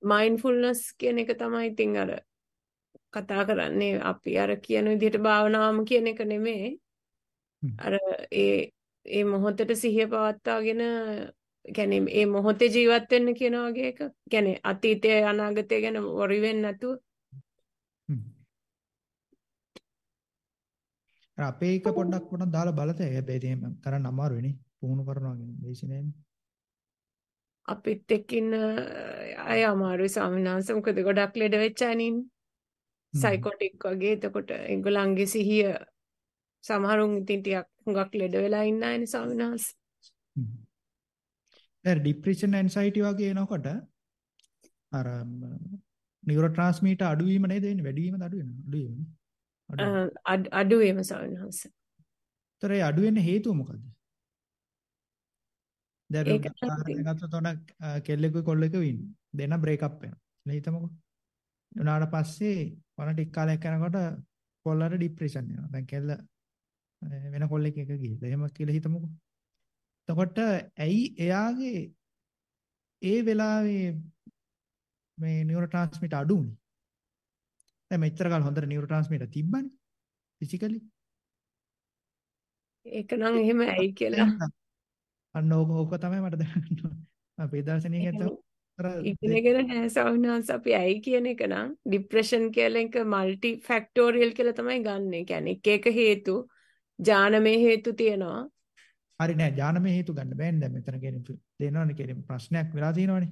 මයින්ඩ්ෆුල්නස් කියන එක තමයි ඉතින් අර කතා කරන්නේ අපි අර කියන විදිහට භාවනාවම කියන එක නෙමෙයි අර ඒ ඒ මොහොතේ සිහිය පවත්වාගෙන කියන්නේ මේ මොහොතේ ජීවත් වෙන්න කියන වගේ එක. කියන්නේ අතීතය අනාගතය ගැන වොරි වෙන්නේ නැතුව. අපේ එක පොඩ්ඩක් පොඩ්ඩක් දාලා බලතේ. හැබැයි එහෙම කරන්න අමාරු වෙන්නේ. පුහුණු කරනවා කියන්නේ ලේසි නෑනේ. අපිත් එක්ක ඉන්න අය අමාරුයි ස්වාමීන් වහන්සේ. මොකද ගොඩක් ලෙඩ වෙච්ච අය නින් සයිකෝටික් වගේ. එතකොට ඒගොල්ලන්ගේ සිහිය සමහරුන් ඉතින් ටිකක් හුඟක් ලෙඩ වෙලා ඉන්න අයනේ ස්වාමීන් වහන්සේ. දැන් ડિප්‍රෙෂන් ඇන්සයිටි වගේ එනකොට අර නියුරෝට්‍රාන්ස්මීටර් අඩුවීම නේද වෙන්නේ වැඩි වීමද අඩු වෙනවද අඩු අඩු වීම සවනහස. ඒතර අඩු වෙන්න හේතුව මොකද්ද? දැන් ගත්තොත් උන කෙල්ලෙකුයි කොල්ලෙකුයි ඉන්නේ. දෙන්න බ්‍රේක් අප් වෙනවා. එළ හිතමුකෝ. උනාට පස්සේ වන ටික කාලයක් යනකොට කොල්ලට ડિප්‍රෙෂන් එනවා. දැන් කෙල්ල වෙන කොල්ලෙක් එක ගිහලා. එහෙම කියලා හිතමුකෝ. එතකොට ඇයි එයාගේ ඒ වෙලාවේ මේ නියුරෝ ට්‍රාන්ස්මිටර් අඩු වුනේ. දැන් මෙච්චර කාල හොඳට නියුරෝ ට්‍රාන්ස්මිටර් තිබ්බනේ. ෆිසිකලි. ඒක නම් එහෙම ඇයි කියලා. අන්න ඕක ඕක තමයි මට දැනගන්න ඕන. අපේ දර්ශනීය ඉගෙනගෙන නෑ සවුනාස් අපි ඇයි කියන එක නම් ડિප්‍රෙෂන් කියලා එක මල්ටි ෆැක්ටෝරියල් කියලා තමයි ගන්න. ඒ කියන්නේ එක එක හේතු ජානමය හේතු තියෙනවා. හරි නෑ ජානමය හේතු ගන්න බෑනේ දැන් මෙතන කියන්නේ දෙනවනේ කියන්නේ ප්‍රශ්නයක් වෙලා තියෙනවනේ.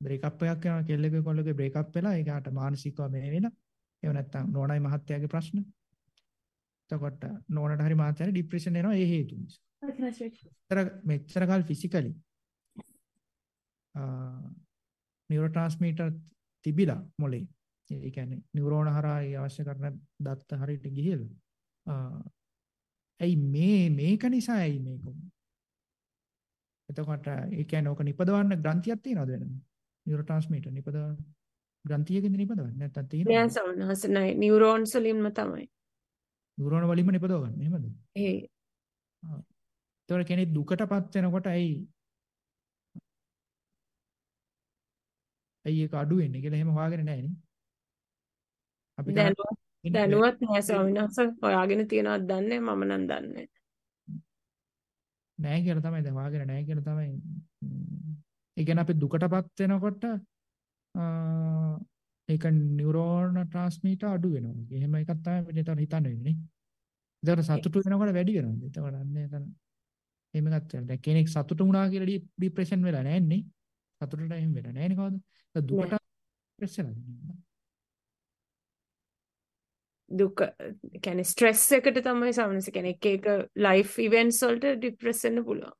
බ්‍රේක්අප් එකක් කරනවා කෙල්ලෙකුගේ කොල්ලෙකුගේ බ්‍රේක්අප් වෙලා ඒකට මානසිකව මේ වෙන. ඒව නැත්තම් නෝනයි මහත්තයාගේ ප්‍රශ්න. එතකොට නෝනට හරි මහත්තයාට ડિප්‍රෙෂන් එනවා ඒ හේතු නිසා. මෙච්චර කල් ෆිසිකලි නියුරෝ ට්‍රාන්ස්මිටර් තිබිලා මොලේ. ඒ කියන්නේ නියුරෝන හරහා අවශ්‍ය කරන දත්ත හරියට ගිහිල්ලා. ඇයි මේ මේක නිසා ඇයි මේක? එතකොට ඒ කියන්නේ ඕක නිපදවන්න ග්‍රන්ථියක් තියනවද වෙනම? නියුරෝ ට්‍රාන්ස්මිටර් නිපදවන්න ග්‍රන්ථියකින්ද නිපදවන්නේ නැත්නම් තියෙනවද? නෑ සවනහස නෑ නියුරෝන්ස් වලින්ම තමයි. නියුරෝන වලින්ම නිපදව ගන්න එහෙමද? ඒ. ඒතකොට කෙනෙක් දුකටපත් වෙනකොට ඇයි ඇයි ඒක අඩු වෙන්නේ කියලා එහෙම හොයාගෙන නැහැ නේ. අපි දැනුවත් නැහැ ස්වාමීන් වහන්සේ හොයාගෙන තියනවද දන්නේ මම නම් දන්නේ නැහැ කියලා තමයි දැන් හොයාගෙන නැහැ කියලා තමයි ඒ කියන්නේ අපි දුකටපත් වෙනකොට ඒක නියුරෝන ට්‍රාන්ස්මිටර් අඩු වෙනවා. එහෙම එකක් තමයි මෙතන හිතන්න වෙන්නේ නේ. ඒතකොට සතුටු වෙනකොට වැඩි වෙනවා. එතකොට අන්න එතන එහෙම තියෙනවා. දැන් කෙනෙක් සතුටු වුණා කියලා ડિප්‍රෙෂන් වෙලා නැහැ නේ. සතුටට එහෙම වෙලා නැහැ නේ කවද? දුකට ප්‍රශ්න දුක කියන්නේ ස්ට්‍රෙස් එකට තමයි සමනස කියන්නේ එක එක ලයිෆ් ඉවෙන්ට්ස් වලට ඩිප්‍රෙස් වෙන්න පුළුවන්.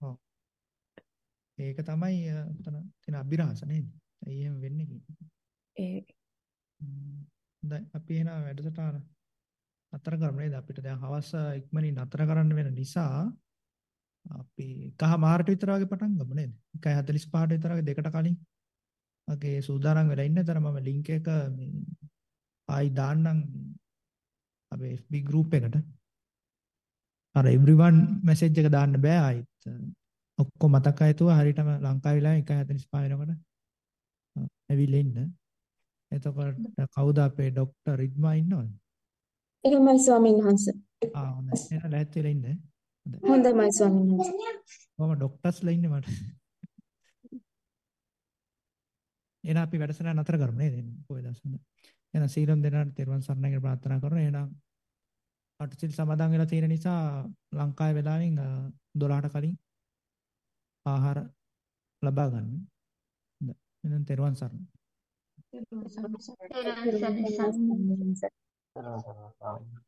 ඔව්. ඒක තමයි එතන තියෙන අභිරහස නේද? එහෙම වෙන්නේ කියන්නේ. ඒ දැන් අපි එන වැඩසටහන නතර කරමු නේද අපිට දැන් හවස ඉක්මනින් නතර කරන්න වෙන නිසා අපි කහමාරට විතර වගේ පටන් ගමු නේද? 1:45ට විතර වගේ දෙකට කලින් වගේ සූදානම් වෙලා ඉන්න. එතන මම ලින්ක් එක මේ ආයි දාන්නම් අපේ FB group එකට. අර everyone message එක දාන්න බෑ ආයිත්. ඔක්කොම මතක අයතුව හරියටම ලංකාවේ වෙලාවෙ 1:45 වෙනකොට ඇවිල්ලා ඉන්න. එතකොට කවුද අපේ ડોක්ටර් රිද්මා ඉන්නවද? එහෙමයි ස්වාමීන් වහන්සේ. ආ හොඳයි. එහෙනම් ලැහැත් වෙලා ඉන්න. හොඳයි ස්වාමීන් වහන්සේ. කොහොම ડોක්ටර්ස්ලා ඉන්නේ මට. එහෙනම් අපි වැඩසටහන නතර කරමු නේද? කොයි දවසද? එහෙනම් සීලම් දෙනාට තෙරුවන් සරණයි කියලා ප්‍රාර්ථනා කරනවා. එහෙනම් අටසිල් සමාදන් වෙලා තියෙන නිසා ලංකාවේ වෙලාවෙන් 12ට කලින් ආහාර ලබා ගන්න. එහෙනම් තෙරුවන් සරණයි. තෙරුවන් සරණයි.